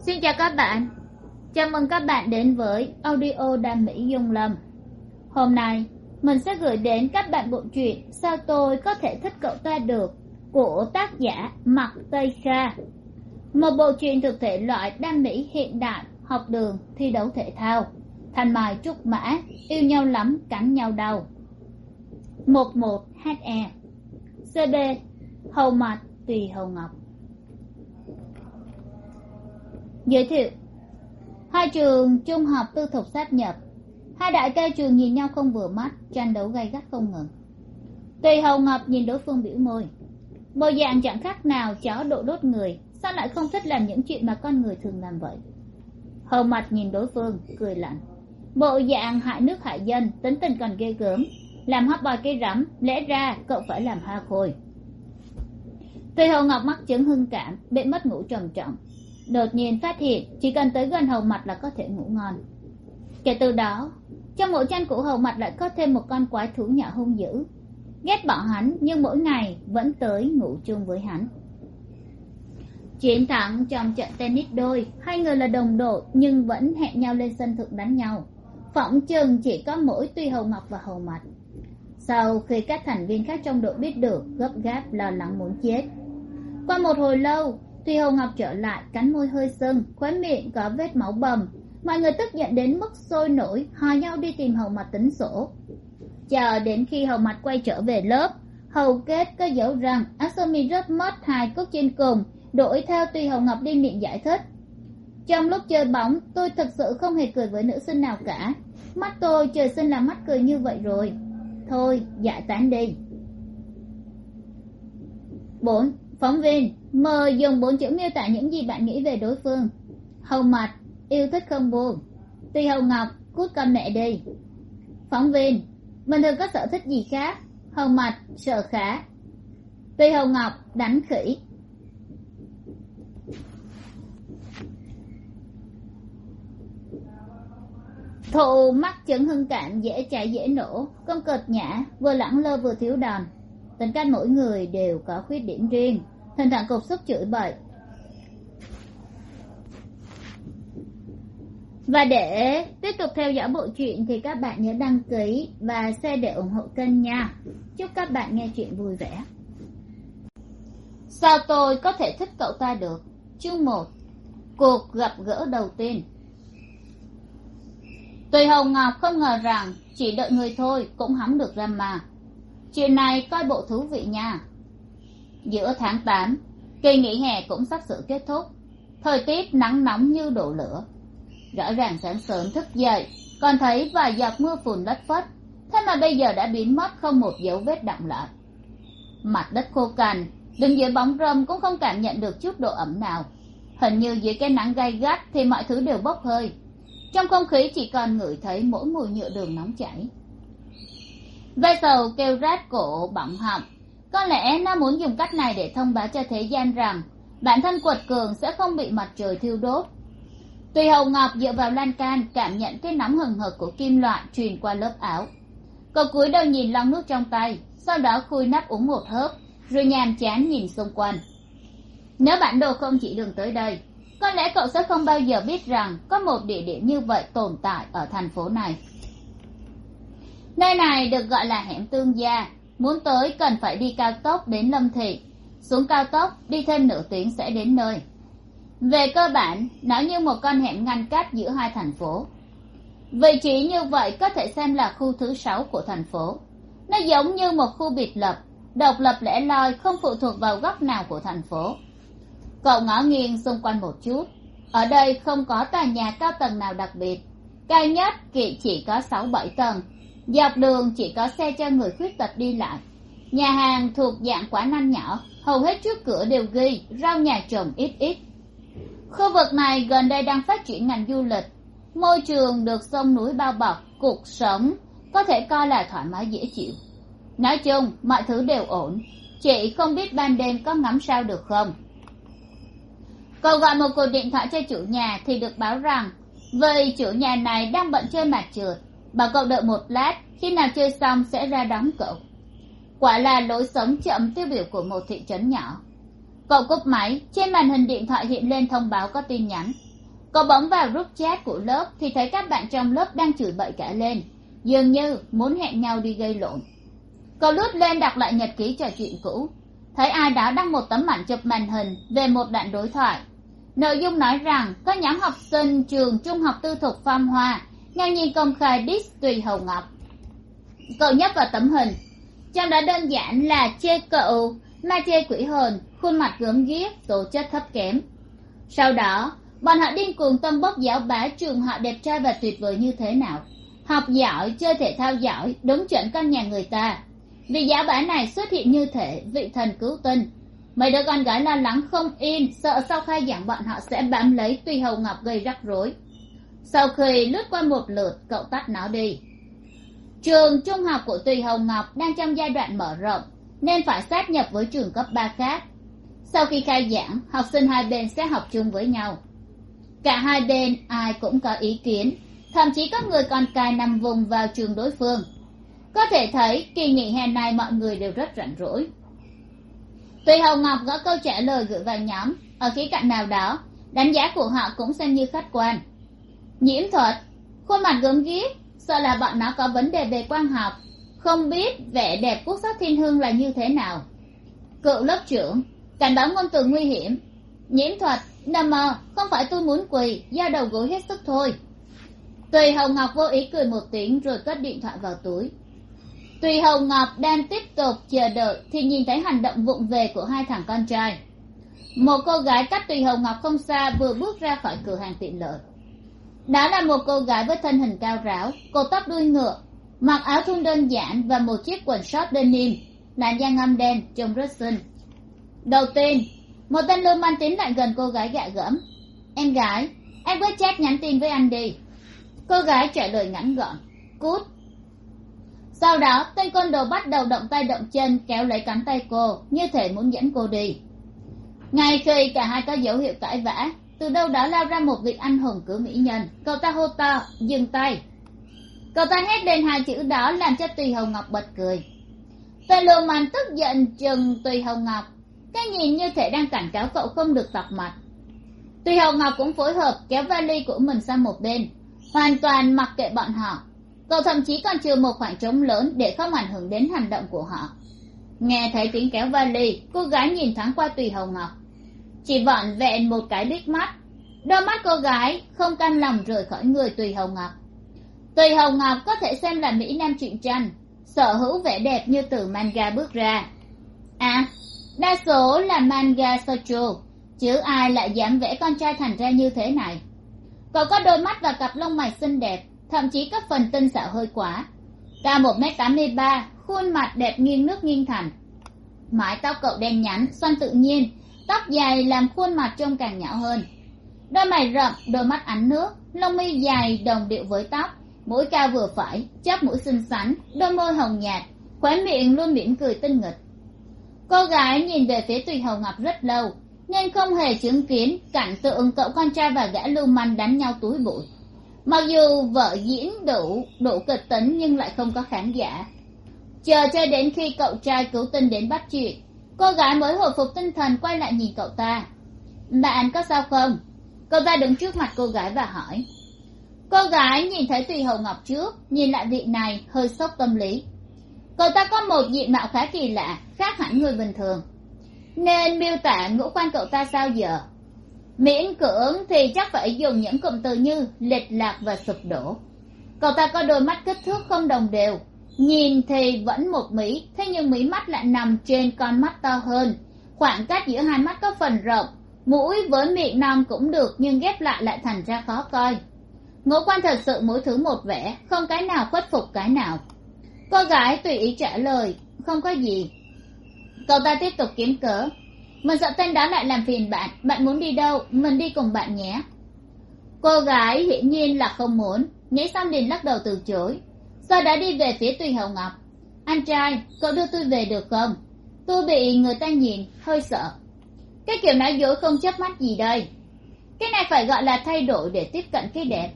xin chào các bạn. Chào mừng các bạn đến với audio đam mỹ dung lâm. Hôm nay, mình sẽ gửi đến các bạn bộ truyện sao tôi có thể thích cậu ta được của tác giả mặc tây kha một bộ truyện thực thể loại đam mỹ hiện đại, học đường, thi đấu thể thao. Thành mài trúc mã, yêu nhau lắm, cắn nhau đầu. một một he CB hầu mặt tùy hầu ngọc. Giới thiệu. Hai trường trung học tư thục sát nhập. Hai đại ca trường nhìn nhau không vừa mắt, tranh đấu gay gắt không ngừng. Tùy hầu ngọc nhìn đối phương biểu môi. Bộ dạng chẳng khác nào chó độ đốt người, sao lại không thích làm những chuyện mà con người thường làm vậy? Hầu mặt nhìn đối phương, cười lạnh. Bộ dạng hại nước hại dân, tính tình còn ghê gớm. Làm hấp bòi cây rắm, lẽ ra cậu phải làm hoa khôi. Tùy hầu ngọc mắc chứng hưng cảm, bị mất ngủ trầm trọng đột nhiên phát hiện chỉ cần tới gần hầu mặt là có thể ngủ ngon. Kể từ đó, trong mỗi tranh của hầu mặt lại có thêm một con quái thú nhỏ hung dữ. Ghét bỏ hắn nhưng mỗi ngày vẫn tới ngủ chung với hắn. Chiến thắng trong trận tennis đôi, hai người là đồng đội nhưng vẫn hẹn nhau lên sân thượng đánh nhau. Phỏng chừng chỉ có mỗi tuy hầu ngọc và hầu mặt. Sau khi các thành viên khác trong đội biết được, gấp gáp lo lắng muốn chết. Qua một hồi lâu khi hầu ngọc trở lại, cánh môi hơi sưng, khóe miệng có vết máu bầm. Mọi người tức giận đến mức sôi nổi, hò nhau đi tìm hầu mặt tính sổ. Chờ đến khi hầu mặt quay trở về lớp, hầu kết có dấu rằng asomi rất mất hai cốt trên cùng đổi theo tùy hầu ngọc đi miệng giải thích. Trong lúc chơi bóng, tôi thực sự không hề cười với nữ sinh nào cả. Mắt tôi trời sinh là mắt cười như vậy rồi. Thôi, giải tán đi. Bốn phóng viên, mời dùng bốn chữ miêu tả những gì bạn nghĩ về đối phương. Hầu mặt, yêu thích không buồn. Tuy hầu ngọc, cút con mẹ đi. Phóng viên bình thường có sở thích gì khác? Hầu mặt, sợ khá. Tuy hầu ngọc, đánh khỉ. Thụ mắc chứng hưng cạn dễ chảy dễ nổ. Con cợt nhã, vừa lẳng lơ vừa thiếu đòn tính cách mỗi người đều có khuyết điểm riêng. Thỉnh thoảng cục xúc chửi bậy. Và để tiếp tục theo dõi bộ truyện thì các bạn nhớ đăng ký và share để ủng hộ kênh nha. Chúc các bạn nghe chuyện vui vẻ. Sao tôi có thể thích cậu ta được? Chương một. Cuộc gặp gỡ đầu tiên. Tùy hồng ngọc không ngờ rằng chỉ đợi người thôi cũng hóng được ra mà chuyện này coi bộ thú vị nha. Giữa tháng tám, kỳ nghỉ hè cũng sắp sửa kết thúc. Thời tiết nắng nóng như đổ lửa. Rõ ràng sáng sớm thức dậy, còn thấy vài giọt mưa phùn đất phất. Thế mà bây giờ đã biến mất không một dấu vết đọng lại. Mặt đất khô cằn, đứng dưới bóng râm cũng không cảm nhận được chút độ ẩm nào. Hình như dưới cái nắng gay gắt thì mọi thứ đều bốc hơi. Trong không khí chỉ còn ngửi thấy mỗi mùi nhựa đường nóng chảy ve sầu kêu rát cổ bỏng họng. Có lẽ nó muốn dùng cách này để thông báo cho thế gian rằng bản thân quật cường sẽ không bị mặt trời thiêu đốt. Tùy hầu ngọc dựa vào lan can cảm nhận cái nóng hừng hực của kim loại truyền qua lớp áo. Cậu cúi đầu nhìn lon nước trong tay, sau đó khui nắp uống một hớp, rồi nhàm chán nhìn xung quanh. Nếu bản đồ không chỉ đường tới đây, có lẽ cậu sẽ không bao giờ biết rằng có một địa điểm như vậy tồn tại ở thành phố này nơi này được gọi là hẻm tương gia. Muốn tới, cần phải đi cao tốc đến lâm thị. Xuống cao tốc, đi thêm nửa tiếng sẽ đến nơi. Về cơ bản, nó như một con hẻm ngăn cách giữa hai thành phố. Vị trí như vậy có thể xem là khu thứ sáu của thành phố. Nó giống như một khu biệt lập, độc lập lẻ loi, không phụ thuộc vào góc nào của thành phố. Cậu ngó nghiêng xung quanh một chút. Ở đây không có tòa nhà cao tầng nào đặc biệt. Cao nhất kỵ chỉ có sáu bảy tầng dọc đường chỉ có xe cho người khuyết tật đi lại. Nhà hàng thuộc dạng quán ăn nhỏ, hầu hết trước cửa đều ghi, rau nhà trồng ít ít. Khu vực này gần đây đang phát triển ngành du lịch. Môi trường được sông núi bao bọc, cuộc sống có thể coi là thoải mái, dễ chịu. Nói chung, mọi thứ đều ổn. Chị không biết ban đêm có ngắm sao được không? Cậu gọi một cuộc điện thoại cho chủ nhà thì được báo rằng, vì chủ nhà này đang bận chơi mặt trượt bảo cậu đợi một lát, khi nào chơi xong sẽ ra đón cậu. Quả là lối sống chậm tiêu biểu của một thị trấn nhỏ. Cậu cúp máy, trên màn hình điện thoại hiện lên thông báo có tin nhắn. Cậu bấm vào group chat của lớp thì thấy các bạn trong lớp đang chửi bậy cả lên. Dường như muốn hẹn nhau đi gây lộn. Cậu lướt lên đọc lại nhật ký trò chuyện cũ. Thấy ai đó đăng một tấm ảnh chụp màn hình về một đoạn đối thoại. Nội dung nói rằng có nhóm học sinh trường trung học tư thục phong hoa ngang nhiên công khai diss tùy hầu ngọc. Cậu nhấp vào tấm hình. Trong đó đơn giản là chê cậu, ma chê quỷ hồn, khuôn mặt gớm ghiếc tổ chất thấp kém. Sau đó, bọn họ điên cuồng tâm bốc giáo bá trường họ đẹp trai và tuyệt vời như thế nào? Học giỏi, chơi thể thao giỏi, đúng chuẩn căn nhà người ta. Vì giáo bá này xuất hiện như thể vị thần cứu tinh. Mấy đứa con gái lo lắng không yên, sợ sau khai giảng bọn họ sẽ bám lấy tùy hầu ngọc gây rắc rối sau khi lướt qua một lượt cậu tắt nó đi. Trường trung học của tùy Hồng ngọc đang trong giai đoạn mở rộng, nên phải sát nhập với trường cấp ba khác. Sau khi khai giảng, học sinh hai bên sẽ học chung với nhau. Cả hai bên ai cũng có ý kiến, thậm chí có người còn cài nằm vùng vào trường đối phương. Có thể thấy, kỳ nghỉ hè này mọi người đều rất rảnh rỗi. Tùy hồng ngọc gõ câu trả lời gửi vào nhóm. Ở khía cạnh nào đó, đánh giá của họ cũng xem như khách quan nhiễm thuật. Khuôn mặt gớm ghiếc, sợ là bọn nó có vấn đề về quan học. Không biết vẻ đẹp quốc sắc thiên hương là như thế nào. Cựu lớp trưởng, cảnh báo ngôn từ nguy hiểm. Nhiễm thuật nm không phải tôi muốn quỳ giao đầu gối hết sức thôi. Tùy hồng ngọc vô ý cười một tiếng rồi cất điện thoại vào túi. Tùy hồng ngọc đang tiếp tục chờ đợi thì nhìn thấy hành động vụng về của hai thằng con trai. Một cô gái cách tùy hồng ngọc không xa vừa bước ra khỏi cửa hàng tiện lợi đó là một cô gái với thân hình cao ráo, cột tóc đuôi ngựa, mặc áo thun đơn giản và một chiếc quần short denim, làn da ngăm đen, trông rất xinh. Đầu tiên, một tên lưu manh tiến lại gần cô gái gạ gẫm. Em gái, em quét chat nhắn tin với anh đi. Cô gái trả lời ngắn gọn, cút. Sau đó, tên côn đồ bắt đầu động tay động chân kéo lấy cánh tay cô, như thể muốn dẫn cô đi. Ngay khi cả hai có dấu hiệu cãi vã từ đâu đó lao ra một vị anh hùng cửa mỹ nhân. Cậu ta hô to, dừng tay. Cậu ta hét lên hai chữ đó làm cho tùy hồng ngọc bật cười. Tên lùa màn tức giận chừng tùy hồng ngọc. Cái nhìn như thể đang cảnh cáo cậu không được tập mặt. Tùy hồng ngọc cũng phối hợp kéo vali của mình sang một bên, hoàn toàn mặc kệ bọn họ. Cậu thậm chí còn chừa một khoảng trống lớn để không ảnh hưởng đến hành động của họ. Nghe thấy tiếng kéo vali, cô gái nhìn thoáng qua tùy hồng ngọc chỉ vọn vẹn một cái liếc mắt. Đôi mắt cô gái không cam lòng rời khỏi người tùy hồng ngọc. Tùy hồng ngọc có thể xem là mỹ nam truyện tranh, sở hữu vẻ đẹp như từ manga bước ra. À đa số là manga socho chứ ai lại dám vẽ con trai thành ra như thế này? Cậu có đôi mắt và cặp lông mày xinh đẹp, thậm chí các phần tinh xảo hơi quá. Cao một m tám mươi ba, khuôn mặt đẹp nghiêng nước nghiêng thành. Mái tóc cậu đen nhắn xoăn tự nhiên tóc dài làm khuôn mặt trông càng nhỏ hơn. Đôi mày rậm, đôi mắt ánh nước, lông mi dài đồng điệu với tóc, mũi cao vừa phải, chóp mũi xinh xắn, đôi môi hồng nhạt, khóe miệng luôn mỉm cười tinh nghịch. Cô gái nhìn về phía tùy hầu ngọc rất lâu nên không hề chứng kiến cảnh tượng cậu con trai và gã lưu manh đánh nhau túi bụi. Mặc dù vợ diễn đủ đủ kịch tính nhưng lại không có khán giả. Chờ cho đến khi cậu trai cứu tinh đến bắt chuyện cô gái mới hồi phục tinh thần quay lại nhìn cậu ta. Bạn có sao không? Cậu ta đứng trước mặt cô gái và hỏi. Cô gái nhìn thấy tùy hầu ngọc trước, nhìn lại vị này, hơi sốc tâm lý. Cậu ta có một diện mạo khá kỳ lạ, khác hẳn người bình thường. Nên miêu tả ngũ quan cậu ta sao giờ? Miễn cưỡng thì chắc phải dùng những cụm từ như lệch lạc và sụp đổ. Cậu ta có đôi mắt kích thước không đồng đều nhìn thì vẫn một mí, thế nhưng mí mắt lại nằm trên con mắt to hơn. Khoảng cách giữa hai mắt có phần rộng, mũi với miệng nam cũng được, nhưng ghép lại lại thành ra khó coi. Ngũ quan thật sự mỗi thứ một vẻ, không cái nào khuất phục cái nào. Cô gái tùy ý trả lời, không có gì. Cậu ta tiếp tục kiếm cớ. Mình sợ tên đó lại làm phiền bạn bạn muốn đi đâu, mình đi cùng bạn nhé. Cô gái hiển nhiên là không muốn, nghĩ xong liền lắc đầu từ chối sau đã đi về phía tùy hậu ngọc. Anh trai, cậu đưa tôi về được không? Tôi bị người ta nhìn, hơi sợ. Cái kiểu nói dối không chớp mắt gì đây? Cái này phải gọi là thay đổi để tiếp cận cái đẹp.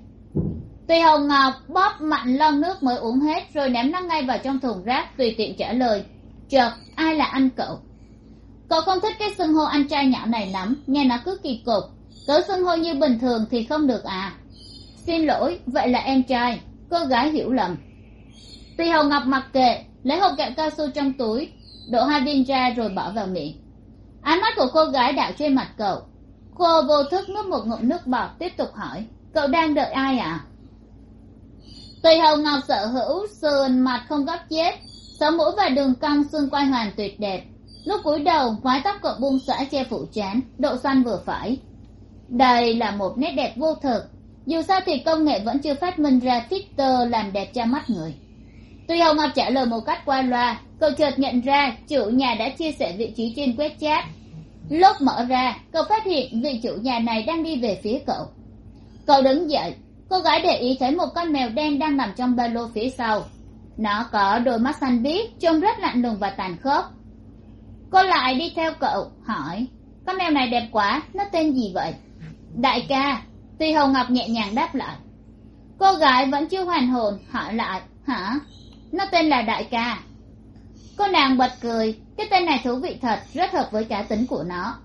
Tùy hồng ngọc bóp mạnh lon nước mới uống hết, rồi ném nó ngay vào trong thùng rác, tùy tiện trả lời. Chợt, ai là anh cậu? Cậu không thích cái xưng hô anh trai nhỏ này lắm, nghe nó cứ kỳ cục. Cớ xưng hô như bình thường thì không được à? Xin lỗi, vậy là em trai. Cô gái hiểu lầm tùy hầu ngọc mặc kệ, lấy hộp kẹo cao su trong túi, đổ hai viên ra rồi bỏ vào miệng. Ánh mắt của cô gái đảo trên mặt cậu. Cô vô thức nuốt một ngụm nước bọt, tiếp tục hỏi, cậu đang đợi ai ạ? À? tùy hầu ngọc sở hữu sườn mặt không góc chết sống mũi và đường cong xương quai hoàn tuyệt đẹp. Lúc cúi đầu, mái tóc cậu buông xõa che phủ trán, độ xoăn vừa phải. Đây là một nét đẹp vô thực. Dù sao thì công nghệ vẫn chưa phát minh ra filter làm đẹp cho mắt người tuy hồng ngọc trả lời một cách qua loa, cậu chợt nhận ra chủ nhà đã chia sẻ vị trí trên web chat. Lúc mở ra, cậu phát hiện vị chủ nhà này đang đi về phía cậu. Cậu đứng dậy, cô gái để ý thấy một con mèo đen đang nằm trong ba lô phía sau. Nó có đôi mắt xanh biếc, trông rất lạnh lùng và tàn khốc. Cô lại đi theo cậu, hỏi, con mèo này đẹp quá, nó tên gì vậy? Đại ca. Tuy hồng ngọc nhẹ nhàng đáp lại. Cô gái vẫn chưa hoàn hồn, hỏi lại, hả? Nó tên là đại ca. Cô nàng bật cười, cái tên này thú vị thật, rất hợp với cá tính của nó.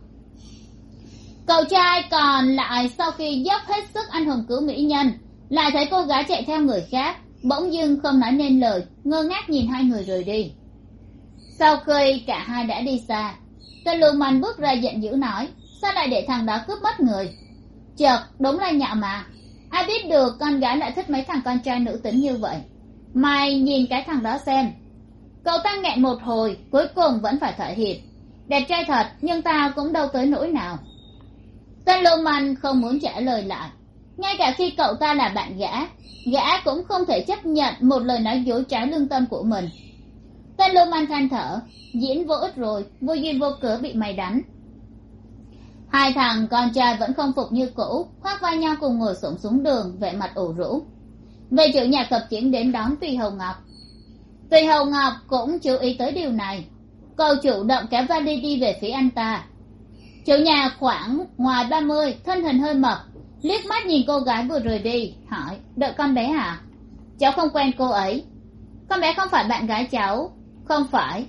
Cậu trai còn lại sau khi dốc hết sức anh hùng cứu mỹ nhân, lại thấy cô gái chạy theo người khác, bỗng dưng không nói nên lời, ngơ ngác nhìn hai người rời đi. Sau khi cả hai đã đi xa, tên lưu manh bước ra giận dữ nói, sao lại để thằng đó cướp mất người? Chợt, đúng là nhạo mà ai biết được con gái lại thích mấy thằng con trai nữ tính như vậy mày nhìn cái thằng đó xem. Cậu ta nghẹn một hồi, cuối cùng vẫn phải thỏa hiệp đẹp trai thật, nhưng ta cũng đâu tới nỗi nào. Tên lưu manh không muốn trả lời lại. Ngay cả khi cậu ta là bạn gã gã cũng không thể chấp nhận một lời nói dối trái lương tâm của mình. Tên lưu manh than thở, diễn vô ích rồi, vô duyên vô cớ bị mày đánh. Hai thằng con trai vẫn không phục như cũ, khoác vai nhau cùng ngồi xổm xuống đường, vẻ mặt ủ rũ về chủ nhà cập chuyển đến đón tùy hầu ngọc. Tùy hầu ngọc cũng chú ý tới điều này. Cậu chủ động kéo vali đi về phía anh ta. Chủ nhà khoảng ngoài ba mươi, thân hình hơi mập, liếc mắt nhìn cô gái vừa rời đi, hỏi, đợi con bé à cháu không quen cô ấy. Con bé không phải bạn gái cháu. Không phải.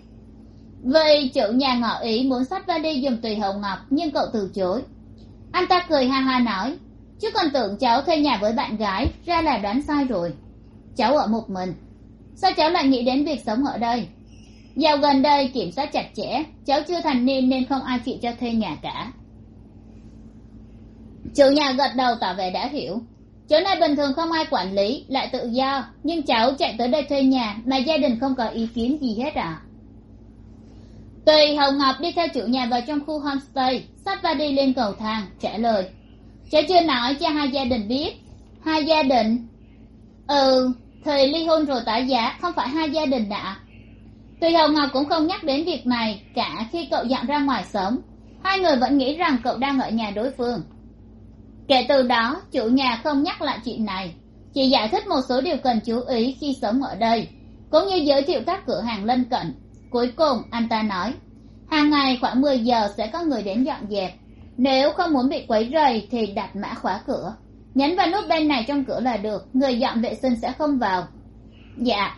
Vậy chủ nhà ngỏ ý muốn xách vali dùng tùy hầu ngọc, nhưng cậu từ chối. Anh ta cười ha ha nói chứ còn tưởng cháu thuê nhà với bạn gái, ra là đoán sai rồi. Cháu ở một mình. Sao cháu lại nghĩ đến việc sống ở đây? Dạo gần đây kiểm soát chặt chẽ, cháu chưa thành niên nên không ai chịu cho thuê nhà cả. Chủ nhà gật đầu tỏ vẻ đã hiểu. Chỗ này bình thường không ai quản lý, lại tự do. Nhưng cháu chạy tới đây thuê nhà mà gia đình không có ý kiến gì hết à? Tùy hồng ngọc đi theo chủ nhà vào trong khu homestay sắp và đi lên cầu thang, trả lời cháu chưa nói cho hai gia đình biết. Hai gia đình? Ừ thì ly hôn rồi tả giá không phải hai gia đình đã tuy hồng ngọc cũng không nhắc đến việc này, cả khi cậu dặn ra ngoài sống hai người vẫn nghĩ rằng cậu đang ở nhà đối phương. Kể từ đó, chủ nhà không nhắc lại chuyện này, chỉ giải thích một số điều cần chú ý khi sống ở đây, cũng như giới thiệu các cửa hàng lân cận. Cuối cùng, anh ta nói, hàng ngày khoảng mười giờ sẽ có người đến dọn dẹp nếu không muốn bị quấy rầy thì đặt mã khóa cửa. Nhấn vào nút bên này trong cửa là được, người dọn vệ sinh sẽ không vào. Dạ.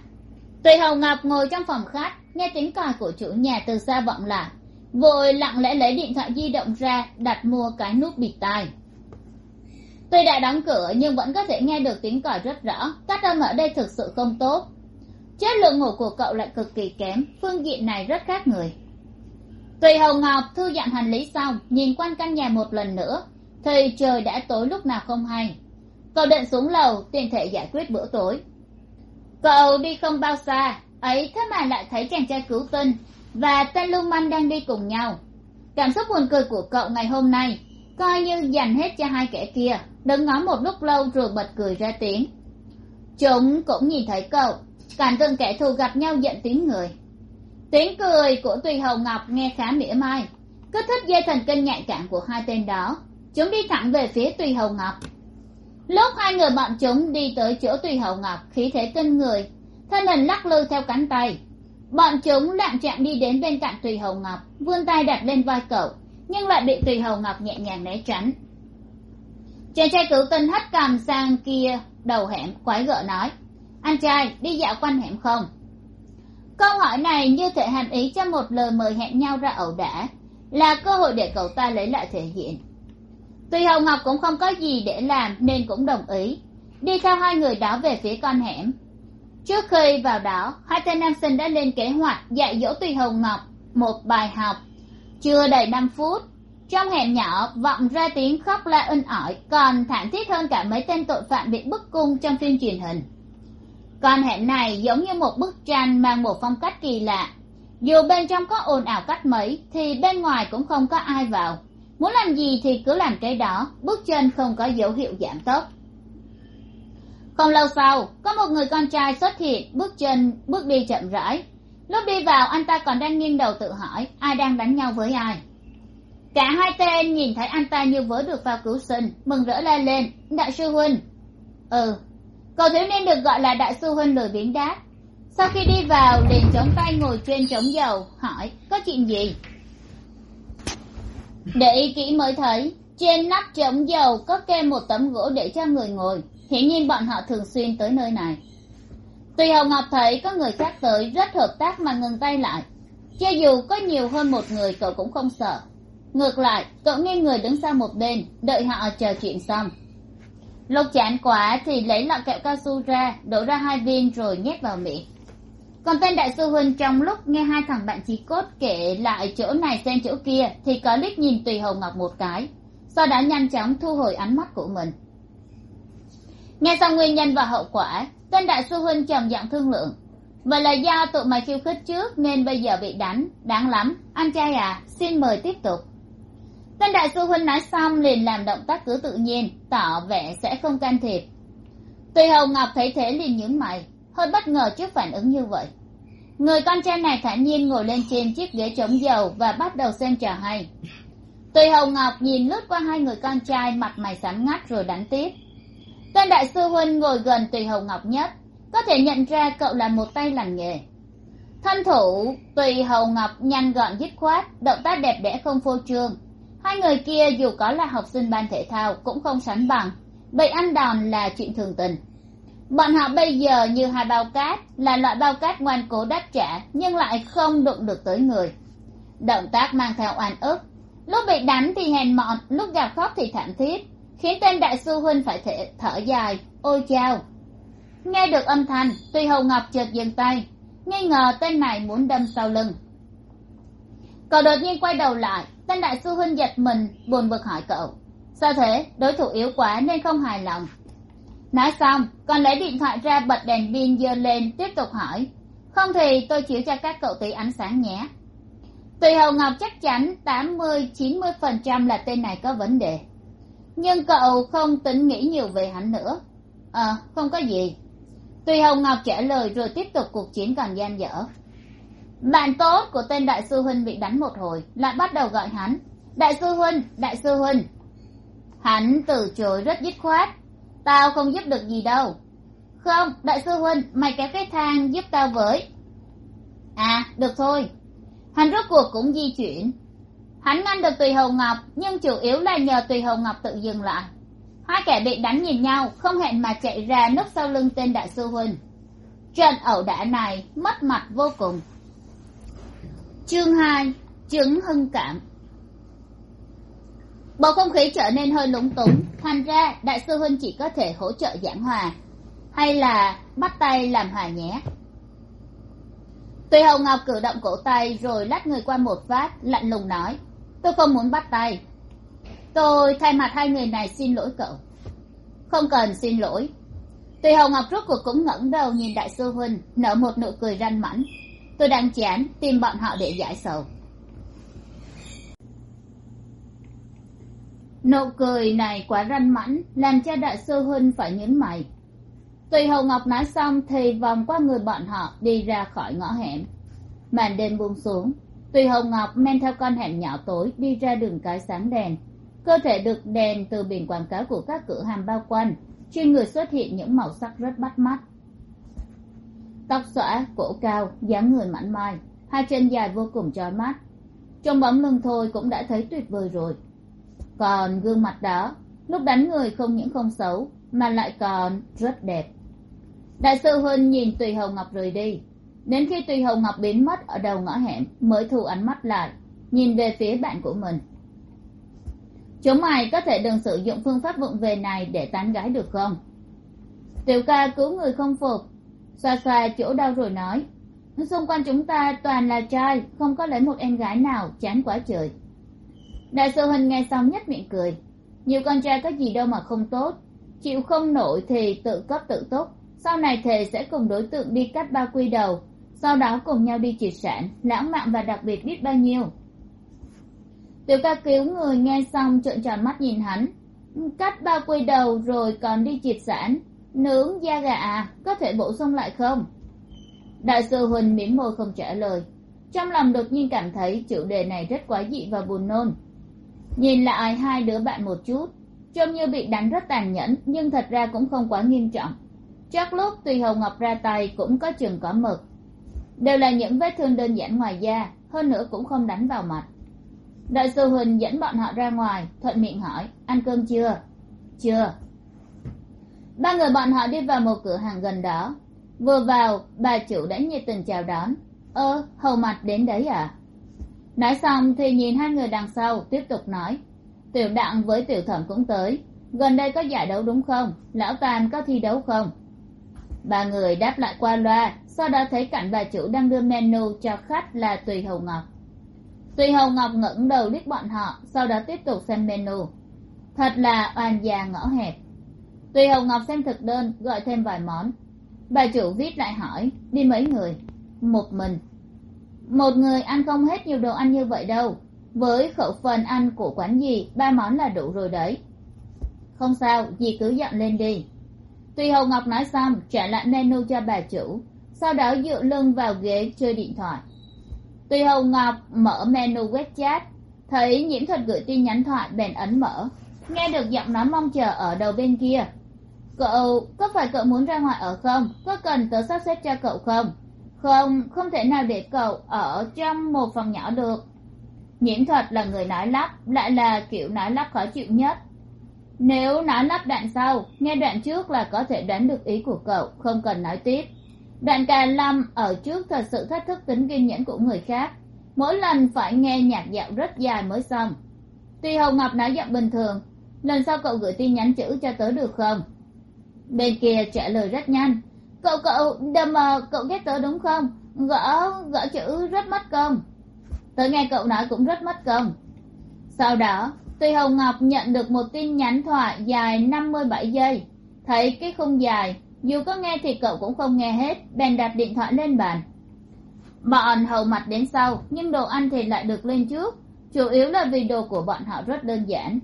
Tùy Hồng ngọc ngồi trong phòng khách, nghe tiếng còi của chủ nhà từ xa vọng lại. Vội lặng lẽ lấy điện thoại di động ra, đặt mua cái nút bịt tai. Tuy đã đóng cửa nhưng vẫn có thể nghe được tiếng còi rất rõ, cách âm ở đây thực sự không tốt. Chất lượng ngủ của cậu lại cực kỳ kém, phương diện này rất khác người tùy Hồng ngọc thư dặn hành lý xong, nhìn quanh căn nhà một lần nữa, thì trời đã tối lúc nào không hay. Cậu định xuống lầu tiện thể giải quyết bữa tối. Cậu đi không bao xa, ấy thế mà lại thấy chàng trai cứu tinh và tên lưu manh đang đi cùng nhau. Cảm xúc buồn cười của cậu ngày hôm nay coi như dành hết cho hai kẻ kia, đứng ngó một lúc lâu rồi bật cười ra tiếng. Chúng cũng nhìn thấy cậu cảnh tượng kẻ thù gặp nhau giận tiếng người tiếng cười của tùy hầu ngọc nghe khá mỉa mai. Kích thích dây thần kinh nhạy cảm của hai tên đó, chúng đi thẳng về phía tùy hầu ngọc. Lúc hai người bọn chúng đi tới chỗ tùy hầu ngọc, khí thế kinh người, thân hình lắc lư theo cánh tay. Bọn chúng lạng trạng đi đến bên cạnh tùy hầu ngọc, vươn tay đặt lên vai cậu, nhưng lại bị tùy hầu ngọc nhẹ nhàng né tránh. Chàng trai cứu tinh hất cằm sang kia, đầu hẻm, quái gợ nói, anh trai, đi dạo quanh hẻm không? Câu hỏi này như thể hàm ý cho một lời mời hẹn nhau ra ẩu đả, là cơ hội để cậu ta lấy lại thể diện. Tuy hồng ngọc cũng không có gì để làm nên cũng đồng ý. Đi theo hai người đó về phía con hẻm. Trước khi vào đó, hai tên nam sinh đã lên kế hoạch dạy dỗ tùy hồng ngọc một bài học. Chưa đầy năm phút, trong hẻm nhỏ vọng ra tiếng khóc la inh ỏi, còn thảm thiết hơn cả mấy tên tội phạm bị bức cung trong phim truyền hình con hẻm này giống như một bức tranh mang một phong cách kỳ lạ. Dù bên trong có ồn ào cách mấy, thì bên ngoài cũng không có ai vào. Muốn làm gì thì cứ làm cái đó, bước chân không có dấu hiệu giảm tốc. Không lâu sau, có một người con trai xuất hiện, bước chân, bước đi chậm rãi. Lúc đi vào, anh ta còn đang nghiêng đầu tự hỏi, ai đang đánh nhau với ai? Cả hai tên nhìn thấy anh ta như vớ được vào cứu sinh, mừng rỡ la lên, đại sư huynh. Ừ cậu thiếu niên được gọi là đại sư huynh lười biếng đáp. Sau khi đi vào, liền chống tay ngồi trên trống dầu, hỏi, có chuyện gì? Để ý kỹ mới thấy, trên nắp trống dầu có kê một tấm gỗ để cho người ngồi. Hiển nhiên bọn họ thường xuyên tới nơi này. Tùy hồng ngọc thấy có người khác tới, rất hợp tác mà ngừng tay lại. Cho dù có nhiều hơn một người, cậu cũng không sợ. Ngược lại, cậu nghe người đứng sang một bên, đợi họ chờ chuyện xong lúc chán quả thì lấy lọ kẹo cao su ra, đổ ra hai viên rồi nhét vào miệng. Còn tên đại sư huynh trong lúc nghe hai thằng bạn chí cốt kể lại chỗ này xen chỗ kia thì có liếc nhìn tùy hồng ngọc một cái, sau đó nhanh chóng thu hồi ánh mắt của mình. Nghe xong nguyên nhân và hậu quả, tên đại sư huynh trầm giọng thương lượng. Vậy là do tụi mày khiêu khích trước nên bây giờ bị đánh, đáng lắm. Anh trai à xin mời tiếp tục tên đại sư huynh nói xong liền làm động tác cứ tự nhiên, tỏ vẻ sẽ không can thiệp. Tùy hồng ngọc thấy thế liền nhướng mày, hơi bất ngờ trước phản ứng như vậy. Người con trai này thản nhiên ngồi lên trên chiếc ghế chống dầu và bắt đầu xem trò hay. Tùy hồng ngọc nhìn lướt qua hai người con trai, mặt mày sắn ngắt rồi đánh tiếp. Tên đại sư huynh ngồi gần tùy hồng ngọc nhất, có thể nhận ra cậu là một tay lành nghề. Thân thủ, tùy hồng ngọc nhanh gọn dứt khoát, động tác đẹp đẽ không phô trương hai người kia dù có là học sinh ban thể thao cũng không sánh bằng. Bị ăn đòn là chuyện thường tình. Bọn họ bây giờ như hai bao cát, là loại bao cát ngoan cố đáp trả, nhưng lại không đụng được tới người. Động tác mang theo oan ức. Lúc bị đánh thì hèn mọn, lúc gào khóc thì thảm thiết, khiến tên đại sư huynh phải thể thở dài. Ôi chao. Nghe được âm thanh, tuy hầu ngọc chợt dừng tay, nghi ngờ tên này muốn đâm sau lưng cậu đột nhiên quay đầu lại, tên đại sư huynh giật mình, buồn bực hỏi cậu. Sao thế? Đối thủ yếu quá nên không hài lòng. Nói xong, còn lấy điện thoại ra bật đèn pin giơ lên, tiếp tục hỏi. Không thì tôi chiếu cho các cậu tí ánh sáng nhé. Tùy hầu ngọc chắc chắn tám mươi, chín mươi phần trăm là tên này có vấn đề. Nhưng cậu không tính nghĩ nhiều về hắn nữa. Ờ không có gì. Tùy hồng ngọc trả lời rồi tiếp tục cuộc chiến còn gian dở bạn tốt của tên đại sư huynh bị đánh một hồi, lại bắt đầu gọi hắn. Đại sư huynh đại sư huynh hắn từ chối rất dứt khoát. Tao không giúp được gì đâu. Không, đại sư huynh mày kéo cái thang giúp tao với. À được thôi. Hắn rốt cuộc cũng di chuyển. Hắn ngăn được tùy hầu ngọc, nhưng chủ yếu là nhờ tùy hầu ngọc tự dừng lại. Hai kẻ bị đánh nhìn nhau, không hẹn mà chạy ra núp sau lưng tên đại sư huynh trận ẩu đả này mất mặt vô cùng chương hai, chứng hưng cảm. Bầu không khí trở nên hơi lúng túng, thành ra đại sư huynh chỉ có thể hỗ trợ giảng hòa, hay là bắt tay làm hòa nhé. Tùy hồng ngọc cử động cổ tay rồi lách người qua một phát lạnh lùng nói, tôi không muốn bắt tay. Tôi thay mặt hai người này xin lỗi cậu. Không cần xin lỗi. Tùy hồng ngọc rốt cuộc cũng ngẩng đầu nhìn đại sư huynh nở một nụ cười ranh mãnh tôi đang chán tìm bọn họ để giải sầu. Nụ cười này quá ranh mãnh làm cho đại sư huynh phải nhấn mày. Tùy hầu ngọc nói xong thì vòng qua người bọn họ đi ra khỏi ngõ hẻm. Màn đêm buông xuống, tùy hầu ngọc men theo con hẻm nhỏ tối đi ra đường cái sáng đèn. Cơ thể được đèn từ biển quảng cáo của các cửa hàng bao quanh, trên người xuất hiện những màu sắc rất bắt mắt tóc xõa, cổ cao, dáng người mảnh mai, hai chân dài vô cùng trói mắt. Trong bóng lưng thôi cũng đã thấy tuyệt vời rồi. Còn gương mặt đó, lúc đánh người không những không xấu, mà lại còn rất đẹp. Đại sư huynh nhìn tùy hồng ngọc rời đi. Đến khi tùy hồng ngọc biến mất ở đầu ngõ hẻm, mới thu ánh mắt lại, nhìn về phía bạn của mình. Chúng mày có thể đừng sử dụng phương pháp vụng về này để tán gái được không? Tiểu ca cứu người không phục xoa xoa chỗ đau rồi nói. Xung quanh chúng ta toàn là trai, không có lấy một em gái nào chán quá trời. Đại sư huynh nghe xong nhất miệng cười. Nhiều con trai có gì đâu mà không tốt. Chịu không nổi thì tự cấp tự túc sau này thề sẽ cùng đối tượng đi cắt ba quy đầu. Sau đó cùng nhau đi triệt sản, lãng mạn và đặc biệt biết bao nhiêu. Tiểu ca cứu người nghe xong trợn tròn mắt nhìn hắn. Cắt ba quy đầu rồi còn đi triệt sản nướng da gà à có thể bổ sung lại không? Đại sư huỳnh mỉm môi không trả lời. Trong lòng đột nhiên cảm thấy chủ đề này rất quái dị và buồn nôn. Nhìn lại hai đứa bạn một chút, trông như bị đánh rất tàn nhẫn, nhưng thật ra cũng không quá nghiêm trọng. Chắc lúc tùy hầu ngọc ra tay cũng có chừng có mực. Đều là những vết thương đơn giản ngoài da, hơn nữa cũng không đánh vào mặt. Đại sư huỳnh dẫn bọn họ ra ngoài, thuận miệng hỏi, ăn cơm chưa? Chưa ba người bọn họ đi vào một cửa hàng gần đó. Vừa vào, bà chủ đã nhiệt tình chào đón. Ơ, hầu mặt đến đấy à nói xong thì nhìn hai người đằng sau, tiếp tục nói. Tiểu đặng với tiểu thẩm cũng tới. Gần đây có giải đấu đúng không? Lão tàn có thi đấu không? Ba người đáp lại qua loa, sau đó thấy cảnh bà chủ đang đưa menu cho khách là tùy hầu ngọc. Tùy hầu ngọc ngẩng đầu liếc bọn họ, sau đó tiếp tục xem menu. Thật là oan già ngõ hẹp tùy Hồng ngọc xem thực đơn, gọi thêm vài món. Bà chủ viết lại hỏi, đi mấy người? Một mình. Một người ăn không hết nhiều đồ ăn như vậy đâu. Với khẩu phần ăn của quán gì, ba món là đủ rồi đấy. Không sao, dì cứ dọn lên đi. Tùy Hồng ngọc nói xong, trả lại menu cho bà chủ. Sau đó dựa lưng vào ghế, chơi điện thoại. Tùy Hồng ngọc mở menu web chat, thấy nhiễm thuật gửi tin nhắn thoại bèn ấn mở. Nghe được giọng nói mong chờ ở đầu bên kia cậu có phải cậu muốn ra ngoài ở không? Có cần tớ sắp xếp cho cậu không? Không không thể nào để cậu ở trong một phòng nhỏ được. Nhiễm thuật là người nói lắp, lại là kiểu nói lắp khó chịu nhất. Nếu nói lắp đoạn sau, nghe đoạn trước là có thể đoán được ý của cậu, không cần nói tiếp. Đoạn cà lâm ở trước thật sự thách thức tính kiên nhẫn của người khác. Mỗi lần phải nghe nhạc dạo rất dài mới xong. Tuy hồng ngọc nói giọng bình thường, lần sau cậu gửi tin nhắn chữ cho tớ được không? Bên kia trả lời rất nhanh. Cậu cậu, đâm mà cậu ghét tớ đúng không? Gõ gõ chữ rất mất công. Tớ nghe cậu nói cũng rất mất công. Sau đó, tuy hồng ngọc nhận được một tin nhắn thoại dài năm mươi bảy giây. Thấy cái khung dài, dù có nghe thì cậu cũng không nghe hết, bèn đặt điện thoại lên bàn. Bọn hầu mặt đến sau, nhưng đồ ăn thì lại được lên trước. Chủ yếu là vì đồ của bọn họ rất đơn giản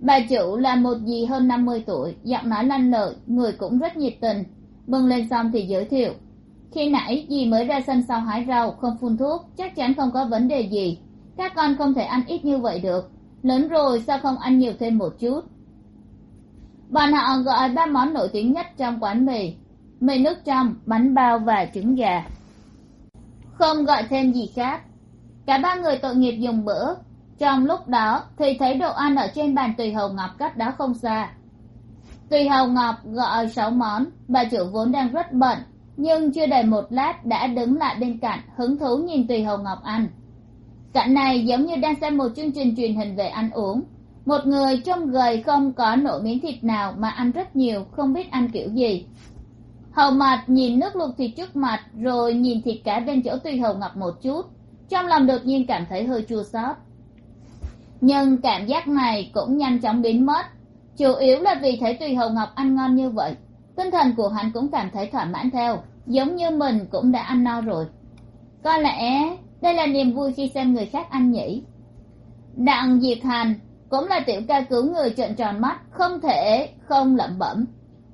bà chủ là một dì hơn năm mươi tuổi, giọng nói lanh lợi, người cũng rất nhiệt tình. Bưng lên xong thì giới thiệu. Khi nãy, dì mới ra sân sau hái rau, không phun thuốc, chắc chắn không có vấn đề gì. Các con không thể ăn ít như vậy được. Lớn rồi, sao không ăn nhiều thêm một chút? Bọn họ gọi ba món nổi tiếng nhất trong quán mì. Mì nước trong, bánh bao và trứng gà. Không gọi thêm gì khác. Cả ba người tội nghiệp dùng bữa trong lúc đó, thì thấy đồ ăn ở trên bàn tùy hầu ngọc cách đó không xa. Tùy hầu ngọc gọi sáu món, bà chủ vốn đang rất bận, nhưng chưa đầy một lát đã đứng lại bên cạnh, hứng thú nhìn tùy hầu ngọc ăn. Cảnh này giống như đang xem một chương trình truyền hình về ăn uống. Một người trông gầy không có nổi miếng thịt nào mà ăn rất nhiều, không biết ăn kiểu gì. Hầu mặt nhìn nước luộc thịt trước mặt, rồi nhìn thịt cá bên chỗ tùy hầu ngọc một chút. Trong lòng đột nhiên cảm thấy hơi chua xót nhưng cảm giác này cũng nhanh chóng biến mất. Chủ yếu là vì thấy tùy hầu ngọc ăn ngon như vậy. Tinh thần của hắn cũng cảm thấy thỏa mãn theo, giống như mình cũng đã ăn no rồi. Có lẽ đây là niềm vui khi xem người khác ăn nhỉ? Đặng diệt hành cũng là tiểu ca cứu người trợn tròn mắt, không thể không lẩm bẩm.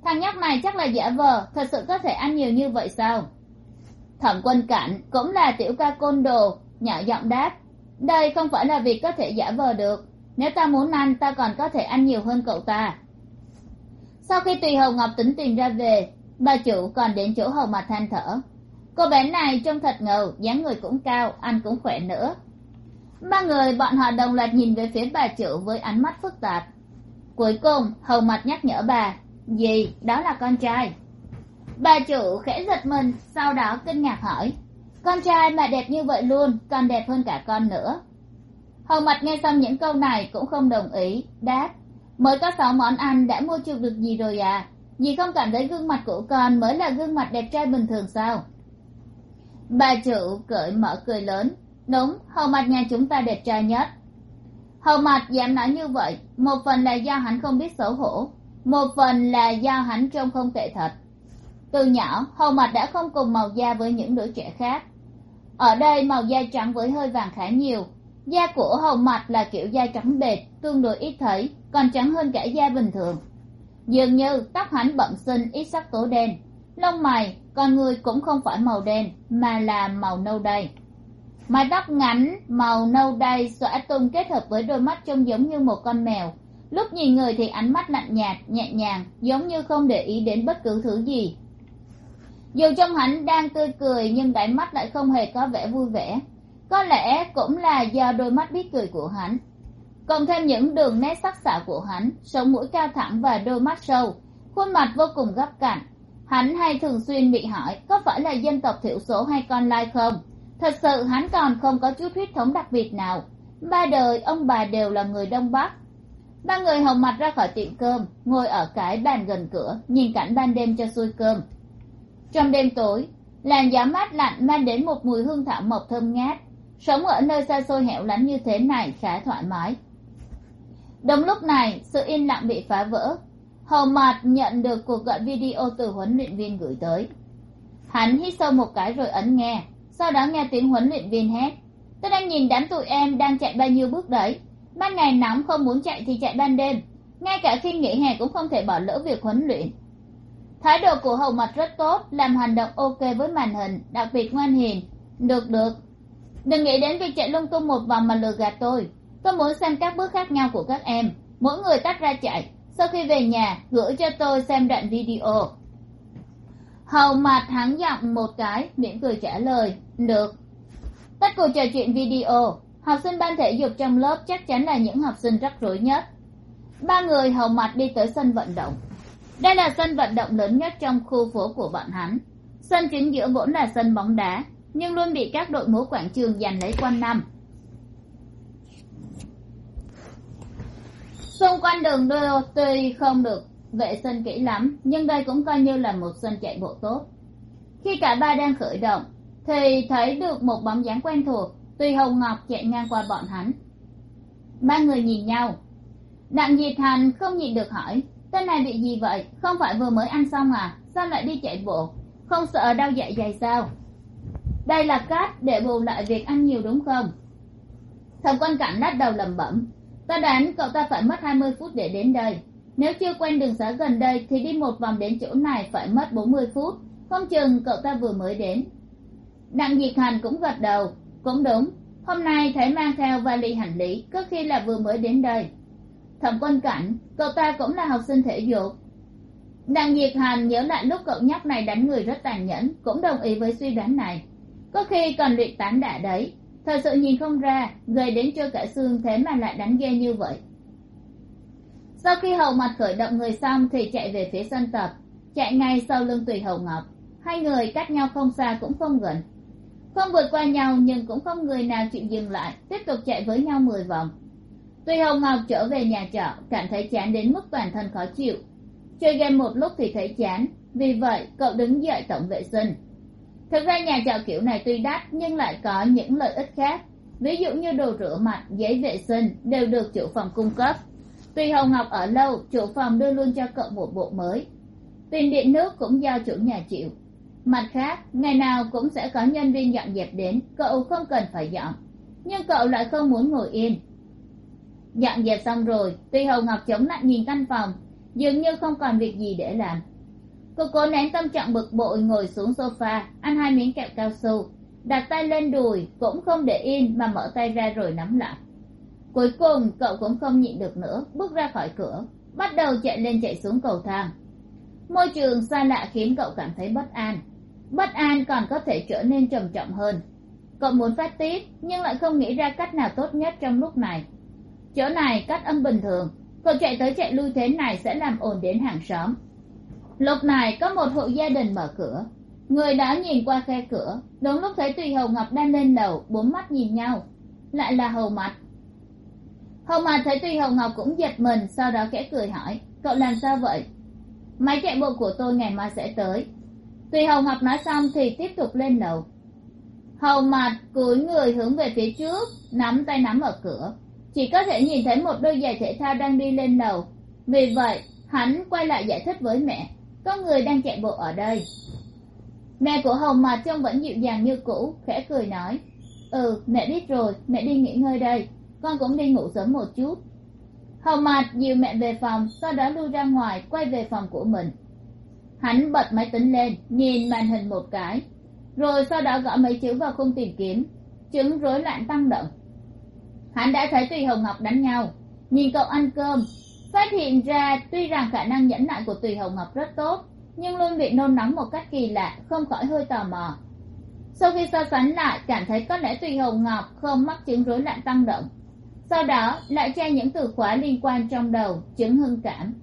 Thằng nhóc này chắc là giả vờ, thật sự có thể ăn nhiều như vậy sao? Thẩm quân cảnh cũng là tiểu ca côn đồ, nhỏ giọng đáp đây không phải là việc có thể giả vờ được. Nếu ta muốn ăn, ta còn có thể ăn nhiều hơn cậu ta. Sau khi tùy hầu ngọc tính tiền ra về, bà chủ còn đến chỗ hầu mặt than thở. Cô bé này trông thật ngầu, dáng người cũng cao, ăn cũng khỏe nữa. Ba người bọn họ đồng loạt nhìn về phía bà chủ với ánh mắt phức tạp. Cuối cùng, hầu mặt nhắc nhở bà, gì? Đó là con trai. Bà chủ khẽ giật mình, sau đó kinh ngạc hỏi con trai mà đẹp như vậy luôn, còn đẹp hơn cả con nữa. Hầu mặt nghe xong những câu này cũng không đồng ý, đáp, mới có sáu món ăn đã mua chuộc được gì rồi à dì không cảm thấy gương mặt của con mới là gương mặt đẹp trai bình thường sao? Bà chủ cởi mở cười lớn, đúng, hầu mặt nhà chúng ta đẹp trai nhất. Hầu mặt dám nói như vậy, một phần là do hắn không biết xấu hổ, một phần là do hắn trông không tệ thật. Từ nhỏ, hầu mặt đã không cùng màu da với những đứa trẻ khác ở đây màu da trắng với hơi vàng khá nhiều. Da của hầu mặt là kiểu da trắng bệt, tương đối ít thấy, còn trắng hơn cả da bình thường. Dường như tóc hắn bẩm sinh ít sắc tố đen. Lông mày, con người cũng không phải màu đen, mà là màu nâu đay. Mái tóc ngắn, màu nâu đay xõa tung kết hợp với đôi mắt trông giống như một con mèo. Lúc nhìn người thì ánh mắt lạnh nhạt, nhẹ nhàng, giống như không để ý đến bất cứ thứ gì dù trong hắn đang tươi cười, nhưng đáy mắt lại không hề có vẻ vui vẻ. Có lẽ cũng là do đôi mắt biết cười của hắn. Cộng thêm những đường nét sắc sảo của hắn, sống mũi cao thẳng và đôi mắt sâu, khuôn mặt vô cùng gấp cạnh. Hắn hay thường xuyên bị hỏi có phải là dân tộc thiểu số hay con lai không. Thật sự hắn còn không có chút huyết thống đặc biệt nào. Ba đời, ông bà đều là người đông bắc. Ba người hồng mặt ra khỏi tiệm cơm, ngồi ở cái bàn gần cửa, nhìn cảnh ban đêm cho xuôi cơm trong đêm tối, làn gió mát lạnh mang đến một mùi hương thảo mộc thơm ngát. Sống ở nơi xa xôi hẻo lánh như thế này khá thoải mái. Đúng lúc này, sự yên lặng bị phá vỡ. Hầu mạt nhận được cuộc gọi video từ huấn luyện viên gửi tới. Hắn hít sâu một cái rồi ấn nghe, sau đó nghe tiếng huấn luyện viên hét. Tôi đang nhìn đám tụi em đang chạy bao nhiêu bước đấy. Ban ngày nóng không muốn chạy thì chạy ban đêm. Ngay cả khi nghỉ hè cũng không thể bỏ lỡ việc huấn luyện thái độ của hầu mặt rất tốt, làm hành động ok với màn hình, đặc biệt ngoan hiền. Được được. Đừng nghĩ đến việc chạy lung tung một vòng mà lừa gạt tôi. Tôi muốn xem các bước khác nhau của các em. Mỗi người tách ra chạy. Sau khi về nhà, gửi cho tôi xem đoạn video. Hầu mặt hắn giọng một cái miệng cười trả lời. Được. Tất cuộc trò chuyện video. Học sinh ban thể dục trong lớp chắc chắn là những học sinh rắc rối nhất. Ba người hầu mặt đi tới sân vận động đây là sân vận động lớn nhất trong khu phố của bọn hắn. Sân chính giữa vốn là sân bóng đá, nhưng luôn bị các đội múa quảng trường giành lấy quanh năm. Xung quanh đường đô tuy không được vệ sinh kỹ lắm, nhưng đây cũng coi như là một sân chạy bộ tốt. Khi cả ba đang khởi động, thì thấy được một bóng dáng quen thuộc tuy hồng ngọc chạy ngang qua bọn hắn. Ba người nhìn nhau. Đặng diệt hành không nhịn được hỏi tên này bị gì vậy? Không phải vừa mới ăn xong à? Sao lại đi chạy bộ? Không sợ đau dạ dày sao? Đây là cát để bù lại việc ăn nhiều đúng không? Thẩm quan cảnh lắc đầu lẩm bẩm. Ta đoán cậu ta phải mất hai mươi phút để đến đây. Nếu chưa quen đường xá gần đây thì đi một vòng đến chỗ này phải mất bốn mươi phút. Không chừng cậu ta vừa mới đến. Đặng diệt hành cũng gật đầu. Cũng đúng. Hôm nay thấy mang theo vali hành lý có khi là vừa mới đến đây thẩm quân cảnh, cậu ta cũng là học sinh thể dục. Đặng diệt hàn nhớ lại lúc cậu nhóc này đánh người rất tàn nhẫn, cũng đồng ý với suy đoán này. Có khi còn luyện tán đả đấy, thật sự nhìn không ra gầy đến chơi cả xương thế mà lại đánh ghê như vậy. Sau khi hầu mặt khởi động người xong thì chạy về phía sân tập, chạy ngay sau lưng tùy hầu ngọc. Hai người cách nhau không xa cũng không gần. Không vượt qua nhau nhưng cũng không người nào chịu dừng lại, tiếp tục chạy với nhau mười vòng tuy hồng ngọc trở về nhà trọ cảm thấy chán đến mức toàn thân khó chịu. Chơi game một lúc thì thấy chán, vì vậy cậu đứng dậy tổng vệ sinh. Thực ra nhà trọ kiểu này tuy đắt nhưng lại có những lợi ích khác. Ví dụ như đồ rửa mặt, giấy vệ sinh đều được chủ phòng cung cấp. Tuy hồng ngọc ở lâu, chủ phòng đưa luôn cho cậu một bộ mới. Tiền điện nước cũng do chủ nhà chịu. Mặt khác, ngày nào cũng sẽ có nhân viên dọn dẹp đến, cậu không cần phải dọn. Nhưng cậu lại không muốn ngồi yên dọn dẹp xong rồi, tuy hồng ngọc chống lại nhìn căn phòng, dường như không còn việc gì để làm. Cô cố nén tâm trạng bực bội ngồi xuống sofa, ăn hai miếng kẹo cao su, đặt tay lên đùi, cũng không để yên mà mở tay ra rồi nắm lại. Cuối cùng, cậu cũng không nhịn được nữa, bước ra khỏi cửa, bắt đầu chạy lên chạy xuống cầu thang. Môi trường xa lạ khiến cậu cảm thấy bất an. Bất an còn có thể trở nên trầm trọng hơn. Cậu muốn phát tiết, nhưng lại không nghĩ ra cách nào tốt nhất trong lúc này chỗ này cách âm bình thường. Cậu chạy tới chạy lui thế này sẽ làm ồn đến hàng xóm. Lúc này có một hộ gia đình mở cửa. Người đó nhìn qua khe cửa. Đúng lúc thấy tùy hầu ngọc đang lên đầu bốn mắt nhìn nhau. Lại là hầu mặt hầu mặt thấy tùy hầu ngọc cũng giật mình, sau đó kẽ cười hỏi, cậu làm sao vậy? Máy chạy bộ của tôi ngày mai sẽ tới. Tùy hầu ngọc nói xong thì tiếp tục lên lầu. Hầu mặt cúi người hướng về phía trước, nắm tay nắm ở cửa chỉ có thể nhìn thấy một đôi giày thể thao đang đi lên lầu. Vì vậy, hắn quay lại giải thích với mẹ, có người đang chạy bộ ở đây. Mẹ của hồng mặt trông vẫn dịu dàng như cũ, khẽ cười nói ừ mẹ biết rồi, mẹ đi nghỉ ngơi đây, con cũng đi ngủ sớm một chút. Hồng mặt dìu mẹ về phòng, sau đó lui ra ngoài, quay về phòng của mình. Hắn bật máy tính lên, nhìn màn hình một cái, rồi sau đó gõ mấy chữ vào khung tìm kiếm. Chứng rối loạn tăng động hắn đã thấy tùy hồng ngọc đánh nhau. Nhìn cậu ăn cơm, phát hiện ra tuy rằng khả năng nhẫn nại của tùy hồng ngọc rất tốt, nhưng luôn bị nôn nóng một cách kỳ lạ, không khỏi hơi tò mò. Sau khi so sánh lại, cảm thấy có lẽ tùy hồng ngọc không mắc chứng rối loạn tăng động. Sau đó, lại tra những từ khóa liên quan trong đầu, chứng hưng cảm.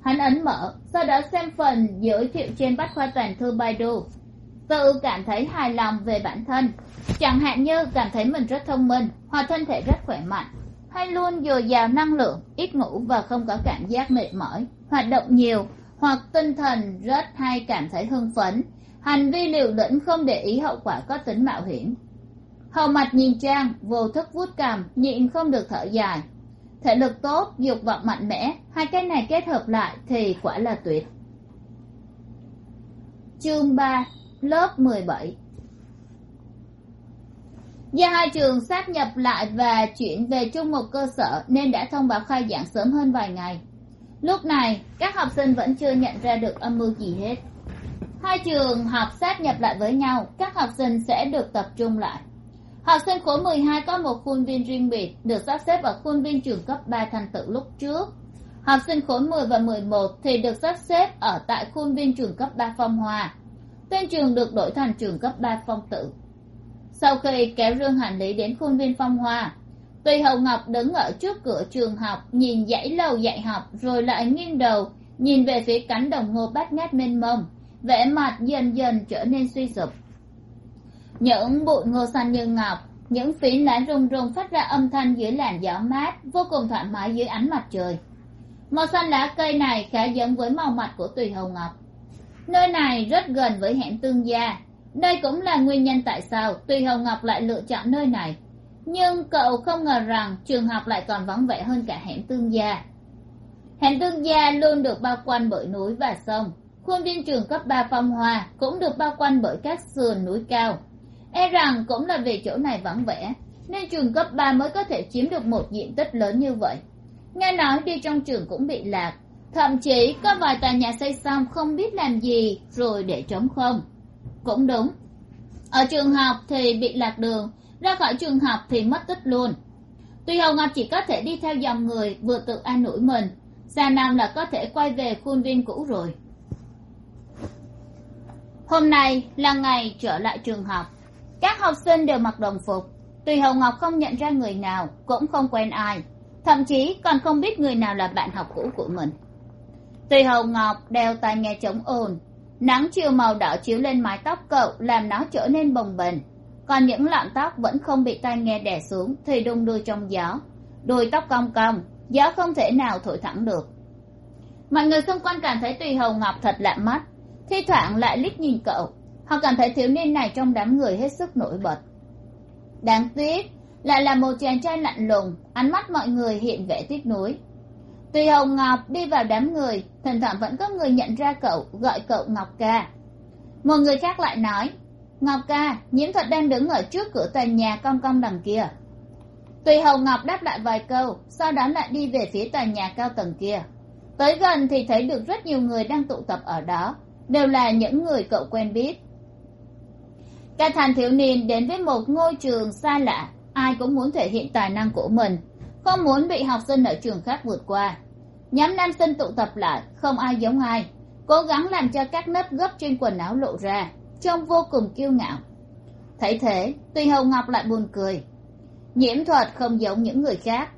Hắn ấn mở, sau đó xem phần giới thiệu trên bách khoa toàn thư baidu tự cảm thấy hài lòng về bản thân. Chẳng hạn như cảm thấy mình rất thông minh hoặc thân thể rất khỏe mạnh. Hay luôn dồi dào năng lượng, ít ngủ và không có cảm giác mệt mỏi. Hoạt động nhiều, hoặc tinh thần rất hay cảm thấy hưng phấn. Hành vi liều lĩnh không để ý hậu quả có tính mạo hiểm. Hầu mặt nhìn trang, vô thức vuốt cằm, nhịn không được thở dài. Thể lực tốt, dục vọng mạnh mẽ, hai cái này kết hợp lại thì quả là tuyệt. Chương ba lớp mười bảy. Do hai trường sáp nhập lại và chuyển về chung một cơ sở nên đã thông báo khai giảng sớm hơn vài ngày. Lúc này, các học sinh vẫn chưa nhận ra được âm mưu gì hết. Hai trường học sáp nhập lại với nhau, các học sinh sẽ được tập trung lại. Học sinh khối mười hai có một khuôn viên riêng biệt, được sắp xếp ở khuôn viên trường cấp ba thành tựu lúc trước. Học sinh khối mười và mười một thì được sắp xếp ở tại khuôn viên trường cấp ba phong hòa tên trường được đổi thành trường cấp ba phong tự sau khi kéo rương hành lý đến khuôn viên phong hoa, tùy hậu ngọc đứng ở trước cửa trường học, nhìn dãy lầu dạy học, rồi lại nghiêng đầu, nhìn về phía cánh đồng ngô bát ngát mênh mông, vẻ mặt dần dần trở nên suy sụp. Những bụi ngô xanh như ngọc, những phiến lá rung rung phát ra âm thanh dưới làn gió mát, vô cùng thoải mái dưới ánh mặt trời. Màu xanh lá cây này khá giống với màu mặt của tùy hầu ngọc nơi này rất gần với hẻm tương gia. Đây cũng là nguyên nhân tại sao tùy Hồng ngọc lại lựa chọn nơi này. Nhưng cậu không ngờ rằng trường học lại còn vắng vẻ hơn cả hẻm tương gia. Hẻm tương gia luôn được bao quanh bởi núi và sông. Khuôn viên trường cấp ba phong hoa cũng được bao quanh bởi các sườn núi cao. E rằng cũng là vì chỗ này vắng vẻ, nên trường cấp ba mới có thể chiếm được một diện tích lớn như vậy. Nghe nói đi trong trường cũng bị lạc thậm chí có vài tòa nhà xây xong không biết làm gì rồi để trống không. Cũng đúng. Ở trường học thì bị lạc đường, ra khỏi trường học thì mất tích luôn. Tuy hồng ngọc chỉ có thể đi theo dòng người vừa tự an ủi mình xa nam là có thể quay về khuôn viên cũ rồi. Hôm nay là ngày trở lại trường học. Các học sinh đều mặc đồng phục. Tuy hồng ngọc không nhận ra người nào, cũng không quen ai. Thậm chí còn không biết người nào là bạn học cũ của mình tùy hồng ngọc đeo tai nghe chống ồn. Nắng chiều màu đỏ chiếu lên mái tóc cậu làm nó trở nên bồng bềnh. Còn những lọn tóc vẫn không bị tai nghe đè xuống thì đung đưa trong gió. Đuôi tóc cong cong, gió không thể nào thổi thẳng được. Mọi người xung quanh cảm thấy tùy hầu ngọc thật lạ mắt. Thi thoảng lại liếc nhìn cậu. Họ cảm thấy thiếu niên này trong đám người hết sức nổi bật. Đáng tiếc, lại là một chàng trai lạnh lùng, ánh mắt mọi người hiện vẻ tiếc nuối tùy hồng ngọc đi vào đám người, thỉnh thoảng vẫn có người nhận ra cậu, gọi cậu ngọc ca. Một người khác lại nói, ngọc ca, nhiễm thuật đang đứng ở trước cửa tòa nhà cong cong đằng kia. Tùy hồng ngọc đáp lại vài câu, sau đó lại đi về phía tòa nhà cao tầng kia. Tới gần thì thấy được rất nhiều người đang tụ tập ở đó, đều là những người cậu quen biết. Cả thành thiếu niên đến với một ngôi trường xa lạ, ai cũng muốn thể hiện tài năng của mình, không muốn bị học sinh ở trường khác vượt qua nhóm nam sinh tụ tập lại, không ai giống ai. Cố gắng làm cho các nếp gấp trên quần áo lộ ra, trông vô cùng kiêu ngạo. Thấy thế tùy hầu ngọc lại buồn cười. Nhiễm thuật không giống những người khác.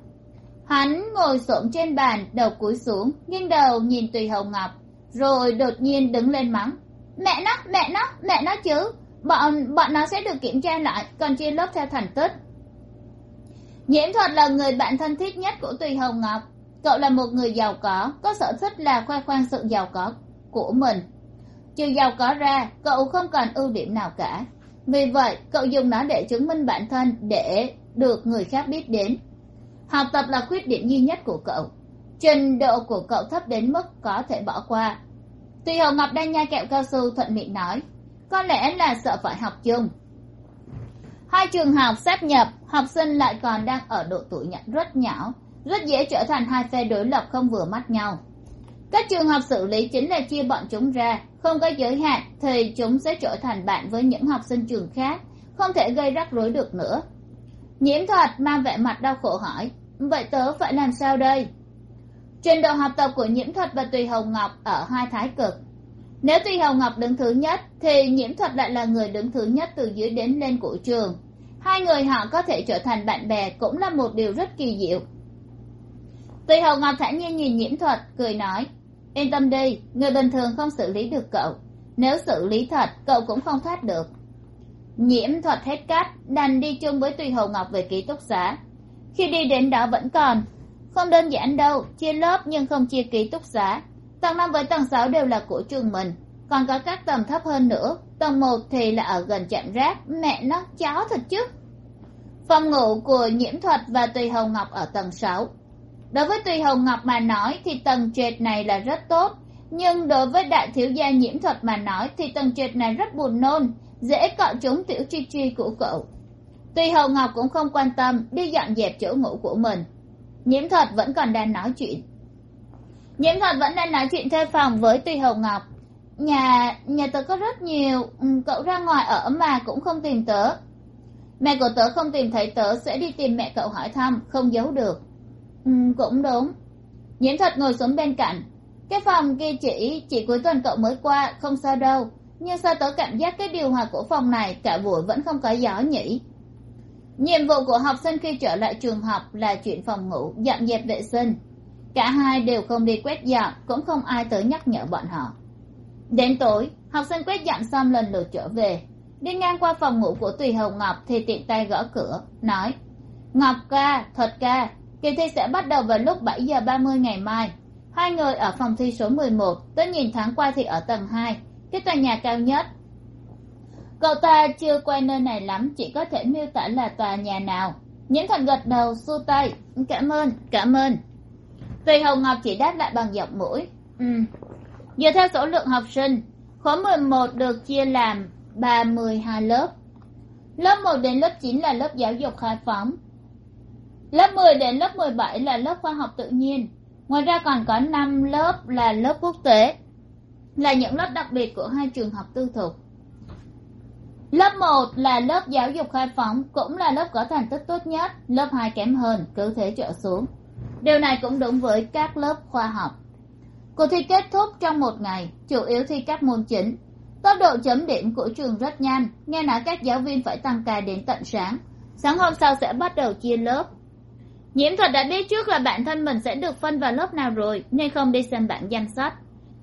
Hắn ngồi xổm trên bàn, đầu cúi xuống, nghiêng đầu nhìn tùy hầu ngọc, rồi đột nhiên đứng lên mắng. Mẹ nó mẹ nó mẹ nó chứ, bọn bọn nó sẽ được kiểm tra lại, còn chia lớp theo thành tích. Nhiễm thuật là người bạn thân thiết nhất của tùy hồng ngọc cậu là một người giàu có có sở thích là khoe khoang sự giàu có của mình. Trừ giàu có ra, cậu không còn ưu điểm nào cả. Vì vậy, cậu dùng nó để chứng minh bản thân để được người khác biết đến. Học tập là khuyết điểm duy nhất của cậu. Trình độ của cậu thấp đến mức có thể bỏ qua. Tùy hồng ngọc đang nhai kẹo cao su thuận miệng nói, có lẽ là sợ phải học chung. Hai trường học sáp nhập, học sinh lại còn đang ở độ tuổi nhận rất nhỏ rất dễ trở thành hai phe đối lập không vừa mắt nhau. Các trường học xử lý chính là chia bọn chúng ra, không có giới hạn thì chúng sẽ trở thành bạn với những học sinh trường khác, không thể gây rắc rối được nữa. Nhiễm thuật mang vẻ mặt đau khổ hỏi, vậy tớ phải làm sao đây? Trình độ học tập của nhiễm thuật và tùy hồng ngọc ở hai thái cực. Nếu tùy hồng ngọc đứng thứ nhất, thì nhiễm thuật lại là người đứng thứ nhất từ dưới đến lên của trường. Hai người họ có thể trở thành bạn bè cũng là một điều rất kỳ diệu tùy hồng ngọc thản nhiên nhìn nhiễm thuật, cười nói, yên tâm đi, người bình thường không xử lý được cậu. Nếu xử lý thật, cậu cũng không thoát được. Nhiễm thuật hết cát đành đi chung với tùy hồng ngọc về ký túc xá. Khi đi đến đó vẫn còn, không đơn giản đâu, chia lớp nhưng không chia ký túc xá. Tầng năm với tầng sáu đều là của trường mình, còn có các tầng thấp hơn nữa. Tầng một thì là ở gần trạm rác. Mẹ nó chó thật chứ. Phòng ngủ của nhiễm thuật và tùy hồng ngọc ở tầng sáu đối với tùy hồng ngọc mà nói thì tầng trệt này là rất tốt, nhưng đối với đại thiếu gia nhiễm thuật mà nói thì tầng trệt này rất buồn nôn, dễ cọ trúng tiểu truy truy của cậu. Tùy hồng ngọc cũng không quan tâm, đi dọn dẹp chỗ ngủ của mình. Nhiễm thuật vẫn còn đang nói chuyện. Nhiễm thuật vẫn đang nói chuyện thuê phòng với tùy hồng ngọc. Nhà nhà tớ có rất nhiều ừ, cậu ra ngoài ở mà cũng không tìm tớ. Mẹ của tớ không tìm thấy tớ sẽ đi tìm mẹ cậu hỏi thăm, không giấu được ừ, cũng đúng. Nhiễm thuật ngồi xuống bên cạnh. Cái phòng kia chỉ chỉ cuối tuần cậu mới qua không sao đâu. Nhưng sao tớ cảm giác cái điều hòa của phòng này cả buổi vẫn không có gió nhỉ. Nhiệm vụ của học sinh khi trở lại trường học là chuyển phòng ngủ dọn dẹp vệ sinh. Cả hai đều không đi quét dọn cũng không ai tới nhắc nhở bọn họ. Đến tối học sinh quét dọn xong lần lượt trở về. Đi ngang qua phòng ngủ của tùy hồng ngọc thì tiện tay gõ cửa nói ngọc ca thuật ca kỳ thi sẽ bắt đầu vào lúc bảy giờ ba mươi ngày mai. Hai người ở phòng thi số mười một tôi nhìn thoáng qua thì ở tầng hai, cái tòa nhà cao nhất. Cậu ta chưa quen nơi này lắm, chỉ có thể miêu tả là tòa nhà nào. Những thằng gật đầu xu tay. Cảm ơn cảm ơn. Tùy hồng ngọc chỉ đáp lại bằng giọng mũi. Ừ. Dựa theo số lượng học sinh, khối mười một được chia làm ba mươi hai lớp. Lớp một đến lớp chín là lớp giáo dục khai phóng lớp mười đến lớp mười bảy là lớp khoa học tự nhiên. Ngoài ra còn có năm lớp là lớp quốc tế, là những lớp đặc biệt của hai trường học tư thục. Lớp một là lớp giáo dục khai phóng, cũng là lớp có thành tích tốt nhất. Lớp hai kém hơn, cứ thế trở xuống. Điều này cũng đúng với các lớp khoa học. Cuộc thi kết thúc trong một ngày, chủ yếu thi các môn chính. Tốc độ chấm điểm của trường rất nhanh, nghe nói các giáo viên phải tăng ca đến tận sáng. Sáng hôm sau sẽ bắt đầu chia lớp nhiễm thuật đã biết trước là bản thân mình sẽ được phân vào lớp nào rồi, nên không đi xem bảng danh sách.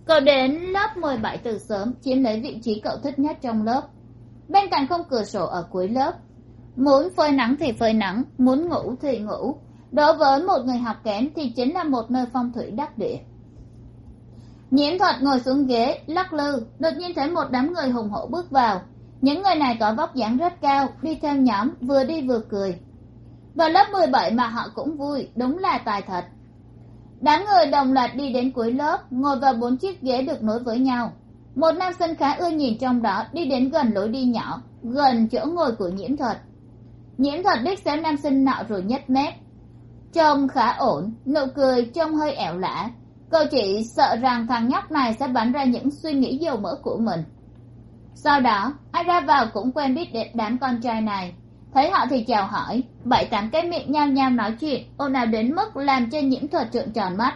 Cậu đến lớp mười bảy từ sớm, chiếm lấy vị trí cậu thích nhất trong lớp. Bên cạnh không cửa sổ ở cuối lớp, muốn phơi nắng thì phơi nắng, muốn ngủ thì ngủ. Đối với một người học kém thì chính là một nơi phong thủy đắc địa. Nhiễm thuật ngồi xuống ghế, lắc lư, đột nhiên thấy một đám người hùng hổ bước vào. Những người này có vóc dáng rất cao, đi theo nhóm, vừa đi vừa cười vào lớp mười bảy mà họ cũng vui, đúng là tài thật. Đám người đồng loạt đi đến cuối lớp, ngồi vào bốn chiếc ghế được nối với nhau. Một nam sinh khá ưa nhìn trong đó, đi đến gần lối đi nhỏ, gần chỗ ngồi của nhiễm thuật. Nhiễm thuật biết xéo nam sinh nọ rồi nhất mép trông khá ổn, nụ cười trông hơi ẻo lả. Cô chỉ sợ rằng thằng nhóc này sẽ bắn ra những suy nghĩ dầu mỡ của mình. Sau đó ai ra vào cũng quen biết đám con trai này thấy họ thì chào hỏi. Bảy tám cái miệng nhao nhao nói chuyện. Ồn ào đến mức làm cho nhiễm thuật trợn tròn mắt.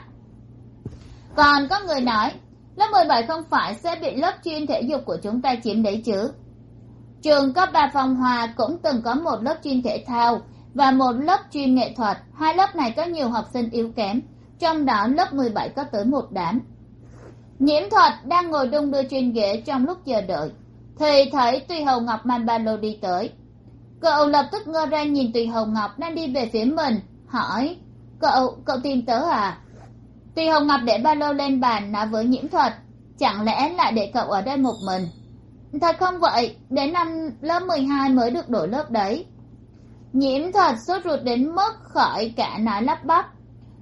Còn có người nói, lớp mười bảy không phải sẽ bị lớp chuyên thể dục của chúng ta chiếm đấy chứ? Trường cấp ba phong hòa cũng từng có một lớp chuyên thể thao và một lớp chuyên nghệ thuật. Hai lớp này có nhiều học sinh yếu kém, trong đó lớp mười bảy có tới một đám. Nhiễm thuật đang ngồi đung đưa trên ghế trong lúc chờ đợi. Thì thấy tuy hầu ngọc mang ba lô đi tới cậu lập tức ngơ ra nhìn tùy hồng ngọc đang đi về phía mình, hỏi cậu cậu tìm tớ à? Tùy hồng ngọc để ba lô lên bàn nói với nhiễm thuật, chẳng lẽ lại để cậu ở đây một mình? Thật không vậy? Đến năm lớp mười hai mới được đổi lớp đấy. Nhiễm thuật sốt ruột đến mức khỏi cả nói lắp bắp.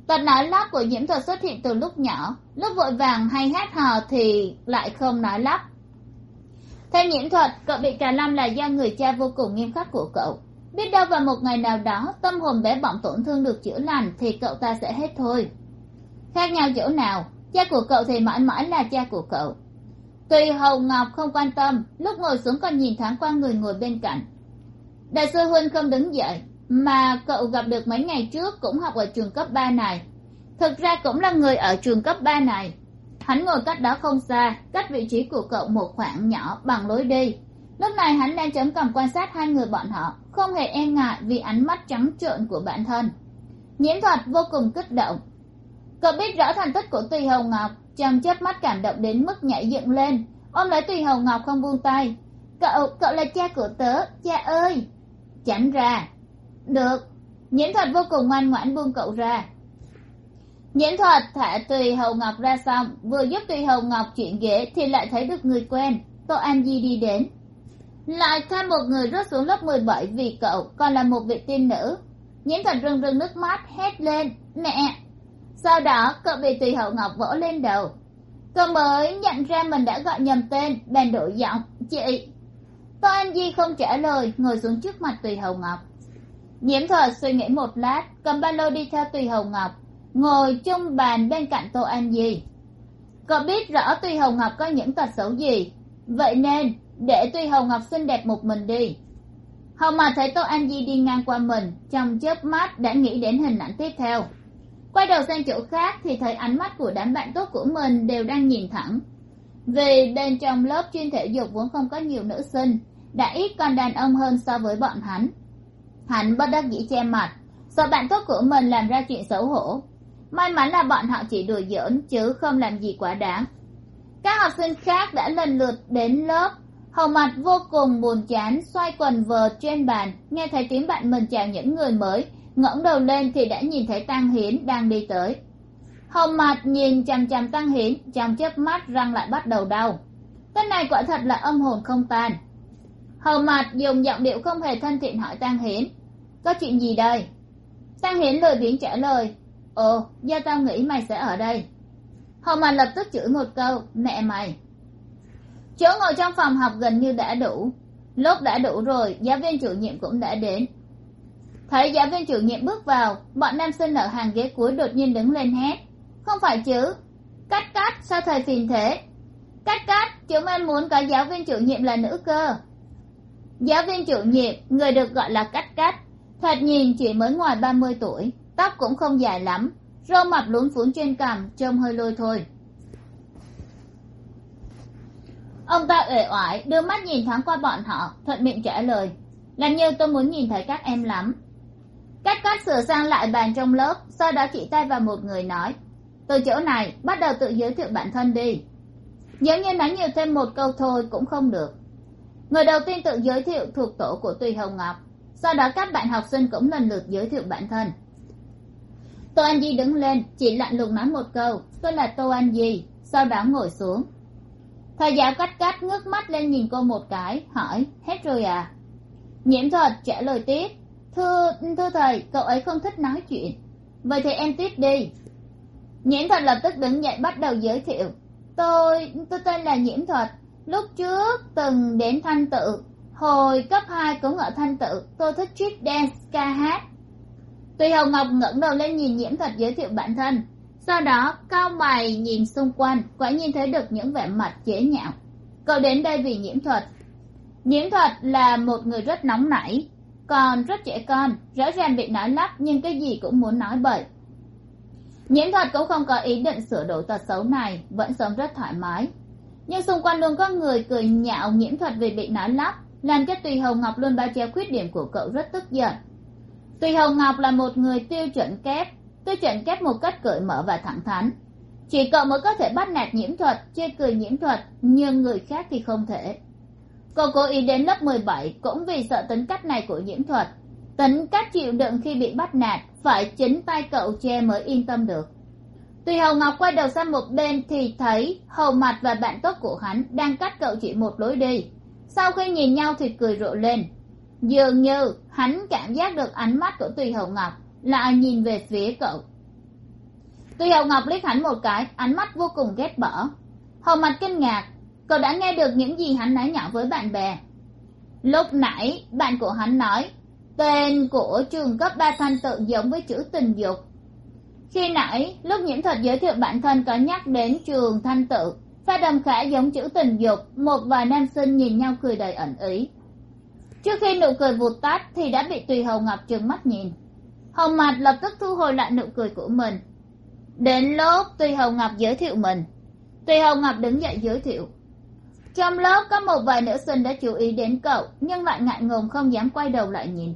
Tật nói lắp của nhiễm thuật xuất hiện từ lúc nhỏ, lúc vội vàng hay hát hò thì lại không nói lắp theo nhiễm thuật, cậu bị cà lâm là do người cha vô cùng nghiêm khắc của cậu. Biết đâu vào một ngày nào đó, tâm hồn bé bỏng tổn thương được chữa lành thì cậu ta sẽ hết thôi. Khác nhau chỗ nào, cha của cậu thì mãi mãi là cha của cậu. Tùy hầu ngọc không quan tâm, lúc ngồi xuống còn nhìn thoáng qua người ngồi bên cạnh. Đại sư huynh không đứng dậy, mà cậu gặp được mấy ngày trước cũng học ở trường cấp ba này. Thực ra cũng là người ở trường cấp ba này hắn ngồi cách đó không xa, cách vị trí của cậu một khoảng nhỏ bằng lối đi. Lúc này hắn đang chấm cầm quan sát hai người bọn họ, không hề e ngại vì ánh mắt trắng trợn của bản thân. Nhiễm thuật vô cùng kích động. Cậu biết rõ thành tích của tùy hồng ngọc, trong chớp mắt cảm động đến mức nhảy dựng lên. Ôm lấy tùy hồng ngọc không buông tay. Cậu cậu là cha của tớ, cha ơi! Tránh ra. Được. Nhiễm thuật vô cùng ngoan ngoãn buông cậu ra nhiễm thuật thả tùy hầu ngọc ra xong, vừa giúp tùy hầu ngọc chuyển ghế thì lại thấy được người quen. Tô an di đi đến. Lại thêm một người rớt xuống lớp mười bảy vì cậu còn là một vị tiên nữ. Nhiễm thuật rưng rưng nước mắt hét lên, mẹ! Sau đó, cậu bị tùy hậu ngọc vỗ lên đầu. Cậu mới nhận ra mình đã gọi nhầm tên, bèn đổi giọng, chị. Tô an di không trả lời, ngồi xuống trước mặt tùy hầu ngọc. Nhiễm thuật suy nghĩ một lát, cầm ba lô đi theo tùy hầu ngọc ngồi chung bàn bên cạnh tô an di cậu biết rõ tuy hồng ngọc có những tật xấu gì? Vậy nên, để tuy hồng ngọc xinh đẹp một mình đi. Hầu mà thấy tô an di đi ngang qua mình, trong chớp mắt đã nghĩ đến hình ảnh tiếp theo. Quay đầu sang chỗ khác thì thấy ánh mắt của đám bạn tốt của mình đều đang nhìn thẳng. Vì bên trong lớp chuyên thể dục vốn không có nhiều nữ sinh, đã ít con đàn ông hơn so với bọn hắn. Hắn bất đắc dĩ che mặt, sợ bạn tốt của mình làm ra chuyện xấu hổ may mắn là bọn họ chỉ đùa giỡn, chứ không làm gì quá đáng. Các học sinh khác đã lần lượt đến lớp. Hầu mặt vô cùng buồn chán, xoay quần vờ trên bàn, nghe thấy tiếng bạn mình chào những người mới. Ngẩng đầu lên thì đã nhìn thấy tăng hiến đang đi tới. Hầu mặt nhìn chằm chằm tăng hiến, trong chớp mắt răng lại bắt đầu đau. Tên này quả thật là âm hồn không tan. Hầu mặt dùng giọng điệu không hề thân thiện hỏi tăng hiến, có chuyện gì đây? Tăng hiến lười biếng trả lời ồ, do tao nghĩ mày sẽ ở đây. Hầu mà lập tức chửi một câu, mẹ mày. Chỗ ngồi trong phòng học gần như đã đủ. Lúc đã đủ rồi, giáo viên chủ nhiệm cũng đã đến. Thấy giáo viên chủ nhiệm bước vào, bọn nam sinh ở hàng ghế cuối đột nhiên đứng lên hét. Không phải chứ? Cắt cắt, sao thầy phiền thế? Cắt cắt, chúng em muốn có giáo viên chủ nhiệm là nữ cơ. Giáo viên chủ nhiệm, người được gọi là cắt cắt, thoạt nhìn chỉ mới ngoài ba mươi tuổi tóc cũng không dài lắm. Râu mập lún phún trên cằm, trông hơi lôi thôi. Ông ta uể oải, đưa mắt nhìn thoáng qua bọn họ, thuận miệng trả lời. Làm như tôi muốn nhìn thấy các em lắm. Cách cắt sửa sang lại bàn trong lớp, sau đó chỉ tay vào một người nói. Từ chỗ này, bắt đầu tự giới thiệu bản thân đi. Giống như nói nhiều thêm một câu thôi cũng không được. Người đầu tiên tự giới thiệu thuộc tổ của tùy hồng ngọc. Sau đó các bạn học sinh cũng lần lượt giới thiệu bản thân tô anh di đứng lên, chỉ lạnh lùng nói một câu, tôi là tô anh di. Sau đó ngồi xuống. Thầy giáo cắt cắt ngước mắt lên nhìn cô một cái, hỏi, hết rồi à? Nhiễm thuật trả lời tiếp, thưa thưa thầy, cậu ấy không thích nói chuyện. Vậy thì em tiếp đi. Nhiễm thuật lập tức đứng dậy bắt đầu giới thiệu, tôi tôi tên là nhiễm thuật. Lúc trước từng đến thanh tự, hồi cấp hai cũng ở thanh tự, tôi thích trip dance, ca hát tùy hồng ngọc ngẩng đầu lên nhìn nhiễm thuật giới thiệu bản thân, sau đó cao mày nhìn xung quanh, quả nhiên thấy được những vẻ mặt chế nhạo. Cậu đến đây vì nhiễm thuật. Nhiễm thuật là một người rất nóng nảy, còn rất trẻ con, rõ ràng bị nói lắp nhưng cái gì cũng muốn nói bậy. Nhiễm thuật cũng không có ý định sửa đổi tật xấu này, vẫn sống rất thoải mái. Nhưng xung quanh luôn có người cười nhạo nhiễm thuật vì bị nói lắp, làm cho tùy hồng ngọc luôn bao che khuyết điểm của cậu rất tức giận tùy hồng ngọc là một người tiêu chuẩn kép, tiêu chuẩn kép một cách cởi mở và thẳng thắn. Chỉ cậu mới có thể bắt nạt nhiễm thuật, chê cười nhiễm thuật, nhưng người khác thì không thể. Cô cố ý đến lớp mười bảy cũng vì sợ tính cách này của nhiễm thuật. Tính cách chịu đựng khi bị bắt nạt, phải chính tay cậu che mới yên tâm được. Tùy hầu ngọc quay đầu sang một bên thì thấy hầu mặt và bạn tốt của hắn đang cắt cậu chỉ một lối đi. Sau khi nhìn nhau thì cười rộ lên dường như, hắn cảm giác được ánh mắt của tùy Hậu ngọc là nhìn về phía cậu. Tùy Hậu ngọc liếc hắn một cái, ánh mắt vô cùng ghét bỏ. Hầu mặt kinh ngạc, cậu đã nghe được những gì hắn nói nhỏ với bạn bè. Lúc nãy, bạn của hắn nói, tên của trường cấp ba thanh tự giống với chữ tình dục. Khi nãy, lúc nhiễm thuật giới thiệu bản thân có nhắc đến trường thanh tự, pha đầm khả giống chữ tình dục, một vài nam sinh nhìn nhau cười đầy ẩn ý trước khi nụ cười vụt tắt thì đã bị tùy hầu ngọc trừng mắt nhìn. Hồng mặt lập tức thu hồi lại nụ cười của mình. Đến lúc tùy hầu ngọc giới thiệu mình, tùy hầu ngọc đứng dậy giới thiệu. Trong lớp có một vài nữ sinh đã chú ý đến cậu, nhưng lại ngại ngùng không dám quay đầu lại nhìn.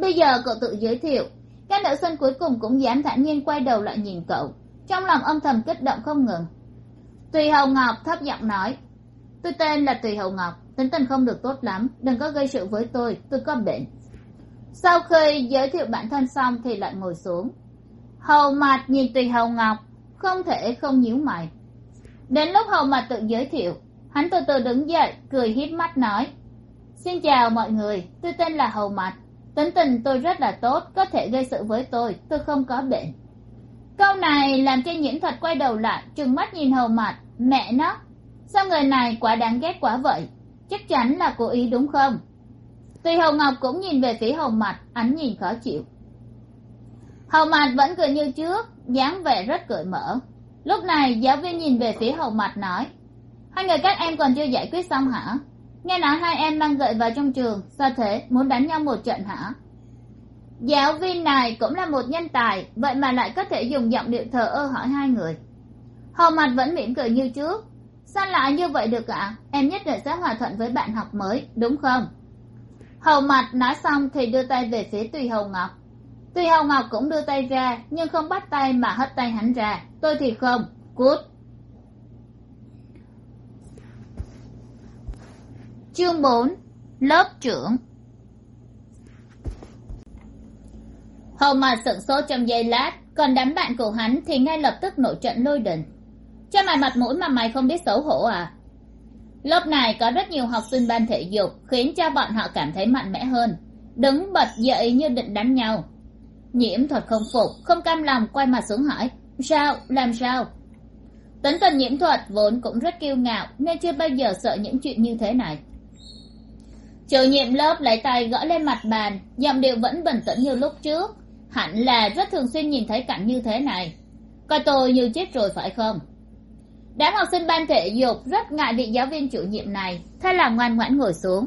Bây giờ cậu tự giới thiệu, các nữ sinh cuối cùng cũng dám thản nhiên quay đầu lại nhìn cậu. Trong lòng âm thầm kích động không ngừng. Tùy hầu ngọc thấp giọng nói, tôi tên là tùy hầu ngọc tính tình không được tốt lắm, đừng có gây sự với tôi tôi có bệnh. Sau khi giới thiệu bản thân xong thì lại ngồi xuống. Hầu mặt nhìn tùy hầu ngọc, không thể không nhíu mày. Đến lúc hầu mặt tự giới thiệu, hắn từ từ đứng dậy, cười híp mắt nói, xin chào mọi người, tôi tên là hầu mặt tính tình tôi rất là tốt, có thể gây sự với tôi tôi không có bệnh. Câu này làm cho nhiễm thuật quay đầu lại, trừng mắt nhìn hầu mặt mẹ nó, sao người này quá đáng ghét quá vậy? Chắc chắn là cố ý đúng không? Tuy hầu ngọc cũng nhìn về phía hầu mặt ánh nhìn khó chịu. Hầu mặt vẫn cười như trước, dáng vẻ rất cởi mở. Lúc này, giáo viên nhìn về phía hầu mặt nói, hai người các em còn chưa giải quyết xong hả? Nghe nói hai em mang gậy vào trong trường, sao thế? Muốn đánh nhau một trận hả? Giáo viên này cũng là một nhân tài, vậy mà lại có thể dùng giọng điệu thờ ơ hỏi hai người. Hầu mặt vẫn mỉm cười như trước sao lại như vậy được ạ? Em nhất định sẽ hòa thuận với bạn học mới, đúng không? Hầu mặt nói xong thì đưa tay về phía tùy hầu ngọc. Tùy hầu ngọc cũng đưa tay ra, nhưng không bắt tay mà hất tay hắn ra. Tôi thì không. Cút. Chương bốn. Lớp trưởng. Hầu mặt sửng sốt trong giây lát, còn đám bạn của hắn thì ngay lập tức nổi trận lôi đình cho mày mặt mũi mà mày không biết xấu hổ à? Lớp này có rất nhiều học sinh ban thể dục khiến cho bọn họ cảm thấy mạnh mẽ hơn. Đứng bật dậy như định đánh nhau. Nhiễm thuật không phục, không cam lòng quay mặt xuống hỏi, sao, làm sao? Tính tình nhiễm thuật vốn cũng rất kiêu ngạo nên chưa bao giờ sợ những chuyện như thế này. Chủ nhiệm lớp lấy tay gõ lên mặt bàn, giọng điệu vẫn bình tĩnh như lúc trước. Hẳn là rất thường xuyên nhìn thấy cảnh như thế này. Coi tôi như chết rồi phải không? Đám học sinh ban thể dục rất ngại vị giáo viên chủ nhiệm này thay làm ngoan ngoãn ngồi xuống.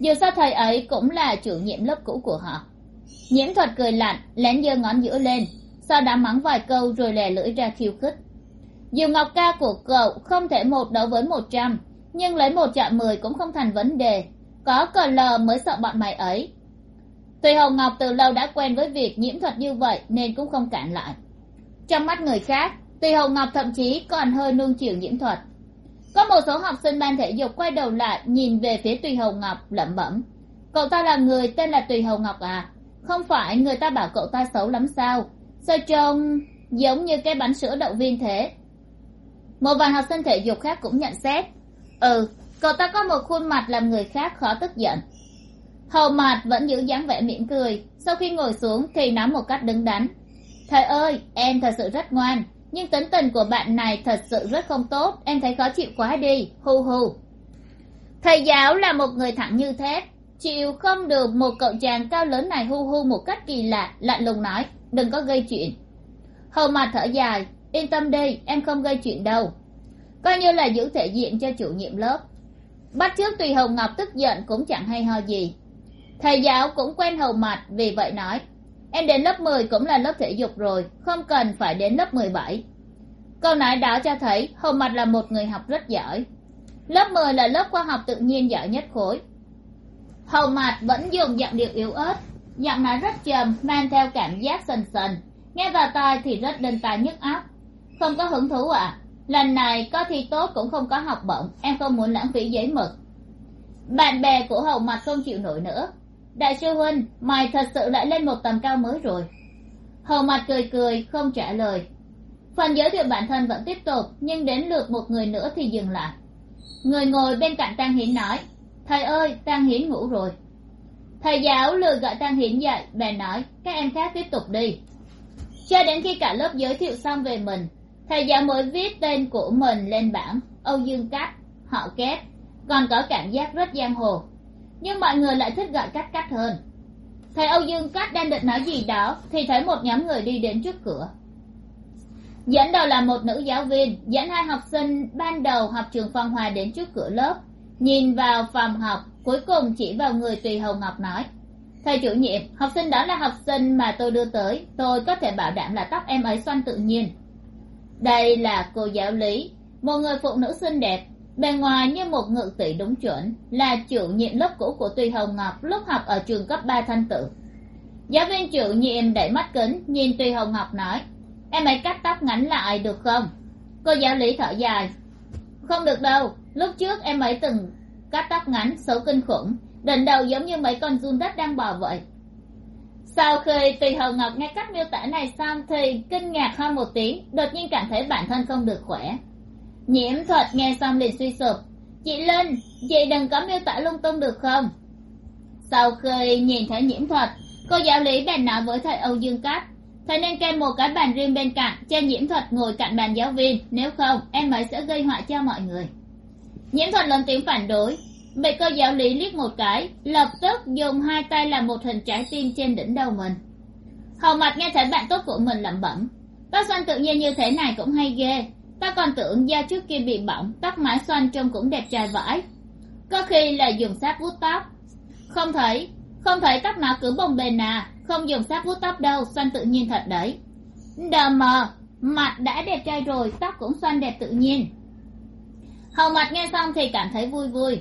Dù sao thầy ấy cũng là chủ nhiệm lớp cũ của họ. Nhiễm thuật cười lạnh, lén giơ ngón giữa lên, sau đó mắng vài câu rồi lè lưỡi ra khiêu khích. Dù ngọc ca của cậu không thể một đấu với một trăm, nhưng lấy một chạm mười cũng không thành vấn đề. Có cờ lờ mới sợ bọn mày ấy. Tuy hồng ngọc từ lâu đã quen với việc nhiễm thuật như vậy nên cũng không cản lại. Trong mắt người khác tùy hồng ngọc thậm chí còn hơi nương chiều nhiễm thuật. Có một số học sinh ban thể dục quay đầu lại nhìn về phía tùy hồng ngọc lẩm bẩm. Cậu ta là người tên là tùy hồng ngọc à? Không phải người ta bảo cậu ta xấu lắm sao? Sao trông giống như cái bánh sữa đậu viên thế? Một vài học sinh thể dục khác cũng nhận xét. Ừ cậu ta có một khuôn mặt làm người khác khó tức giận. Hầu mặt vẫn giữ dáng vẻ mỉm cười. Sau khi ngồi xuống thì nói một cách đứng đắn. Thầy ơi, em thật sự rất ngoan nhưng tính tình của bạn này thật sự rất không tốt. Em thấy khó chịu quá đi. Hu hu thầy giáo là một người thẳng như thép chịu không được một cậu chàng cao lớn này hu hu một cách kỳ lạ, lạnh lùng nói. Đừng có gây chuyện. Hầu mặt thở dài. Yên tâm đi, em không gây chuyện đâu. Coi như là giữ thể diện cho chủ nhiệm lớp. Bắt trước tùy hồng ngọc tức giận cũng chẳng hay ho gì. Thầy giáo cũng quen hầu mặt vì vậy nói em đến lớp mười cũng là lớp thể dục rồi, không cần phải đến lớp mười bảy. Câu nói đó cho thấy Hồng mặt là một người học rất giỏi. Lớp mười là lớp khoa học tự nhiên giỏi nhất khối. Hồng mặt vẫn dùng giọng điệu yếu ớt, giọng nói rất trầm, mang theo cảm giác sần sần. Nghe vào tai thì rất đinh tai nhức óc. Không có hứng thú à? Lần này có thi tốt cũng không có học bổng, em không muốn lãng phí giấy mực. Bạn bè của hầu mặt không chịu nổi nữa đại sư huynh, mày thật sự lại lên một tầm cao mới rồi. Hầu mặt cười cười, không trả lời. Phần giới thiệu bản thân vẫn tiếp tục, nhưng đến lượt một người nữa thì dừng lại. Người ngồi bên cạnh tăng hiến nói, thầy ơi, tăng hiến ngủ rồi. Thầy giáo lừa gọi tăng hiến dậy, bèn nói, các em khác tiếp tục đi. Cho đến khi cả lớp giới thiệu xong về mình, thầy giáo mới viết tên của mình lên bảng, âu dương cát, họ kép, còn có cảm giác rất giang hồ nhưng mọi người lại thích gọi cắt cắt hơn. Thầy âu dương cát đang định nói gì đó, thì thấy một nhóm người đi đến trước cửa. Dẫn đầu là một nữ giáo viên, dẫn hai học sinh ban đầu học trường phong hòa đến trước cửa lớp. Nhìn vào phòng học, cuối cùng chỉ vào người tùy hầu ngọc nói, thầy chủ nhiệm, học sinh đó là học sinh mà tôi đưa tới. Tôi có thể bảo đảm là tóc em ấy xoăn tự nhiên. Đây là cô giáo lý, một người phụ nữ xinh đẹp bề ngoài như một ngự tỷ đúng chuẩn, là chủ nhiệm lớp cũ của tùy hồng ngọc lúc học ở trường cấp ba thanh tự. Giáo viên chủ nhiệm đẩy mắt kính, nhìn tùy hồng ngọc nói, em ấy cắt tóc ngắn lại được không? Cô giáo lý thở dài, không được đâu, lúc trước em ấy từng cắt tóc ngắn, xấu kinh khủng, đỉnh đầu giống như mấy con run đất đang bò vậy. Sau khi tùy hồng ngọc nghe cách miêu tả này xong thì kinh ngạc hơn một tiếng, đột nhiên cảm thấy bản thân không được khỏe nhiễm thuật nghe xong liền suy sụp. Chị linh, chị đừng có miêu tả lung tung được không? Sau khi nhìn thấy nhiễm thuật, cô giáo lý bèn nói với thầy âu dương cát, thầy nên kèm một cái bàn riêng bên cạnh cho nhiễm thuật ngồi cạnh bàn giáo viên, nếu không, em ấy sẽ gây họa cho mọi người. Nhiễm thuật lớn tiếng phản đối, bị cô giáo lý liếc một cái, lập tức dùng hai tay làm một hình trái tim trên đỉnh đầu mình. Hầu mặt nghe thấy bạn tốt của mình lẩm bẩm tóc xoăn tự nhiên như thế này cũng hay ghê ta còn tưởng da trước kia bị bỏng, tóc mái xoăn trông cũng đẹp trai vãi. Có khi là dùng sáp vuốt tóc. Không thấy không thấy tóc nó cứ bồng bềnh à. Không dùng sáp vuốt tóc đâu, xoăn tự nhiên thật đấy. Đờ mờ, mặt đã đẹp trai rồi, tóc cũng xoăn đẹp tự nhiên. Hầu mặt nghe xong thì cảm thấy vui vui.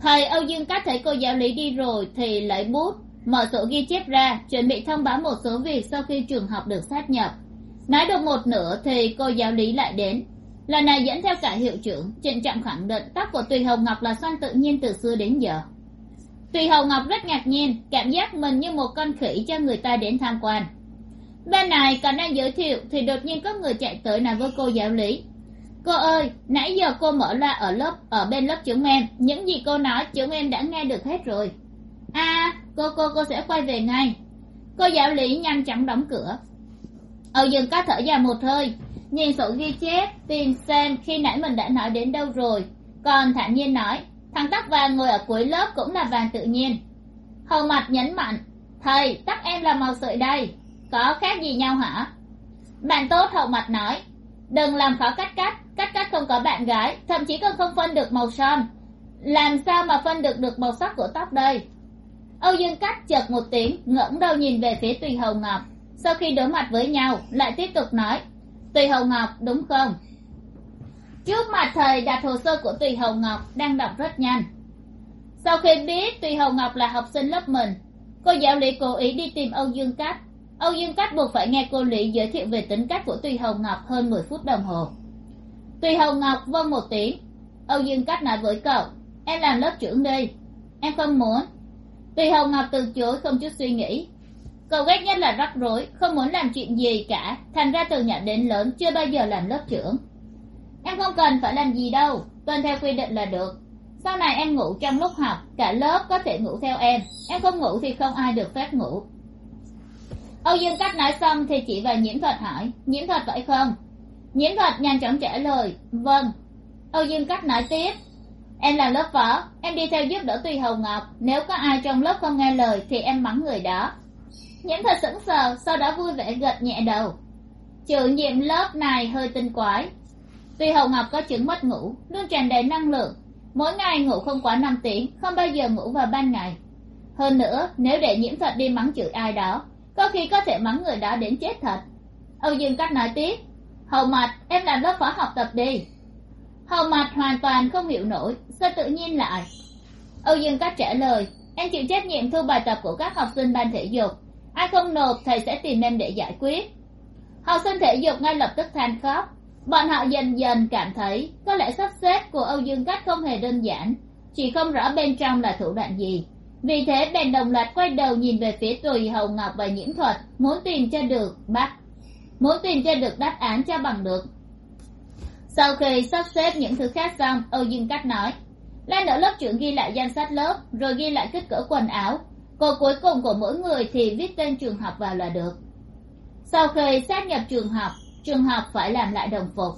Thầy âu dương cát thấy cô giáo lý đi rồi thì lấy bút, mở sổ ghi chép ra, chuẩn bị thông báo một số việc sau khi trường học được sát nhập nói được một nửa thì cô giáo lý lại đến. Lần này dẫn theo cả hiệu trưởng trịnh trọng khẳng định tóc của tùy hồng ngọc là xoăn tự nhiên từ xưa đến giờ. Tùy hồng ngọc rất ngạc nhiên, cảm giác mình như một con khỉ cho người ta đến tham quan. Bên này còn đang giới thiệu thì đột nhiên có người chạy tới nói với cô giáo lý. Cô ơi, nãy giờ cô mở loa ở lớp, ở bên lớp chúng em những gì cô nói chúng em đã nghe được hết rồi. À cô cô cô sẽ quay về ngay. Cô giáo lý nhanh chóng đóng cửa âu dương có thở dài một hơi. Nhìn sổ ghi chép tìm xem khi nãy mình đã nói đến đâu rồi. Còn thản nhiên nói, thằng tóc vàng ngồi ở cuối lớp cũng là vàng tự nhiên. Hầu mặt nhấn mạnh, thầy tóc em là màu sợi đây. Có khác gì nhau hả? Bạn tốt hậu mặt nói, đừng làm khó cách cách cách cách không có bạn gái, thậm chí còn không phân được màu son. Làm sao mà phân được được màu sắc của tóc đây? Âu dương cắt chợt một tiếng, ngẩng đầu nhìn về phía tùy hầu ngọc sau khi đối mặt với nhau, lại tiếp tục nói, tùy hầu ngọc, đúng không? Trước mặt thầy đặt hồ sơ của tùy hầu ngọc đang đọc rất nhanh. Sau khi biết tùy hầu ngọc là học sinh lớp mình, cô giáo lý cố ý đi tìm âu dương cát âu dương cát buộc phải nghe cô lý giới thiệu về tính cách của tùy hầu ngọc hơn mười phút đồng hồ. Tùy hầu ngọc vâng một tiếng. Âu dương cát nói với cậu, em làm lớp trưởng đi. Em không muốn. Tùy hầu ngọc từ chối không chút suy nghĩ cậu ghét nhất là rắc rối, không muốn làm chuyện gì cả. Thành ra từ nhỏ đến lớn chưa bao giờ làm lớp trưởng. Em không cần phải làm gì đâu, tuân theo quy định là được. Sau này em ngủ trong lúc học, cả lớp có thể ngủ theo em. Em không ngủ thì không ai được phép ngủ. Âu dương cách nói xong thì chỉ vào nhiễm thuật hỏi, nhiễm thuật phải không? Nhiễm thuật nhanh chóng trả lời vâng. Âu dương cách nói tiếp, em là lớp phó em đi theo giúp đỡ tùy hầu ngọc. Nếu có ai trong lớp không nghe lời thì em mắng người đó nhiễm thật sững sờ, sau đó vui vẻ gật nhẹ đầu. Chủ nhiệm lớp này hơi tinh quái. Tuy hậu ngọc có chứng mất ngủ, luôn tràn đầy năng lượng. Mỗi ngày ngủ không quá năm tiếng, không bao giờ ngủ vào ban ngày. Hơn nữa, nếu để nhiễm thật đi mắng chửi ai đó, có khi có thể mắng người đó đến chết thật. Âu dương cách nói tiếp hầu mặt em làm lớp phó học tập đi. Hầu mặt hoàn toàn không hiểu nổi, sao tự nhiên lại? Âu dương cách trả lời, em chịu trách nhiệm thu bài tập của các học sinh ban thể dục ai không nộp thầy sẽ tìm em để giải quyết. Học sinh thể dục ngay lập tức than khóc. Bọn họ dần dần cảm thấy có lẽ sắp xếp của âu dương cách không hề đơn giản, chỉ không rõ bên trong là thủ đoạn gì. Vì thế, bèn đồng loạt quay đầu nhìn về phía tùy hầu ngọc và nhiễm thuật, muốn tìm cho được bắt, muốn tìm cho được đáp án cho bằng được. Sau khi sắp xếp những thứ khác xong, âu dương cách nói lan ở lớp trưởng ghi lại danh sách lớp, rồi ghi lại kích cỡ quần áo còn cuối cùng của mỗi người thì viết tên trường học vào là được. Sau khi sát nhập trường học trường học phải làm lại đồng phục.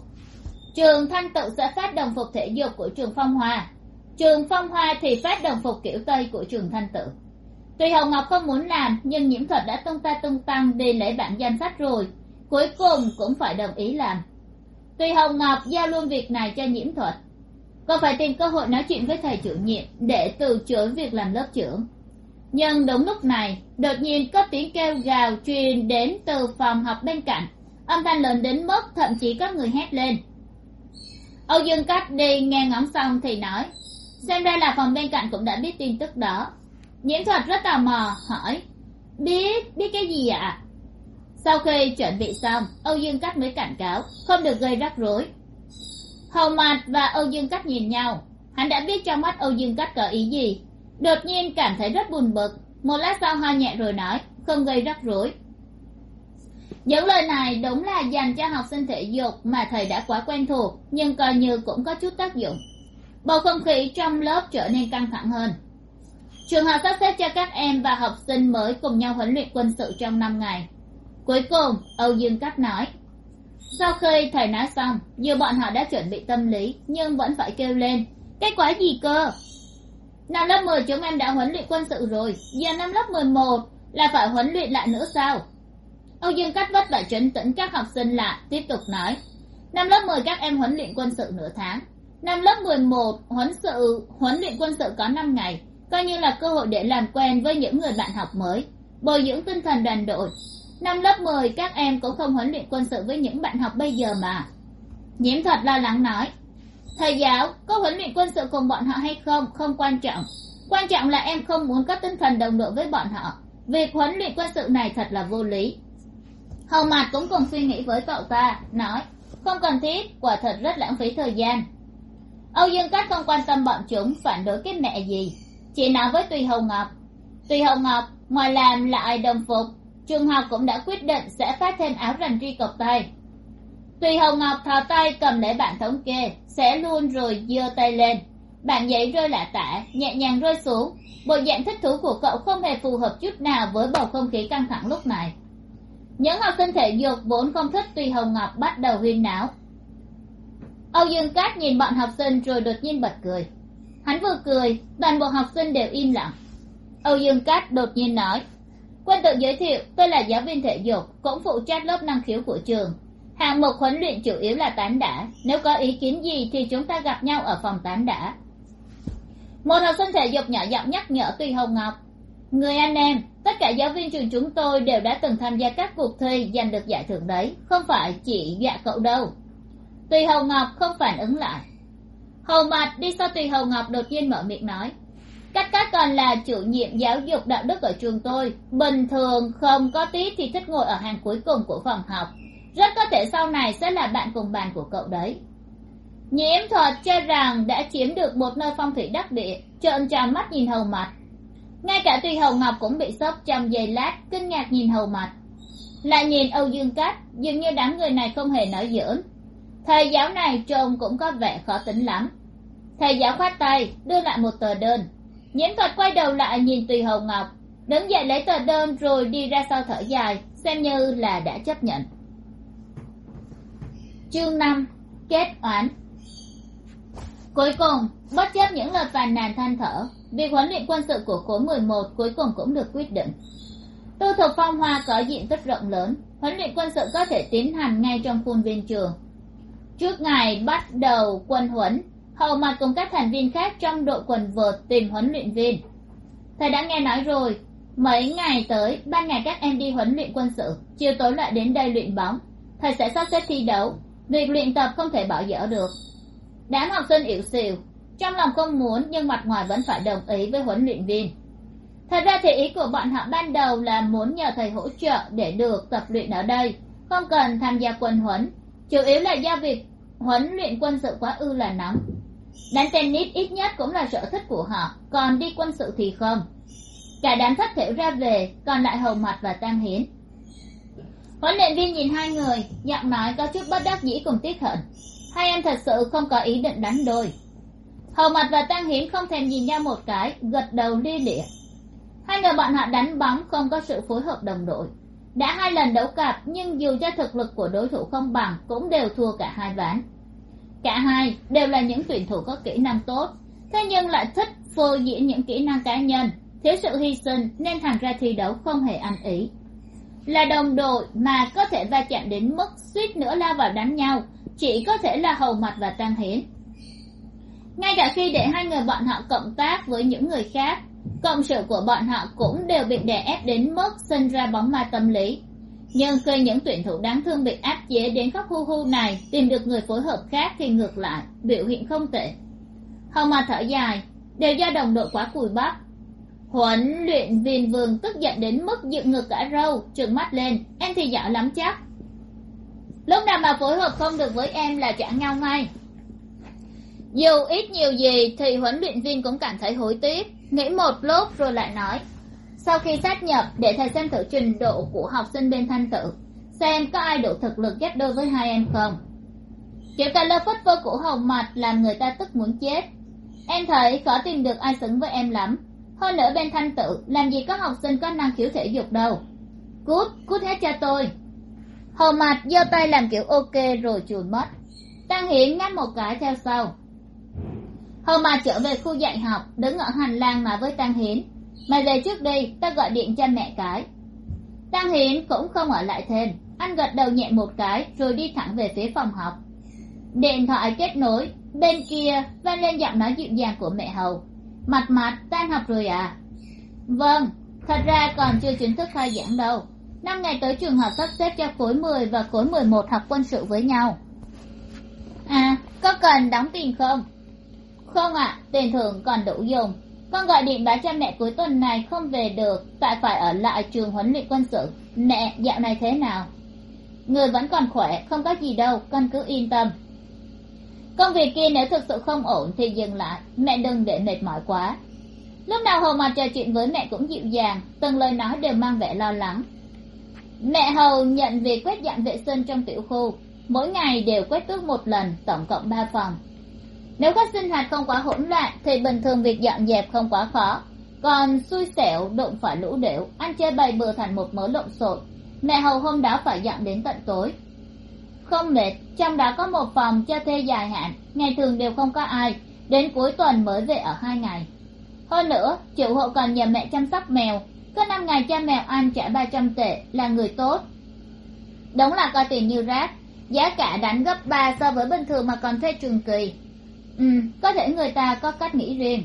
Trường thanh tự sẽ phát đồng phục thể dục của trường phong hoa. Trường phong hoa thì phát đồng phục kiểu tây của trường thanh tự. Tuy hồng ngọc không muốn làm, nhưng nhiễm thuật đã tung ta tung tăng đi lấy bản danh sách rồi. Cuối cùng cũng phải đồng ý làm. Tuy hồng ngọc giao luôn việc này cho nhiễm thuật. Còn phải tìm cơ hội nói chuyện với thầy chủ nhiệm để từ chối việc làm lớp trưởng nhưng đúng lúc này, đột nhiên có tiếng kêu gào truyền đến từ phòng học bên cạnh. Âm thanh lớn đến mức thậm chí có người hét lên. Âu dương cắt đi nghe ngóng xong thì nói, xem ra là phòng bên cạnh cũng đã biết tin tức đó. Nhiễm thuật rất tò mò, hỏi, biết biết cái gì ạ? Sau khi chuẩn bị xong, âu dương cắt mới cảnh cáo, không được gây rắc rối. Hầu mạt và âu dương cắt nhìn nhau, hắn đã biết trong mắt âu dương cắt có ý gì? Đột nhiên cảm thấy rất buồn bực. Một lát sau ho nhẹ rồi nói, không gây rắc rối. Những lời này đúng là dành cho học sinh thể dục mà thầy đã quá quen thuộc, nhưng coi như cũng có chút tác dụng. Bầu không khí trong lớp trở nên căng thẳng hơn. Trường học sắp xếp cho các em và học sinh mới cùng nhau huấn luyện quân sự trong năm ngày. Cuối cùng, âu dương cắt nói, sau khi thầy nói xong, dù bọn họ đã chuẩn bị tâm lý, nhưng vẫn phải kêu lên, cái quái gì cơ năm lớp mười chúng em đã huấn luyện quân sự rồi. Giờ năm lớp mười một là phải huấn luyện lại nữa sao? Âu dương cắt vất và trấn tĩnh các học sinh lại, tiếp tục nói. Năm lớp mười các em huấn luyện quân sự nửa tháng. Năm lớp mười một huấn sự, huấn luyện quân sự có năm ngày. Coi như là cơ hội để làm quen với những người bạn học mới, bồi dưỡng tinh thần đoàn đội. Năm lớp mười các em cũng không huấn luyện quân sự với những bạn học bây giờ mà. Nhiễm thuật lo lắng nói thầy giáo, có huấn luyện quân sự cùng bọn họ hay không? Không quan trọng. Quan trọng là em không muốn có tinh thần đồng đội với bọn họ. Việc huấn luyện quân sự này thật là vô lý. Hầu mặt cũng cùng suy nghĩ với cậu ta, nói, không cần thiết, quả thật rất lãng phí thời gian. Âu dương cách không quan tâm bọn chúng, phản đối cái mẹ gì? Chỉ nói với tùy hồng ngọc, tùy hồng ngọc, ngoài làm lại đồng phục, trường học cũng đã quyết định sẽ phát thêm áo rằn tri cộc tay. Tùy hồng ngọc thò tay cầm lấy bản thống kê xé luôn rồi giơ tay lên. Bản giấy rơi lạ tả, nhẹ nhàng rơi xuống. Bộ dạng thích thú của cậu không hề phù hợp chút nào với bầu không khí căng thẳng lúc này. Những học sinh thể dục vốn không thích tùy hồng ngọc bắt đầu huyên náo. Âu dương cát nhìn bọn học sinh rồi đột nhiên bật cười. Hắn vừa cười, toàn bộ học sinh đều im lặng. Âu dương cát đột nhiên nói, quân tự giới thiệu, tôi là giáo viên thể dục, cũng phụ trách lớp năng khiếu của trường hạng mục huấn luyện chủ yếu là tán đả. Nếu có ý kiến gì thì chúng ta gặp nhau ở phòng tán đả. Một học sinh thể dục nhỏ giọng nhắc nhở tùy hồng ngọc, người anh em, tất cả giáo viên trường chúng tôi đều đã từng tham gia các cuộc thi giành được giải thưởng đấy. Không phải chỉ dọa cậu đâu. Tùy hồng ngọc không phản ứng lại. Hầu mặt đi sau tùy hồng ngọc đột nhiên mở miệng nói cách các còn là chủ nhiệm giáo dục đạo đức ở trường tôi. Bình thường không có tí thì thích ngồi ở hàng cuối cùng của phòng học rất có thể sau này sẽ là bạn cùng bàn của cậu đấy. Nhiễm thuật cho rằng đã chiếm được một nơi phong thủy đắc địa, trợn tròn mắt nhìn hầu mặt ngay cả tùy hầu ngọc cũng bị sốc trong giây lát, kinh ngạc nhìn hầu mặt lại nhìn âu dương cát dường như đám người này không hề nói giỡn. Thầy giáo này trông cũng có vẻ khó tính lắm. Thầy giáo khoát tay, đưa lại một tờ đơn. Nhiễm thuật quay đầu lại nhìn tùy hầu ngọc, đứng dậy lấy tờ đơn rồi đi ra sau thở dài, xem như là đã chấp nhận chương năm, kết oán. Cuối cùng, bất chấp những lời phàn nàn than thở, việc huấn luyện quân sự của khối mười một cuối cùng cũng được quyết định. Tư thục phong hoa có diện tích rộng lớn, huấn luyện quân sự có thể tiến hành ngay trong khuôn viên trường. Trước ngày bắt đầu quân huấn, hầu mặt cùng các thành viên khác trong đội quần vợt tìm huấn luyện viên. Thầy đã nghe nói rồi, mấy ngày tới, ban ngày các em đi huấn luyện quân sự, chiều tối lại đến đây luyện bóng. Thầy sẽ sắp xếp thi đấu việc luyện tập không thể bỏ dở được. Đám học sinh yếu xìu, trong lòng không muốn nhưng mặt ngoài vẫn phải đồng ý với huấn luyện viên. Thật ra thì ý của bọn họ ban đầu là muốn nhờ thầy hỗ trợ để được tập luyện ở đây, không cần tham gia quân huấn. Chủ yếu là do việc huấn luyện quân sự quá ư là nóng. Đánh tennis ít nhất cũng là sở thích của họ, còn đi quân sự thì không. Cả đám thất thiểu ra về, còn lại hầu mặt và tam hiến huấn luyện viên nhìn hai người, giọng nói có chút bất đắc dĩ cùng tiếc hận. Hai em thật sự không có ý định đánh đôi. Hầu mặt và tăng hiến không thèm nhìn nhau một cái, gật đầu lia lịa. Hai người bọn họ đánh bóng không có sự phối hợp đồng đội. Đã hai lần đấu cặp, nhưng dù cho thực lực của đối thủ không bằng, cũng đều thua cả hai ván. Cả hai đều là những tuyển thủ có kỹ năng tốt, thế nhưng lại thích phô diễn những kỹ năng cá nhân. Thiếu sự hy sinh, nên thành ra thi đấu không hề ăn ý là đồng đội mà có thể va chạm đến mức suýt nữa lao vào đánh nhau, chỉ có thể là hầu mặt và tăng hiến ngay cả khi để hai người bọn họ cộng tác với những người khác, cộng sự của bọn họ cũng đều bị đè ép đến mức sinh ra bóng ma tâm lý. Nhưng khi những tuyển thủ đáng thương bị áp chế đến khóc hu hu này tìm được người phối hợp khác thì ngược lại, biểu hiện không tệ. Hầu mà thở dài, đều do đồng đội quá cùi bắp huấn luyện viên vương tức giận đến mức dựng ngực cả râu, trừng mắt lên. Em thì giỏi lắm chắc. Lúc nào mà phối hợp không được với em là chả nhau ngay. Dù ít nhiều gì thì huấn luyện viên cũng cảm thấy hối tiếc. Nghĩ một lúc rồi lại nói, sau khi sát nhập, để thầy xem thử trình độ của học sinh bên thanh tự, xem có ai đủ thực lực ghép đôi với hai em không. Kiểu cả lơ phất phơ của hồng mặt làm người ta tức muốn chết. Em thấy khó tìm được ai xứng với em lắm hơn nữa bên thanh tự, làm gì có học sinh có năng khiếu thể dục đâu. Cút cút hết cho tôi. Hầu mặt giơ tay làm kiểu ok rồi chuồn mất tăng hiển ngắt một cái theo sau. Hầu mặt trở về khu dạy học, đứng ở hành lang nói với tăng hiến mày về trước đi, ta gọi điện cho mẹ cái. Tăng hiến cũng không ở lại thêm. Anh gật đầu nhẹ một cái, rồi đi thẳng về phía phòng học. Điện thoại kết nối, bên kia vang lên giọng nói dịu dàng của mẹ hầu mặt mặt tan học rồi à vâng thật ra còn chưa chính thức khai giảng đâu. Năm ngày tới trường học sắp xếp cho khối mười và khối mười một học quân sự với nhau. À có cần đóng tiền không? Không ạ, tiền thưởng còn đủ dùng. Con gọi điện báo cho mẹ cuối tuần này không về được, tại phải ở lại trường huấn luyện quân sự. Mẹ, dạo này thế nào? Người vẫn còn khỏe, không có gì đâu, con cứ yên tâm công việc kia nếu thực sự không ổn thì dừng lại. Mẹ đừng để mệt mỏi quá. Lúc nào hầu mặt trò chuyện với mẹ cũng dịu dàng, từng lời nói đều mang vẻ lo lắng. Mẹ hầu nhận việc quét dọn vệ sinh trong tiểu khu. Mỗi ngày đều quét tước một lần, tổng cộng ba phòng. Nếu các sinh hoạt không quá hỗn loạn, thì bình thường việc dọn dẹp không quá khó. Còn xui xẻo, đụng phải lũ đểu, ăn chơi bày bừa thành một mớ lộn xộn. Mẹ hầu hôm đó phải dọn đến tận tối không mệt, trong đó có một phòng cho thuê dài hạn, ngày thường đều không có ai. Đến cuối tuần mới về ở hai ngày. Hơn nữa, chủ hộ còn nhờ mẹ chăm sóc mèo. Có năm ngày cha mèo ăn trả ba trăm tệ là người tốt. Đúng là coi tiền như rác, giá cả đánh gấp ba so với bình thường mà còn thuê trường kỳ. Ừ có thể người ta có cách nghĩ riêng.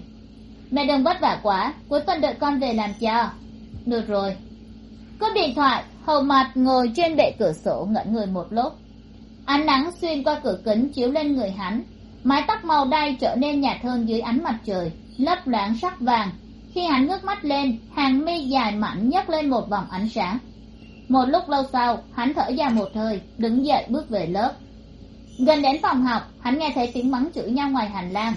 Mẹ đừng vất vả quá, cuối tuần đợi con về làm cho. Được rồi. Cúp điện thoại, hầu mặt ngồi trên bệ cửa sổ ngẩn người một lúc ánh nắng xuyên qua cửa kính chiếu lên người hắn. Mái tóc màu đay trở nên nhạt hơn dưới ánh mặt trời, lấp loáng sắc vàng. Khi hắn ngước mắt lên, hàng mi dài mảnh nhấc lên một vòng ánh sáng. Một lúc lâu sau, hắn thở dài một hơi đứng dậy bước về lớp. Gần đến phòng học, hắn nghe thấy tiếng mắng chửi nhau ngoài hành lang.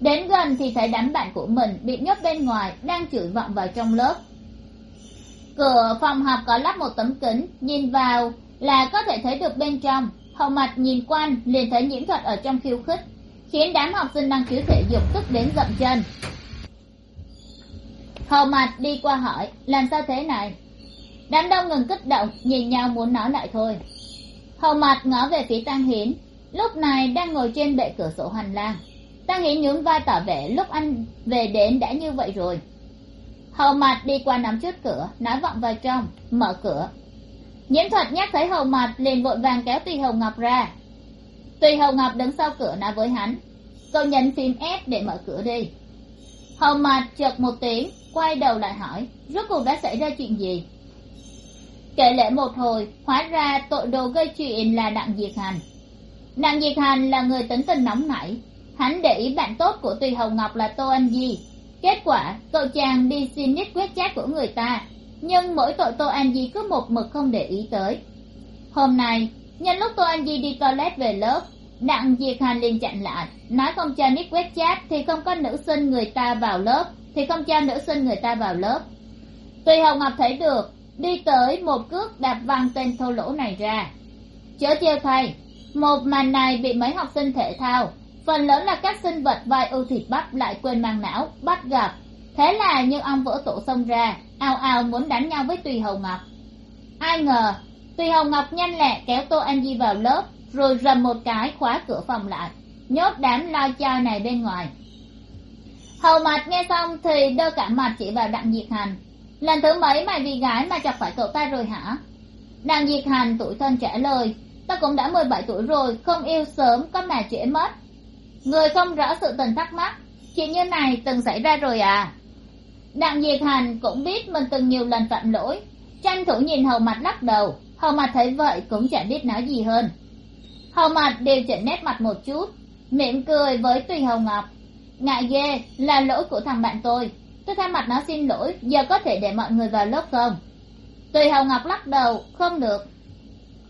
Đến gần thì thấy đám bạn của mình bị nhốt bên ngoài, đang chửi vọng vào trong lớp. Cửa phòng học có lắp một tấm kính, nhìn vào là có thể thấy được bên trong hầu mặt nhìn quan, liền thấy nhiễm thuật ở trong khiêu khích, khiến đám học sinh đăng ký thể dục tức đến dậm chân. Hầu mặt đi qua hỏi, làm sao thế này? Đám đông ngừng kích động, nhìn nhau muốn nói lại thôi. Hầu mặt ngó về phía tăng hiến lúc này đang ngồi trên bệ cửa sổ hành lang. Tăng hiến nhún vai tỏ vẻ, lúc anh về đến đã như vậy rồi. Hầu mặt đi qua nắm trước cửa, nói vọng vào trong, mở cửa nhiễm thuật nhắc thấy hầu mặt liền vội vàng kéo tùy hầu ngọc ra. Tùy hầu ngọc đứng sau cửa nói với hắn cậu nhấn phím ép để mở cửa đi. Hầu mặt chợt một tiếng, quay đầu lại hỏi, rốt cuộc đã xảy ra chuyện gì? Kể lễ một hồi, hóa ra tội đồ gây chuyện là đặng diệt hành. Đặng diệt hành là người tính tình nóng nảy. Hắn để ý bạn tốt của tùy hầu ngọc là tô anh di. Kết quả, cậu chàng đi xin nít quét chat của người ta nhưng mỗi tội tô anh di cứ một mực không để ý tới. Hôm nay, nhân lúc tô anh di đi toilet về lớp, đặng diệt hàn liền chặn lại, nói không cho nick quét chat thì không có nữ sinh người ta vào lớp, thì không cho nữ sinh người ta vào lớp. Tùy hồng ngọc thấy được, đi tới một cước đạp văng tên thô lỗ này ra. Chớ trêu thầy một màn này bị mấy học sinh thể thao, phần lớn là các sinh vật vai ưu thịt bắp lại quên mang não, bắt gặp thế là như ông vỡ tổ xông ra ào ào muốn đánh nhau với tùy hồng ngọc. Ai ngờ, tùy hồng ngọc nhanh lẹ kéo tô anh di vào lớp, rồi rầm một cái khóa cửa phòng lại, nhốt đám lo chai này bên ngoài. Hầu mặt nghe xong thì đơ cả mặt chỉ vào đặng diệt hành. Lần thứ mấy mày vì gái mà chọc phải cậu ta rồi hả? Đặng diệt hành tuổi thân trả lời, ta cũng đã mười bảy tuổi rồi, không yêu sớm, có mà trễ mất. Người không rõ sự tình thắc mắc, chuyện như này từng xảy ra rồi à? Đặng diệt hành cũng biết mình từng nhiều lần phạm lỗi. Tranh thủ nhìn hầu mặt lắc đầu. Hầu mặt thấy vậy cũng chẳng biết nói gì hơn. Hầu mặt điều chỉnh nét mặt một chút, mỉm cười với tùy hầu ngọc. Ngại ghê, là lỗi của thằng bạn tôi. Tôi thay mặt nó xin lỗi, giờ có thể để mọi người vào lớp không? Tùy hầu ngọc lắc đầu, không được.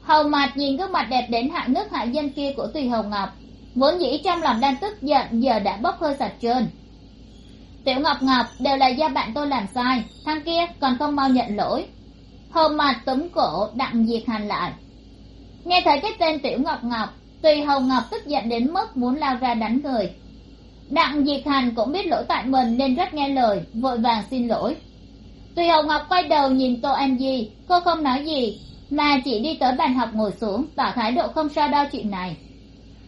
Hầu mặt nhìn gương mặt đẹp đến hạ nước hạ dân kia của tùy hầu ngọc, vốn dĩ trong lòng đang tức giận, giờ đã bốc hơi sạch trơn tiểu ngọc ngọc đều là do bạn tôi làm sai, thằng kia còn không mau nhận lỗi. Hôm mà túm cổ đặng diệt hành lại. Nghe thấy cái tên tiểu ngọc ngọc tùy hầu ngọc tức giận đến mức muốn lao ra đánh người. Đặng diệt hành cũng biết lỗi tại mình nên rất nghe lời, vội vàng xin lỗi. Tùy hầu ngọc quay đầu nhìn tô an di, cô không nói gì, mà chỉ đi tới bàn học ngồi xuống, tỏ thái độ không sao đo chuyện này.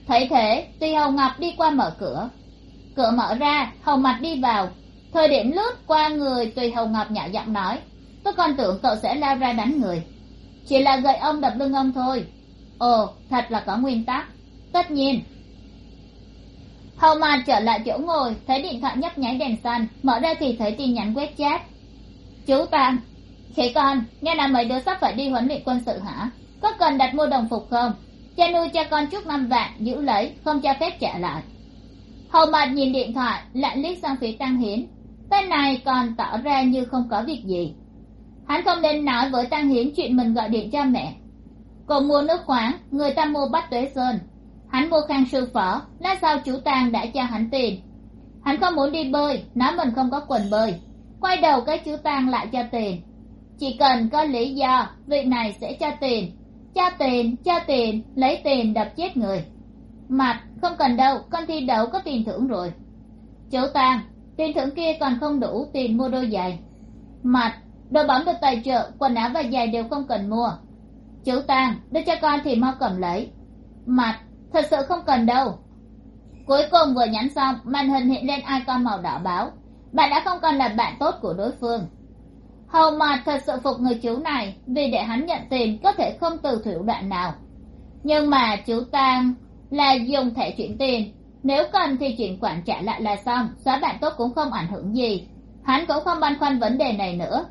Thấy thế, tùy hầu ngọc đi qua mở cửa cửa mở ra, hầu mặt đi vào. Thời điểm lướt qua người tùy hầu ngọc nhỏ giọng nói. Tôi còn tưởng cậu sẽ lao ra đánh người. Chỉ là gậy ông đập lưng ông thôi. Ồ, thật là có nguyên tắc. Tất nhiên. Hầu mặt trở lại chỗ ngồi, thấy điện thoại nhấp nháy đèn xanh, mở ra thì thấy tin nhắn quét chat. Chú tam khỉ con, nghe là mấy đứa sắp phải đi huấn luyện quân sự hả? Có cần đặt mua đồng phục không? Cha nuôi cha con chút năm vạn, giữ lấy, không cho phép trả lại hầu mặt nhìn điện thoại lại liếc sang phía tăng hiến. Tên này còn tỏ ra như không có việc gì. Hắn không nên nói với tăng hiến chuyện mình gọi điện cho mẹ. Cô mua nước khoáng, người ta mua bách tuế sơn. Hắn mua khang sư phở, lát sau chú tàng đã cho hắn tiền. Hắn không muốn đi bơi, nói mình không có quần bơi. Quay đầu cái chú tàng lại cho tiền. Chỉ cần có lý do vị này sẽ cho tiền. Cho tiền cho tiền, lấy tiền đập chết người mặt không cần đâu, con thi đấu có tiền thưởng rồi. Chú tàng tiền thưởng kia còn không đủ tiền mua đôi giày. Mặt đồ bóng được tài trợ, quần áo và giày đều không cần mua. Chú tàng đưa cho con thì mau cầm lấy. Mặt thật sự không cần đâu. Cuối cùng vừa nhắn xong, màn hình hiện lên icon màu đỏ báo. Bạn đã không còn là bạn tốt của đối phương. Hầu mà thật sự phục người chú này, vì để hắn nhận tiền có thể không từ thủ đoạn nào. Nhưng mà chú tang là dùng thẻ chuyển tiền. Nếu cần thì chuyển khoản trả lại là xong, xóa bạn tốt cũng không ảnh hưởng gì. Hắn cũng không băn khoăn vấn đề này nữa.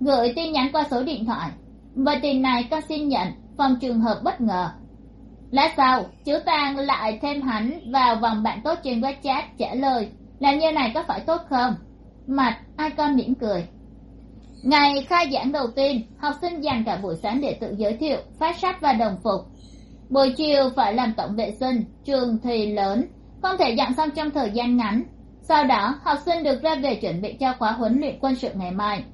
Gửi tin nhắn qua số điện thoại. Và tiền này con xin nhận, phòng trường hợp bất ngờ. Lát sau, chú tang lại thêm hắn vào vòng bạn tốt trên wechat trả lời làm như này có phải tốt không? Mặt ai con mỉm cười. Ngày khai giảng đầu tiên, học sinh dành cả buổi sáng để tự giới thiệu, phát sách và đồng phục buổi chiều phải làm tổng vệ sinh, trường thì lớn, không thể dặn xong trong thời gian ngắn. Sau đó, học sinh được ra về chuẩn bị cho khóa huấn luyện quân sự ngày mai.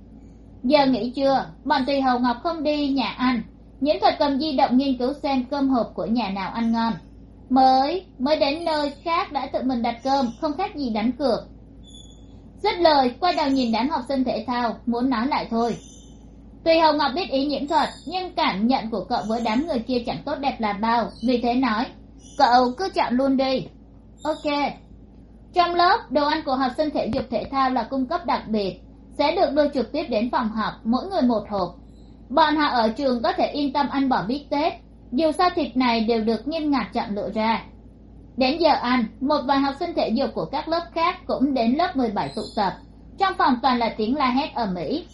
Giờ nghỉ trưa, bọn tùy hầu ngọc không đi nhà ăn. Nhiễm thuật cầm di động nghiên cứu xem cơm hộp của nhà nào ăn ngon. Mới mới đến nơi khác đã tự mình đặt cơm, không khác gì đánh cược. Dứt lời, quay đầu nhìn đám học sinh thể thao, muốn nói lại thôi. Tuy hồng ngọc biết ý nhiễm thuật, nhưng cảm nhận của cậu với đám người kia chẳng tốt đẹp là bao. Vì thế nói, cậu cứ chọn luôn đi. Ok. Trong lớp, đồ ăn của học sinh thể dục thể thao là cung cấp đặc biệt, sẽ được đưa trực tiếp đến phòng học, mỗi người một hộp. Bọn họ ở trường có thể yên tâm ăn bỏ bít tết, dù sao thịt này đều được nghiêm ngặt chọn lựa ra. Đến giờ ăn, một vài học sinh thể dục của các lớp khác cũng đến lớp mười bảy tụ tập. Trong phòng toàn là tiếng la hét ở mỹ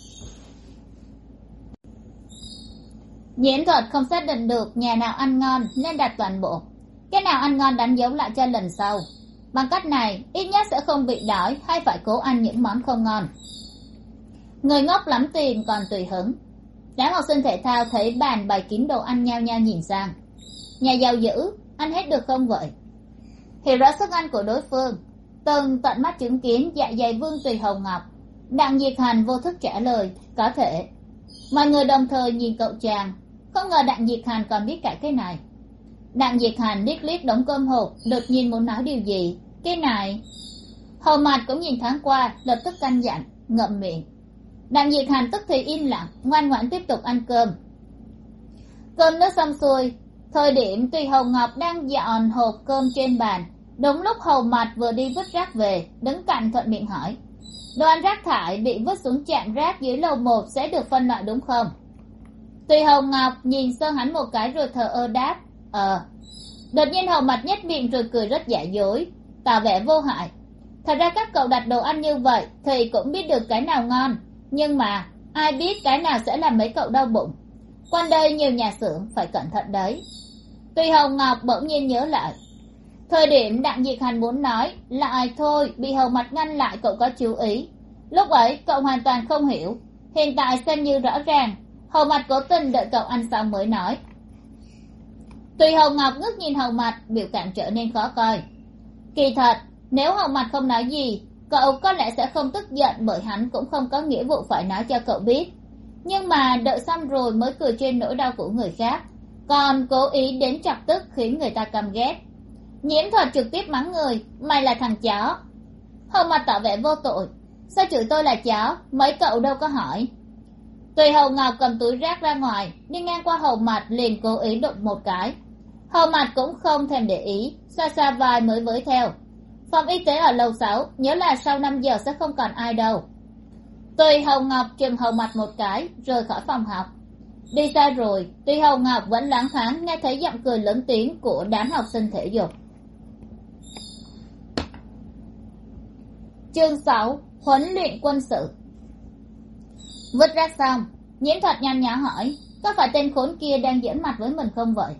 diễn thuật không xác định được nhà nào ăn ngon nên đặt toàn bộ. Cái nào ăn ngon đánh dấu lại cho lần sau. Bằng cách này, ít nhất sẽ không bị đói hay phải cố ăn những món không ngon. Người ngốc lắm tiền còn tùy hứng. Đám học sinh thể thao thấy bàn bày kín đồ ăn nhao nhao nhìn sang. Nhà giàu dữ, ăn hết được không vậy? Hiểu rõ sức ăn của đối phương. Từng tận mắt chứng kiến dạ dày vương tùy hồng ngọc. Đặng diệt hành vô thức trả lời, có thể. Mọi người đồng thời nhìn cậu chàng không ngờ đặng diệt hành còn biết cả cái này. Đặng diệt hành liếc liếc đống cơm hộp, đột nhiên muốn nói điều gì? Cái này. Hồ mạt cũng nhìn thoáng qua, lập tức căn dặn ngậm miệng. Đặng diệt hành tức thì im lặng, ngoan ngoãn tiếp tục ăn cơm. Cơm nước xong xuôi, thời điểm tùy hồng ngọc đang dọn hộp cơm trên bàn, đúng lúc hầu mạt vừa đi vứt rác về, đứng cạnh thuận miệng hỏi đoàn rác thải bị vứt xuống trạm rác dưới lầu một sẽ được phân loại đúng không? Tùy hồng ngọc nhìn sơn hắn một cái rồi thờ ơ đáp ờ. Đột nhiên Hồng mặt nhếch miệng rồi cười rất giả dối, tỏ vẻ vô hại. Thật ra các cậu đặt đồ ăn như vậy thì cũng biết được cái nào ngon, nhưng mà ai biết cái nào sẽ làm mấy cậu đau bụng. Quanh đây nhiều nhà xưởng, phải cẩn thận đấy. Tuy hồng ngọc bỗng nhiên nhớ lại, thời điểm đặng diệt hành muốn nói lại thôi bị hầu mặt ngăn lại cậu có chú ý. Lúc ấy cậu hoàn toàn không hiểu, hiện tại xem như rõ ràng hầu mặt cố tình đợi cậu ăn xong mới nói. Tùy hầu ngọc ngước nhìn hầu mặt biểu cảm trở nên khó coi. Kỳ thật, nếu hầu mặt không nói gì, cậu có lẽ sẽ không tức giận bởi hắn cũng không có nghĩa vụ phải nói cho cậu biết. Nhưng mà đợi xong rồi mới cười trên nỗi đau của người khác, còn cố ý đến chọc tức khiến người ta căm ghét. Nhiễm thuật trực tiếp mắng người, mày là thằng chó. Hầu mặt tỏ vẻ vô tội. Sao chửi tôi là chó? Mấy cậu đâu có hỏi tùy hầu ngọc cầm túi rác ra ngoài đi ngang qua hầu mặt liền cố ý đụng một cái. Hầu mặt cũng không thèm để ý xa xa vai mới với theo. Phòng y tế ở lầu sáu nhớ là sau năm giờ sẽ không còn ai đâu. Tùy hầu ngọc chừng hầu mặt một cái, rời khỏi phòng học. Đi xa rồi tùy hầu ngọc vẫn láng thoáng nghe thấy giọng cười lớn tiếng của đám học sinh thể dục. Chương sáu, huấn luyện quân sự vứt rác xong nhiễm thuật nhăn nhã hỏi, có phải tên khốn kia đang diễn mặt với mình không vậy?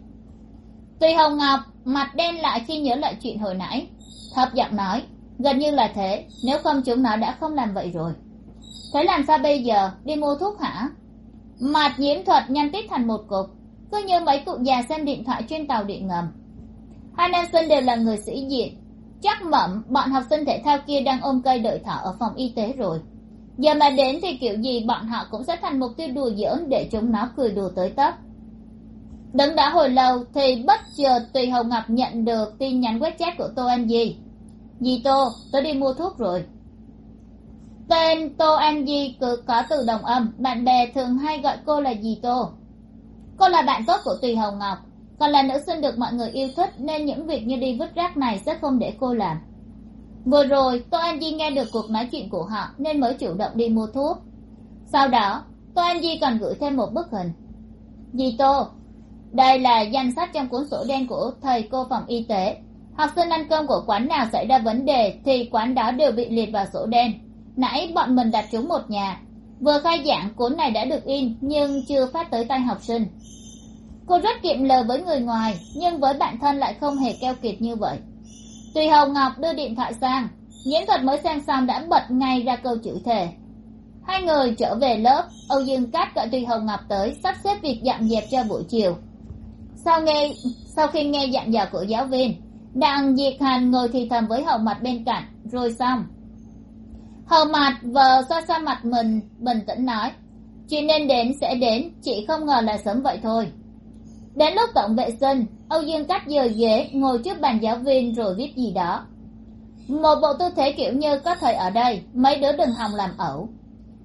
Tùy hồng ngọc mặt đen lại khi nhớ lại chuyện hồi nãy thập giọng nói, gần như là thế, nếu không chúng nó đã không làm vậy rồi. Thế làm sao bây giờ? Đi mua thuốc hả? Mặt nhiễm thuật nhăn tít thành một cục, cứ như mấy cụ già xem điện thoại trên tàu điện ngầm. Hai nam sinh đều là người sĩ diện, chắc mẩm bọn học sinh thể thao kia đang ôm cây đợi thở ở phòng y tế rồi giờ mà đến thì kiểu gì bọn họ cũng sẽ thành mục tiêu đùa giỡn để chúng nó cười đùa tới tấp. Đứng đã hồi lâu thì bất chợt tùy hồng ngọc nhận được tin nhắn wechat của tô anh di. Dì tô tôi đi mua thuốc rồi. Tên tô anh di cứ có từ đồng âm, bạn bè thường hay gọi cô là dì tô. Cô là bạn tốt của tùy hồng ngọc, còn là nữ sinh được mọi người yêu thích nên những việc như đi vứt rác này sẽ không để cô làm vừa rồi, tô an di nghe được cuộc nói chuyện của họ nên mới chủ động đi mua thuốc. Sau đó, tô an di còn gửi thêm một bức hình. Dì tô? Đây là danh sách trong cuốn sổ đen của thầy cô phòng y tế. Học sinh ăn cơm của quán nào xảy ra vấn đề thì quán đó đều bị liệt vào sổ đen. Nãy bọn mình đặt chúng một nhà. Vừa khai giảng, cuốn này đã được in nhưng chưa phát tới tay học sinh. Cô rất kiệm lời với người ngoài, nhưng với bản thân lại không hề keo kiệt như vậy tùy hồng ngọc đưa điện thoại sang nhiễm thuật mới xem xong đã bật ngay ra câu chữ thề. Hai người trở về lớp, âu dương cát gọi tùy hồng ngọc tới sắp xếp việc dặn dẹp cho buổi chiều. Sau nghe, sau khi nghe dặn dò của giáo viên, đặng diệt hành ngồi thì thầm với hầu mặt bên cạnh, rồi xong. Hầu mặt vờ xoa xoa mặt mình, bình tĩnh nói Chị nên đến sẽ đến chị không ngờ là sớm vậy thôi. Đến lúc tổng vệ sinh âu dương cách dời ghế ngồi trước bàn giáo viên rồi viết gì đó. Một bộ tư thế kiểu như có thầy ở đây, mấy đứa đừng hòng làm ẩu.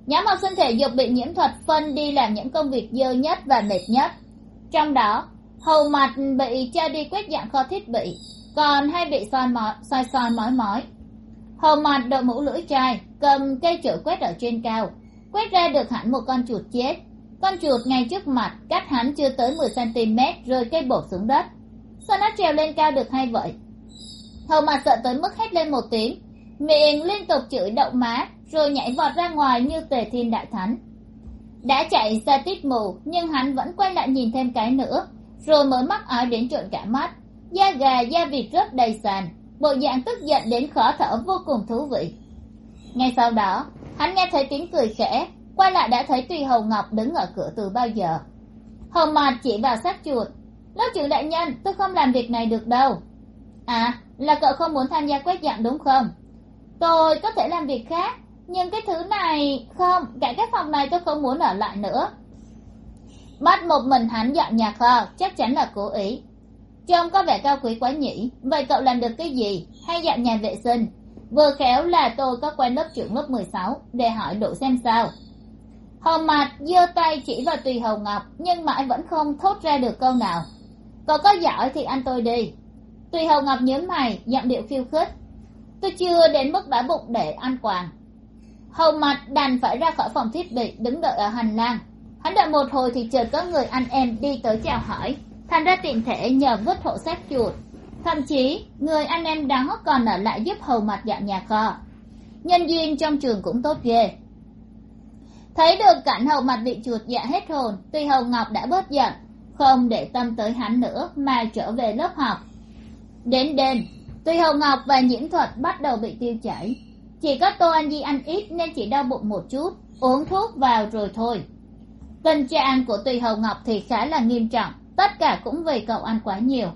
Nhóm học sinh thể dục bị nhiễm thuật phân đi làm những công việc dơ nhất và mệt nhất. Trong đó, hầu mặt bị cho đi quét dọn kho thiết bị, còn hay bị soi mói soi soi mói mói hầu mặt đội mũ lưỡi chai, cầm cây chổi quét ở trên cao, quét ra được hẳn một con chuột chết con chuột ngay trước mặt, cách hắn chưa tới mười cm rơi cây bổ xuống đất. Sao nó trèo lên cao được hay vậy? Hầu mặt sợ tới mức hét lên một tiếng, miệng liên tục chửi đậu má, rồi nhảy vọt ra ngoài như tề thiên đại thánh. Đã chạy ra tít mù, nhưng hắn vẫn quay lại nhìn thêm cái nữa, rồi mới mắc áo đến trộn cả mắt. Da gà, da vịt rớt đầy sàn, bộ dạng tức giận đến khó thở vô cùng thú vị. Ngay sau đó, hắn nghe thấy tiếng cười khẽ quay lại đã thấy tùy hầu ngọc đứng ở cửa từ bao giờ. Hầu mạt chỉ vào xác chuột. Lớp trưởng đại nhân tôi không làm việc này được đâu. À là cậu không muốn tham gia quét dọn đúng không? Tôi có thể làm việc khác, nhưng cái thứ này không, cả cái phòng này tôi không muốn ở lại nữa. Bắt một mình hắn dọn nhà kho, chắc chắn là cố ý. Trông có vẻ cao quý quá nhỉ, vậy cậu làm được cái gì? Hay dọn nhà vệ sinh? Vừa khéo là tôi có quen lớp trưởng lớp mười sáu, để hỏi độ xem sao hầu mặt giơ tay chỉ vào tùy hầu ngọc, nhưng mãi vẫn không thốt ra được câu nào. Cậu có giỏi thì ăn tôi đi. Tùy hầu ngọc nhớ mày, giọng điệu khiêu khích. Tôi chưa đến mức đã bụng để ăn quàng. Hầu mặt đành phải ra khỏi phòng thiết bị, đứng đợi ở hành lang. Hắn đợi một hồi thì chợt có người anh em đi tới chào hỏi. Thành ra tiện thể nhờ vứt hộ xác chuột. Thậm chí, người anh em đó còn ở lại giúp hầu mặt dọn nhà kho. Nhân duyên trong trường cũng tốt ghê thấy được cảnh hầu mặt bị chuột dạ hết hồn, tuy hầu ngọc đã bớt giận, không để tâm tới hắn nữa, mà trở về lớp học. Đến đêm, tuy hầu ngọc và nhiễm thuật bắt đầu bị tiêu chảy. Chỉ có tô anh di ăn ít nên chỉ đau bụng một chút, uống thuốc vào rồi thôi. Tình trạng của tùy hầu ngọc thì khá là nghiêm trọng, tất cả cũng vì cậu ăn quá nhiều.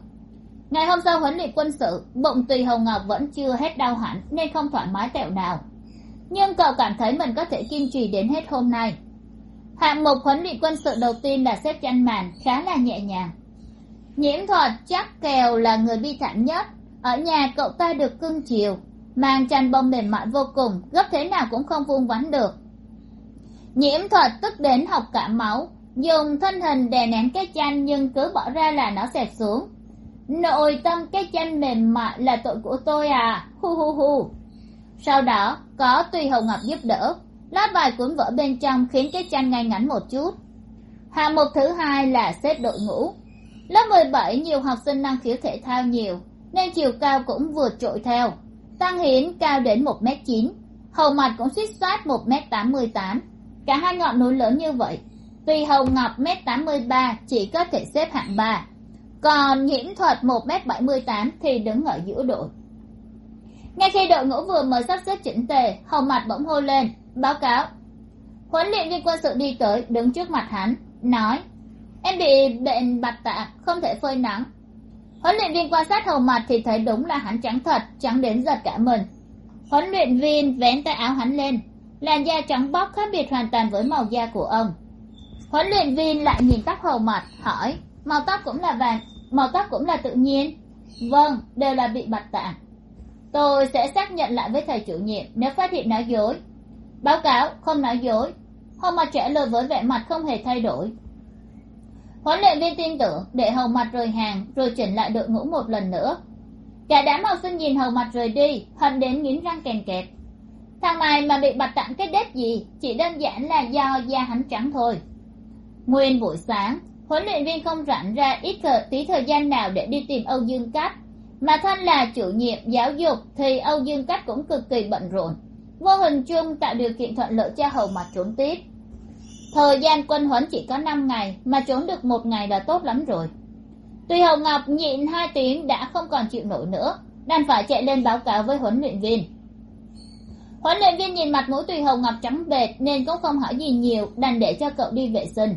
Ngày hôm sau huấn luyện quân sự, bụng tùy hầu ngọc vẫn chưa hết đau hẳn nên không thoải mái tẹo nào nhưng cậu cảm thấy mình có thể kiên trì đến hết hôm nay. Hạng mục huấn luyện quân sự đầu tiên là xếp tranh màn khá là nhẹ nhàng. Nhiễm thuật chắc kèo là người bi thảm nhất. Ở nhà cậu ta được cưng chiều, mang chăn bông mềm mại vô cùng, gấp thế nào cũng không vuông vắn được. Nhiễm thuật tức đến học cả máu, dùng thân hình đè nén cái chăn nhưng cứ bỏ ra là nó xẹt xuống. Nội tâm cái chăn mềm mại là tội của tôi à hu hu hu sau đó, có tùy hồng ngọc giúp đỡ lát vài cuốn vở bên trong khiến cái chăn ngay ngắn một chút. Hạng mục thứ hai là xếp đội ngũ. Lớp mười bảy, nhiều học sinh năng khiếu thể thao nhiều, nên chiều cao cũng vượt trội theo. Tăng hiến cao đến một m chín, hầu mặt cũng suýt soát một m tám mươi tám. Cả hai ngọn núi lớn như vậy tùy hầu ngọc m tám mươi ba chỉ có thể xếp hạng ba. Còn nhiễm thuật một m bảy mươi tám thì đứng ở giữa đội ngay khi đội ngũ vừa mới sắp xếp chỉnh tề, hầu mặt bỗng hô lên. Báo cáo. Huấn luyện viên quân sự đi tới, đứng trước mặt hắn, nói, em bị bệnh bạch tạ không thể phơi nắng. Huấn luyện viên quan sát hầu mặt thì thấy đúng là hắn trắng thật, trắng đến giật cả mình. Huấn luyện viên vén tay áo hắn lên, làn da trắng bóc khác biệt hoàn toàn với màu da của ông. Huấn luyện viên lại nhìn tóc hầu mặt, hỏi, màu tóc cũng là vàng, màu tóc cũng là tự nhiên? Vâng đều là bị bạch tạng tôi sẽ xác nhận lại với thầy chủ nhiệm nếu phát hiện nói dối. Báo cáo không nói dối. Hầu mặt trả lời với vẻ mặt không hề thay đổi. Huấn luyện viên tin tưởng để hầu mặt rời hàng rồi chỉnh lại đội ngũ một lần nữa. Cả đám học sinh nhìn hầu mặt rời đi hận đến nghiến răng kèn kẹt. Thằng này mà bị bạch tặng cái đếp gì chỉ đơn giản là do da hắn trắng thôi. Nguyên buổi sáng huấn luyện viên không rảnh ra ít thời, tí thời gian nào để đi tìm âu dương cát mà thân là chủ nhiệm giáo dục thì âu dương cát cũng cực kỳ bận rộn. Vô hình chung tạo điều kiện thuận lợi cho hầu mặt trốn tiếp. Thời gian quân huấn chỉ có năm ngày, mà trốn được một ngày là tốt lắm rồi. Tuy hầu ngọc nhịn hai tiếng đã không còn chịu nổi nữa, đành phải chạy lên báo cáo với huấn luyện viên. Huấn luyện viên nhìn mặt mũi tùy hầu ngọc trắng bệt nên cũng không hỏi gì nhiều, đành để cho cậu đi vệ sinh.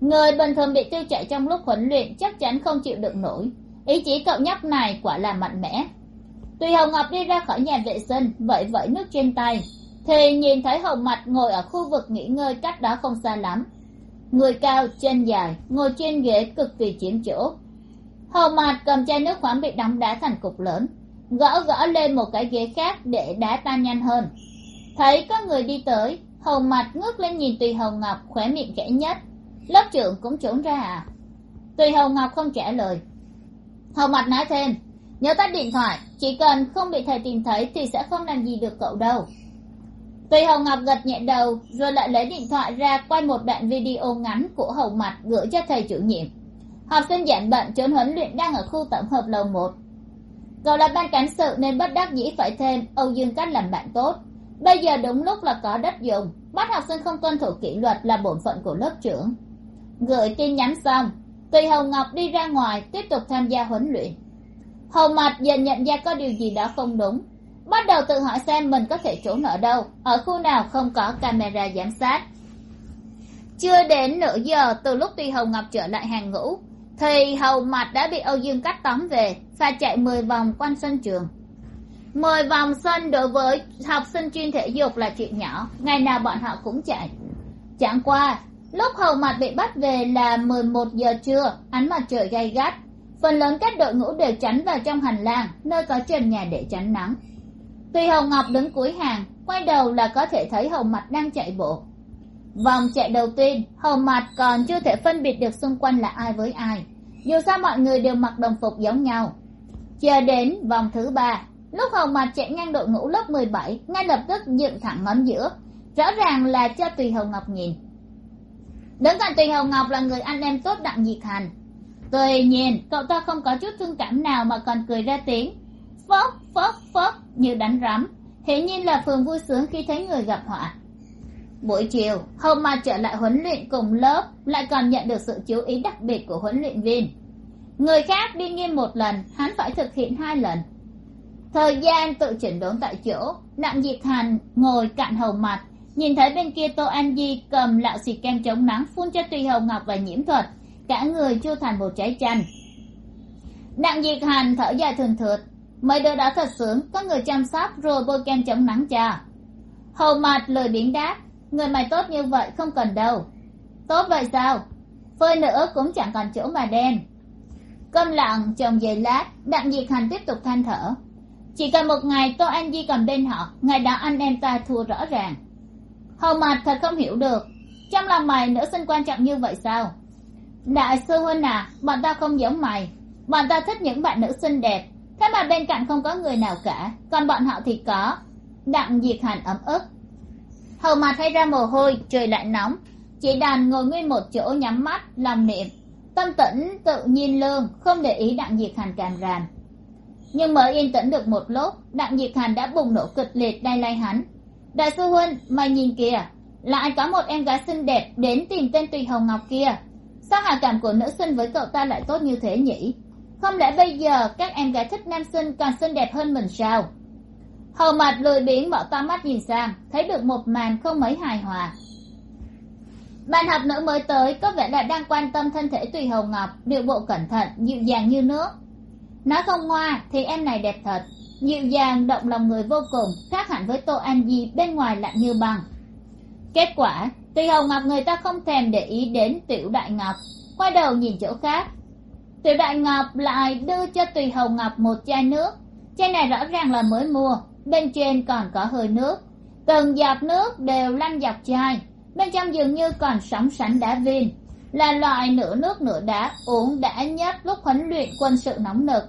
Người bình thường bị tiêu chảy trong lúc huấn luyện chắc chắn không chịu đựng nổi ý chí cậu nhóc này quả là mạnh mẽ. Tùy Hồng ngọc đi ra khỏi nhà vệ sinh vẫy vẫy nước trên tay, thì nhìn thấy Hồng mặt ngồi ở khu vực nghỉ ngơi cách đó không xa lắm. Người cao, chân dài, ngồi trên ghế cực kỳ chiếm chỗ. Hồng mặt cầm chai nước khoáng bị đóng đá thành cục lớn, gõ gõ lên một cái ghế khác để đá tan nhanh hơn. Thấy có người đi tới, Hồng mặt ngước lên nhìn tùy Hồng ngọc khóe miệng khẽ nhất lớp trưởng cũng trốn ra à? Tùy Hồng ngọc không trả lời hầu mặt nói thêm nhớ tắt điện thoại, chỉ cần không bị thầy tìm thấy thì sẽ không làm gì được cậu đâu. Tùy hầu ngọc gật nhẹ đầu, rồi lại lấy điện thoại ra quay một đoạn video ngắn của hầu mặt gửi cho thầy chủ nhiệm. Học sinh giảng bệnh trốn huấn luyện đang ở khu tổng hợp lầu một. Cậu là ban cán sự nên bất đắc dĩ phải thêm, âu dương cách làm bạn tốt. Bây giờ đúng lúc là có đất dùng, bắt học sinh không tuân thủ kỷ luật là bổn phận của lớp trưởng. Gửi tin nhắn xong tùy hầu ngọc đi ra ngoài, tiếp tục tham gia huấn luyện. Hầu mặt dần nhận ra có điều gì đó không đúng. Bắt đầu tự hỏi xem mình có thể trốn ở đâu, ở khu nào không có camera giám sát. Chưa đến nửa giờ, từ lúc tùy hầu ngọc trở lại hàng ngũ, thì hầu mặt đã bị âu dương cắt tóm về và chạy mười vòng quanh sân trường. Mười vòng sân đối với học sinh chuyên thể dục là chuyện nhỏ, ngày nào bọn họ cũng chạy. Chẳng qua lúc hầu mặt bị bắt về là mười một giờ trưa, ánh mặt trời gay gắt. Phần lớn các đội ngũ đều tránh vào trong hành lang, nơi có trần nhà để tránh nắng. Tùy hầu ngọc đứng cuối hàng, quay đầu là có thể thấy hầu mặt đang chạy bộ. Vòng chạy đầu tiên hầu mặt còn chưa thể phân biệt được xung quanh là ai với ai. Dù sao mọi người đều mặc đồng phục giống nhau. Chờ đến vòng thứ ba, lúc hầu mặt chạy ngang đội ngũ lớp mười bảy, ngay lập tức dựng thẳng ngón giữa. Rõ ràng là cho tùy hầu ngọc nhìn đứng cạnh tùy Hồng ngọc là người anh em tốt đặng diệt hành tuy nhiên, cậu ta không có chút thương cảm nào mà còn cười ra tiếng. Phốc phốc phốc như đánh rắm. Hiển nhiên là phường vui sướng khi thấy người gặp họa. Buổi chiều Hồng mà trở lại huấn luyện cùng lớp, lại còn nhận được sự chú ý đặc biệt của huấn luyện viên. Người khác đi nghiêm một lần, hắn phải thực hiện hai lần. Thời gian tự chỉnh đốn tại chỗ đặng diệt hành ngồi cạnh hầu mặt nhìn thấy bên kia tô an di cầm lạo xịt kem chống nắng phun cho tùy hồng ngọc và nhiễm thuật, cả người chu thành một trái chanh. Đặng diệt hành thở dài thường thượt, mấy đứa đó thật sướng, có người chăm sóc rồi bôi kem chống nắng cho. Hầu mặt lời biến đáp, người mày tốt như vậy không cần đâu. Tốt vậy sao? Phơi nữa cũng chẳng còn chỗ mà đen. Câm lặng chồng giây lát, đặng diệt hành tiếp tục than thở, chỉ cần một ngày tô an di cầm bên họ, ngày đó anh em ta thua rõ ràng hầu mặt thật không hiểu được. Trong lòng mày nữ sinh quan trọng như vậy sao? Đại sư huynh à bọn ta không giống mày. Bọn ta thích những bạn nữ xinh đẹp. Thế mà bên cạnh không có người nào cả, còn bọn họ thì có. Đặng diệt hàn ấm ức. Hầu mặt thay ra mồ hôi, trời lại nóng. Chị đàn ngồi nguyên một chỗ nhắm mắt, làm niệm tâm tĩnh, tự nhiên lương, không để ý đặng diệt hàn càm ràm. Nhưng mới yên tĩnh được một lúc, đặng diệt hàn đã bùng nổ kịch liệt đay lay hắn đại sư huynh mày nhìn kìa. Lại có một em gái xinh đẹp đến tìm tên tùy hồng ngọc kia? Sao hạ cảm của nữ sinh với cậu ta lại tốt như thế nhỉ? Không lẽ bây giờ các em gái thích nam sinh còn xinh đẹp hơn mình sao? Hầu mặt lười biếng bỏ to mắt nhìn sang, thấy được một màn không mấy hài hòa. Bạn học nữ mới tới có vẻ là đang quan tâm thân thể tùy Hồng ngọc, điệu bộ cẩn thận, dịu dàng như nước. Nói không ngoa thì em này đẹp thật dịu dàng, động lòng người vô cùng, khác hẳn với tô an di bên ngoài lạnh như băng kết quả tùy hầu ngọc người ta không thèm để ý đến tiểu đại ngọc, quay đầu nhìn chỗ khác. Tiểu đại ngọc lại đưa cho tùy hầu ngọc một chai nước. Chai này rõ ràng là mới mua, bên trên còn có hơi nước. Từng giọt nước đều lăn dọc chai, bên trong dường như còn sóng sánh đá viên là loại nửa nước nửa đá uống đã nhất lúc huấn luyện quân sự nóng nực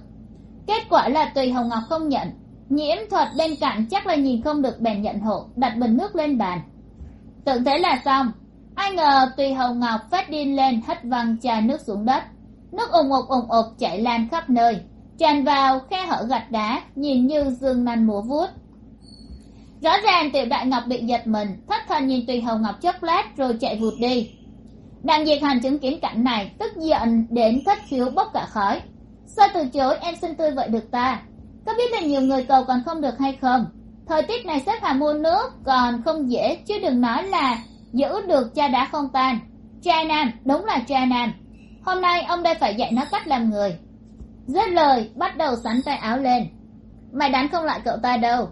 kết quả là tùy hồng ngọc không nhận. Nhiễm thuật bên cạnh chắc là nhìn không được bèn nhận hộ, đặt bình nước lên bàn. Tưởng thế là xong. Ai ngờ tùy hồng ngọc phát điên lên, hất văng trà nước xuống đất. Nước ùng ục ùng ục chảy lan khắp nơi. Tràn vào, khe hở gạch đá, nhìn như dương nanh múa vuốt. Rõ ràng tiểu đại ngọc bị giật mình, thất thần nhìn tùy hồng ngọc chốc lát rồi chạy vụt đi. Đặng diệt hành chứng kiến cảnh này, tức giận đến thất khiếu bốc cả khói sao từ chối em xin tươi vậy được ta? Có biết là nhiều người cầu còn không được hay không? Thời tiết này xếp hàng mua nước, còn không dễ, chứ đừng nói là giữ được cha đã không tan. Cha nam, đúng là cha nam. Hôm nay ông đây phải dạy nó cách làm người. Dứt lời, bắt đầu sắn tay áo lên. Mày đánh không lại cậu ta đâu.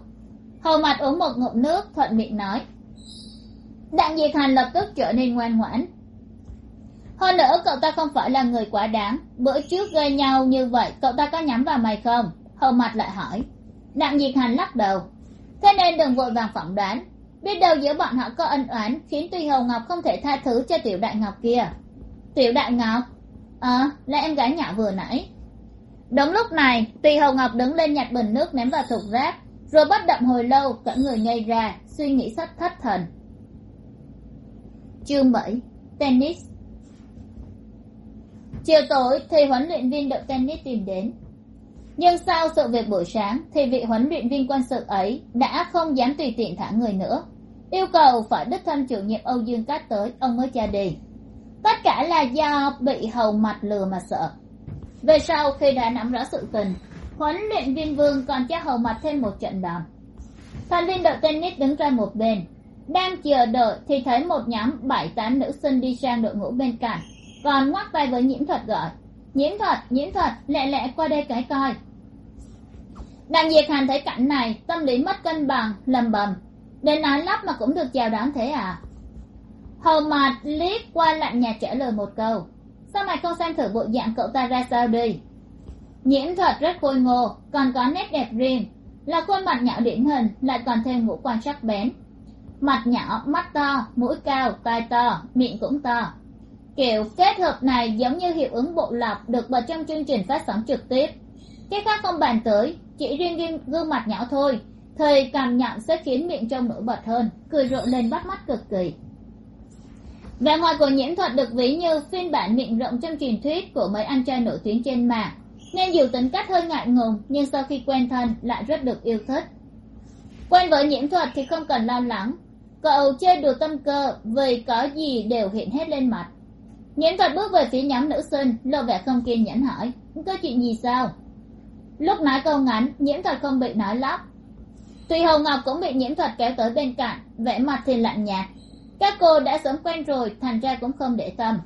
Hầu mặt uống một ngụm nước, thuận miệng nói. Đặng diệt hành lập tức trở nên ngoan ngoãn hơn nữa, cậu ta không phải là người quá đáng bữa trước gây nhau như vậy, cậu ta có nhắm vào mày không? Hầu mặt lại hỏi. Đặng diệt hành lắc đầu. Thế nên đừng vội vàng phỏng đoán. Biết đâu giữa bọn họ có ân oán, khiến tuy hầu ngọc không thể tha thứ cho tiểu đại ngọc kia. Tiểu đại ngọc? Ờ là em gái nhỏ vừa nãy. Đúng lúc này tùy hầu ngọc đứng lên nhặt bình nước ném vào thùng rác, rồi bất động hồi lâu, cả người ngây ra, suy nghĩ sắp thất thần. Chương bảy, tennis chiều tối thì huấn luyện viên đội tennis tìm đến. Nhưng sau sự việc buổi sáng, thì vị huấn luyện viên quân sự ấy đã không dám tùy tiện thả người nữa. Yêu cầu phải đích thân chủ nhiệm âu dương cát tới, ông mới cha đi tất cả là do bị hầu mặt lừa mà sợ. Về sau, khi đã nắm rõ sự tình, huấn luyện viên vương còn cho hầu mặt thêm một trận đòn thành viên đội tennis đứng ra một bên, đang chờ đợi thì thấy một nhóm bảy tám nữ sinh đi sang đội ngũ bên cạnh còn ngoắc tay với nhiễm thuật gọi nhiễm thuật nhiễm thuật, lẹ lẹ qua đây cái coi. Đặng diệt hàn thấy cảnh này, tâm lý mất cân bằng, lầm bầm. Đến nói lắp mà cũng được chào đón thế à? Hầu mặt liếc qua lạnh nhạt trả lời một câu. Sao mày không xem thử bộ dạng cậu ta ra sao đi? Nhiễm thuật rất khôi ngô, còn có nét đẹp riêng. Là khuôn mặt nhỏ điển hình, lại còn thêm ngũ quan sắc bén. Mặt nhỏ, mắt to, mũi cao, tai to, miệng cũng to kiểu kết hợp này giống như hiệu ứng bộ lọc được bật trong chương trình phát sóng trực tiếp. Cái khác không bàn tới, chỉ riêng gương mặt nhỏ thôi. Thời cảm nhận sẽ khiến miệng trông nổi bật hơn, cười rộ lên bắt mắt cực kỳ. Vẻ ngoài của nhiễm thuật được ví như phiên bản miệng rộng trong truyền thuyết của mấy anh trai nổi tiếng trên mạng. Nên dù tính cách hơi ngại ngùng, nhưng sau khi quen thân lại rất được yêu thích. Quen với nhiễm thuật thì không cần lo lắng. Cậu chơi đùa tâm cơ, vì có gì đều hiện hết lên mặt nhiễm thuật bước về phía nhóm nữ sinh, lộ vẻ không kiên nhẫn hỏi, có chuyện gì sao? Lúc nói câu ngắn nhiễm thuật không bị nói lóc tùy hồng ngọc cũng bị nhiễm thuật kéo tới bên cạnh, vẻ mặt thì lạnh nhạt. Các cô đã sớm quen rồi, thành ra cũng không để tâm.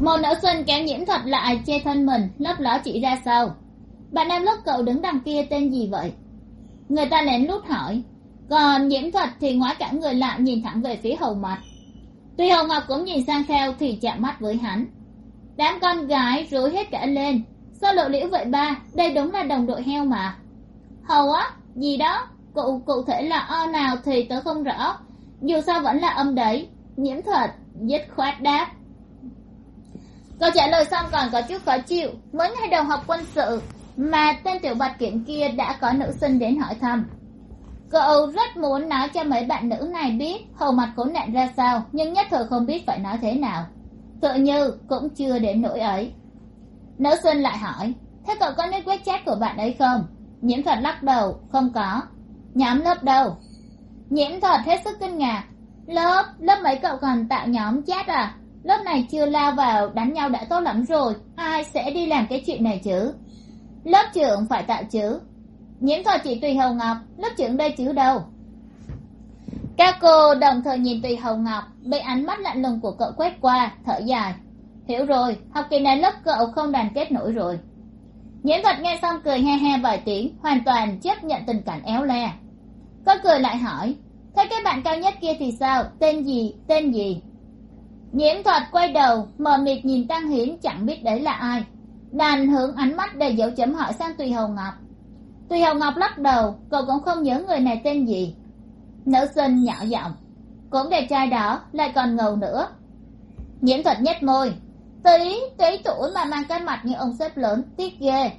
Một nữ sinh kéo nhiễm thuật lại che thân mình, lấp ló chỉ ra sau. Bạn nam lớp cậu đứng đằng kia tên gì vậy? Người ta lén lút hỏi. Còn nhiễm thuật thì ngoái cả người lại nhìn thẳng về phía hầu mặt tuy hồng ngọc cũng nhìn sang theo thì chạm mắt với hắn. Đám con gái rối hết cả lên. Sao lộ liễu vậy ba? Đây đúng là đồng đội heo mà. Hầu á, gì đó? Cụ cụ thể là o nào thì tớ không rõ. Dù sao vẫn là âm đấy. Nhiễm thuật, dứt khoát đáp. Câu trả lời xong còn có chút khó chịu. Mới ngày đầu học quân sự, mà tên tiểu bạch kiện kia đã có nữ sinh đến hỏi thăm cậu rất muốn nói cho mấy bạn nữ này biết hầu mặt khốn nạn ra sao, nhưng nhất thời không biết phải nói thế nào. Tự như cũng chưa đến nỗi ấy. Nữ sinh lại hỏi, thế cậu có nick quét chat của bạn ấy không? Nhiễm thuật lắc đầu, không có. Nhóm lớp đâu? Nhiễm thuật hết sức kinh ngạc. Lớp lớp mấy cậu còn tạo nhóm chat à? Lớp này chưa lao vào, đánh nhau đã tốt lắm rồi, ai sẽ đi làm cái chuyện này chứ? Lớp trưởng phải tạo chứ nhiễm Thọ chỉ tùy hầu ngọc, lớp trưởng đây chứ đâu. Các cô đồng thời nhìn tùy hầu ngọc, bị ánh mắt lạnh lùng của cậu quét qua, thở dài. Hiểu rồi, học kỳ này lớp cậu không đoàn kết nổi rồi. Nhiễm thuật nghe xong cười he he vài tiếng, hoàn toàn chấp nhận tình cảnh éo le. Có cười lại hỏi, thế cái bạn cao nhất kia thì sao? Tên gì? Tên gì? Nhiễm thuật quay đầu, mờ mịt nhìn tăng hiến, chẳng biết đấy là ai. Đàn hướng ánh mắt đầy dấu chấm hỏi sang tùy hầu ngọc tùy hồng ngọc lắc đầu, cậu cũng không nhớ người này tên gì. Nữ sinh nhỏ giọng, cũng đẹp trai đó, lại còn ngầu nữa. Nhiễm thuật nhếch môi, tí tí tuổi mà mang cái mặt như ông sếp lớn, tiếc ghê.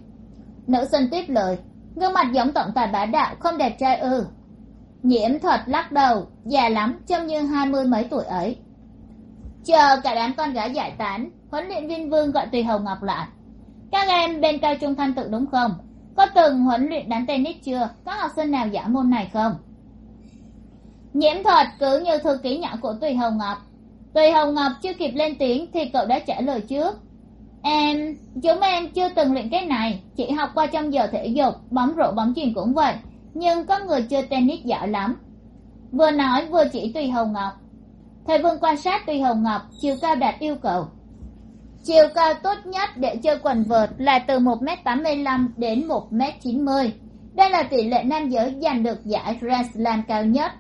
Nữ sinh tiếp lời, gương mặt giống tổng tài bá đạo, không đẹp trai ư. Nhiễm thuật lắc đầu, già lắm, trông như hai mươi mấy tuổi ấy. Chờ cả đám con gái giải tán, huấn luyện viên vương gọi tùy hồng ngọc lại, các em bên cao trung thanh tự đúng không? Có từng huấn luyện đánh tennis chưa? Có học sinh nào giỏi môn này không? Nhiễm thuật cứ như thư ký nhỏ của tùy hồng ngọc. Tùy hồng ngọc chưa kịp lên tiếng thì cậu đã trả lời trước. Em, chúng em chưa từng luyện cái này, chỉ học qua trong giờ thể dục, bóng rổ, bóng chuyền cũng vậy, nhưng có người chơi tennis giỏi lắm. Vừa nói vừa chỉ tùy hồng ngọc. Thầy vương quan sát tùy hồng ngọc, chiều cao đạt yêu cầu chiều cao tốt nhất để chơi quần vợt là từ một m tám mươi lăm đến một m chín mươi. Đây là tỷ lệ nam giới giành được giải grand slam cao nhất.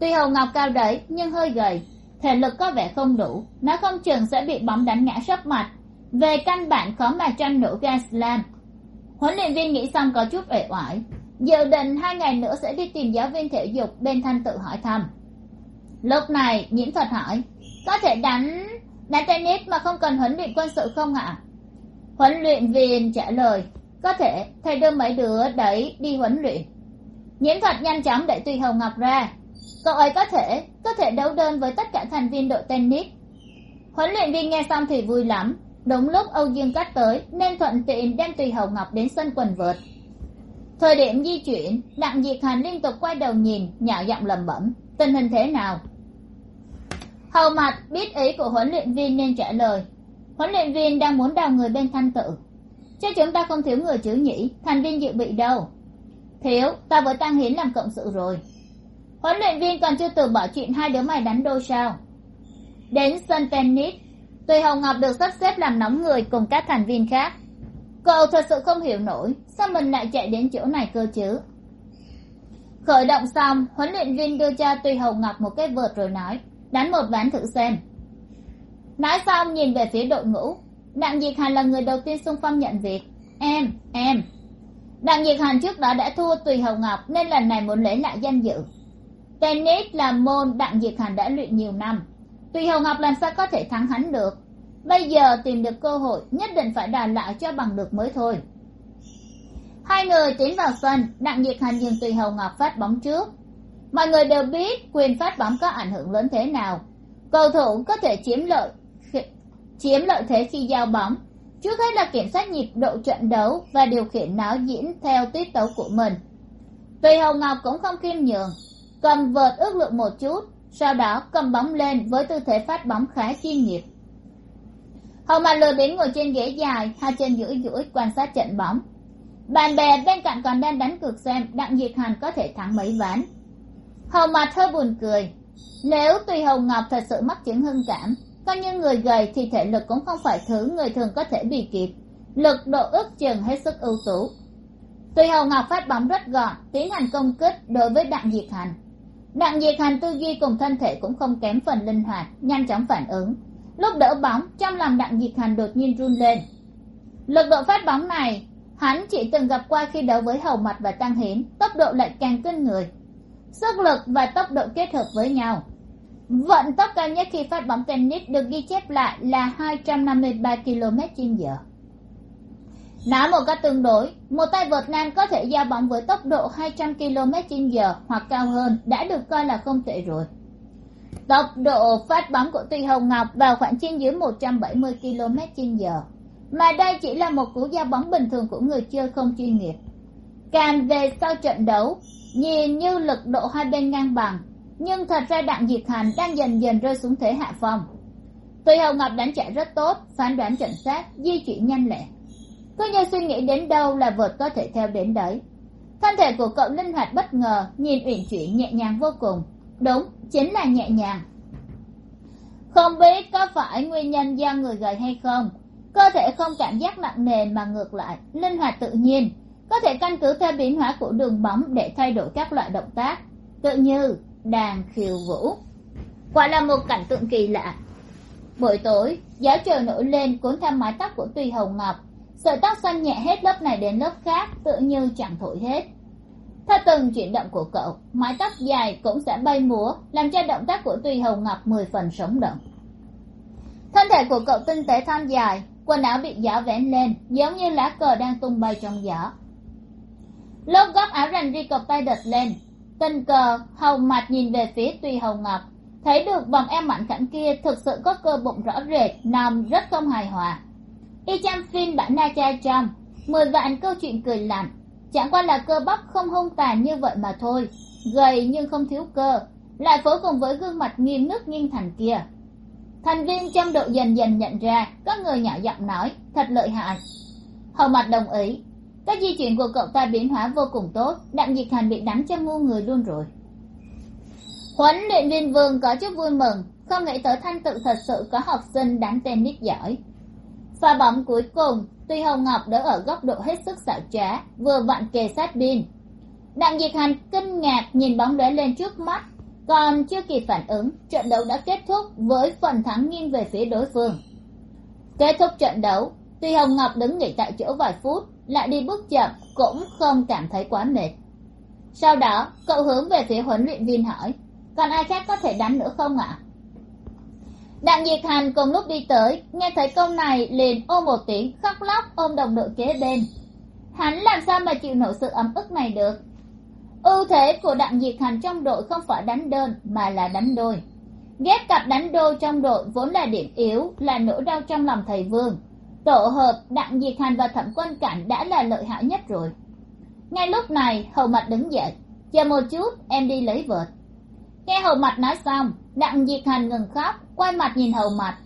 Tuy hầu ngọc cao đấy, nhưng hơi gầy. Thể lực có vẻ không đủ. Nó không chừng sẽ bị bóng đánh ngã sấp mặt. Về căn bản khó mà tranh nổi grand slam. Huấn luyện viên nghĩ xong có chút uể oải. Dự định hai ngày nữa sẽ đi tìm giáo viên thể dục bên thanh tự hỏi thăm. Lúc này, nhiễm thuật hỏi, có thể đánh đánh tennis mà không cần huấn luyện quân sự không ạ? Huấn luyện viên trả lời, có thể, thầy đưa mấy đứa đấy đi huấn luyện. Nhiễm thuật nhanh chóng đẩy tùy hồng ngọc ra. Cậu ấy có thể có thể đấu đơn với tất cả thành viên đội tennis. Huấn luyện viên nghe xong thì vui lắm. Đúng lúc âu dương cắt tới, nên thuận tiện đem tùy hồng ngọc đến sân quần vợt. Thời điểm di chuyển, đặng diệt hành liên tục quay đầu nhìn, nhỏ giọng lẩm bẩm, tình hình thế nào? Hầu mặt, biết ý của huấn luyện viên nên trả lời. Huấn luyện viên đang muốn đào người bên thanh tự. Chứ chúng ta không thiếu người chứ nhỉ thành viên dự bị đâu. Thiếu, ta với tăng hiến làm cộng sự rồi. Huấn luyện viên còn chưa từ bỏ chuyện hai đứa mày đánh đôi sao? Đến sân tennis, tùy hồng ngọc được sắp xếp làm nóng người cùng các thành viên khác. Cậu thật sự không hiểu nổi, sao mình lại chạy đến chỗ này cơ chứ? Khởi động xong, huấn luyện viên đưa cho tùy hồng ngọc một cái vợt rồi nói đánh một ván thử xem. Nói xong, nhìn về phía đội ngũ. Đặng diệt hành là người đầu tiên xung phong nhận việc. Em em. Đặng diệt hành trước đó đã thua tùy hồng ngọc, nên lần này muốn lấy lại danh dự. Tennis là môn đặng diệt hành đã luyện nhiều năm. Tùy hồng ngọc làm sao có thể thắng hắn được? Bây giờ tìm được cơ hội, nhất định phải đà lại cho bằng được mới thôi. Hai người tiến vào sân, đặng diệt hành nhìn tùy hầu ngọc phát bóng trước mọi người đều biết quyền phát bóng có ảnh hưởng lớn thế nào. Cầu thủ có thể chiếm lợi chiếm lợi thế khi giao bóng. Trước hết là kiểm soát nhịp độ trận đấu và điều khiển nó diễn theo tiết tấu của mình. Tùy hồng ngọc cũng không khiêm nhường cầm vợt ước lượng một chút, sau đó cầm bóng lên với tư thế phát bóng khá chuyên nghiệp. Hồng mà lười biếng ngồi trên ghế dài, hai chân duỗi duỗi quan sát trận bóng. Bạn bè bên cạnh còn đang đánh cược xem đặng diệt hành có thể thắng mấy ván hầu mặt hơi buồn cười. Nếu tùy hồng ngọc thật sự mắc chứng hưng cảm, coi như người gầy thì thể lực cũng không phải thứ người thường có thể bị kịp. Lực độ ước chừng hết sức ưu tú. Tùy hồng ngọc phát bóng rất gọn, tiến hành công kích đối với đặng diệt hành. Đặng diệt hành tư duy cùng thân thể cũng không kém phần linh hoạt, nhanh chóng phản ứng. Lúc đỡ bóng, trong lòng đặng diệt hành đột nhiên run lên. Lực độ phát bóng này, hắn chỉ từng gặp qua khi đấu với hầu mặt và tăng hiến tốc độ lại càng kinh người sức lực và tốc độ kết hợp với nhau. Vận tốc cao nhất khi phát bóng tennis được ghi chép lại là 253 km h nói một cách tương đối, một tay vợt nam có thể giao bóng với tốc độ 200 km h hoặc cao hơn đã được coi là không tệ rồi. Tốc độ phát bóng của tuy hồng ngọc vào khoảng trên dưới 170 km h mà đây chỉ là một cú giao bóng bình thường của người chơi không chuyên nghiệp. Càng về sau trận đấu nhìn như lực độ hai bên ngang bằng, nhưng thật ra đặng diệt hành đang dần dần rơi xuống thế hạ phòng tuy hồng ngọc đánh chạy rất tốt, phán đoán chuẩn xác, di chuyển nhanh lẹ. Cứ như suy nghĩ đến đâu là vượt có thể theo đến đấy. Thân thể của cậu linh hoạt bất ngờ, nhìn uyển chuyển nhẹ nhàng vô cùng. Đúng, chính là nhẹ nhàng. Không biết có phải nguyên nhân do người gầy hay không, cơ thể không cảm giác nặng nề mà ngược lại, linh hoạt tự nhiên có thể căn cứ theo biến hóa của đường bóng để thay đổi các loại động tác, tự như đàn, khiêu vũ. Quả là một cảnh tượng kỳ lạ. Buổi tối gió trời nổi lên cuốn theo mái tóc của tùy hồng ngọc. Sợi tóc xanh nhẹ hết lớp này đến lớp khác, tự như chẳng thổi hết. Theo từng chuyển động của cậu, mái tóc dài cũng sẽ bay múa, làm cho động tác của tùy hồng ngọc mười phần sống động. Thân thể của cậu tinh tế thon dài, quần áo bị gió vén lên, giống như lá cờ đang tung bay trong gió lúc góc áo rành ri cộc tay đật lên. Tình cờ, hầu mặt nhìn về phía tùy hầu ngọc. Thấy được vòng em mạnh khảnh kia, thực sự có cơ bụng rõ rệt, nằm rất không hài hòa. Y chang phim bản na cha trong mười vạn câu chuyện cười lạnh. Chẳng qua là cơ bắp không hung tàn như vậy mà thôi. Gầy nhưng không thiếu cơ. Lại phối cùng với gương mặt nghiêm nước nghiêng thành kia. Thành viên trong đội dần dần nhận ra, có người nhỏ giọng nói, thật lợi hại. Hầu mặt đồng ý các di chuyển của cậu ta biến hóa vô cùng tốt, đặng dịch hàn bị đánh cho ngu người luôn rồi. Huấn luyện viên vương có chút vui mừng, không nghĩ tới thanh tự thật sự có học sinh đánh tennis giỏi. Pha bóng cuối cùng, tuy hồng ngọc đỡ ở góc độ hết sức xảo trá, vừa vặn kề sát pin đặng diệt hành kinh ngạc nhìn bóng đá lên trước mắt, còn chưa kịp phản ứng, trận đấu đã kết thúc với phần thắng nghiêng về phía đối phương. Kết thúc trận đấu, tuy hồng ngọc đứng nghỉ tại chỗ vài phút lại đi bước chậm, cũng không cảm thấy quá mệt. Sau đó, cậu hướng về phía huấn luyện viên hỏi, còn ai khác có thể đánh nữa không ạ? Đặng diệt hành cùng lúc đi tới, nghe thấy câu này liền ôm một tiếng khóc lóc ôm đồng đội kế bên. Hắn làm sao mà chịu nổi sự ấm ức này được? Ưu thế của đặng diệt hành trong đội không phải đánh đơn, mà là đánh đôi. Ghép cặp đánh đôi trong đội vốn là điểm yếu, là nỗi đau trong lòng thầy vương tổ hợp đặng diệt hành và thẩm quân cảnh đã là lợi hại nhất rồi. Ngay lúc này, hầu mặt đứng dậy, chờ một chút, em đi lấy vợt. Nghe hầu mặt nói xong, đặng diệt hành ngừng khóc, quay mặt nhìn hầu mặt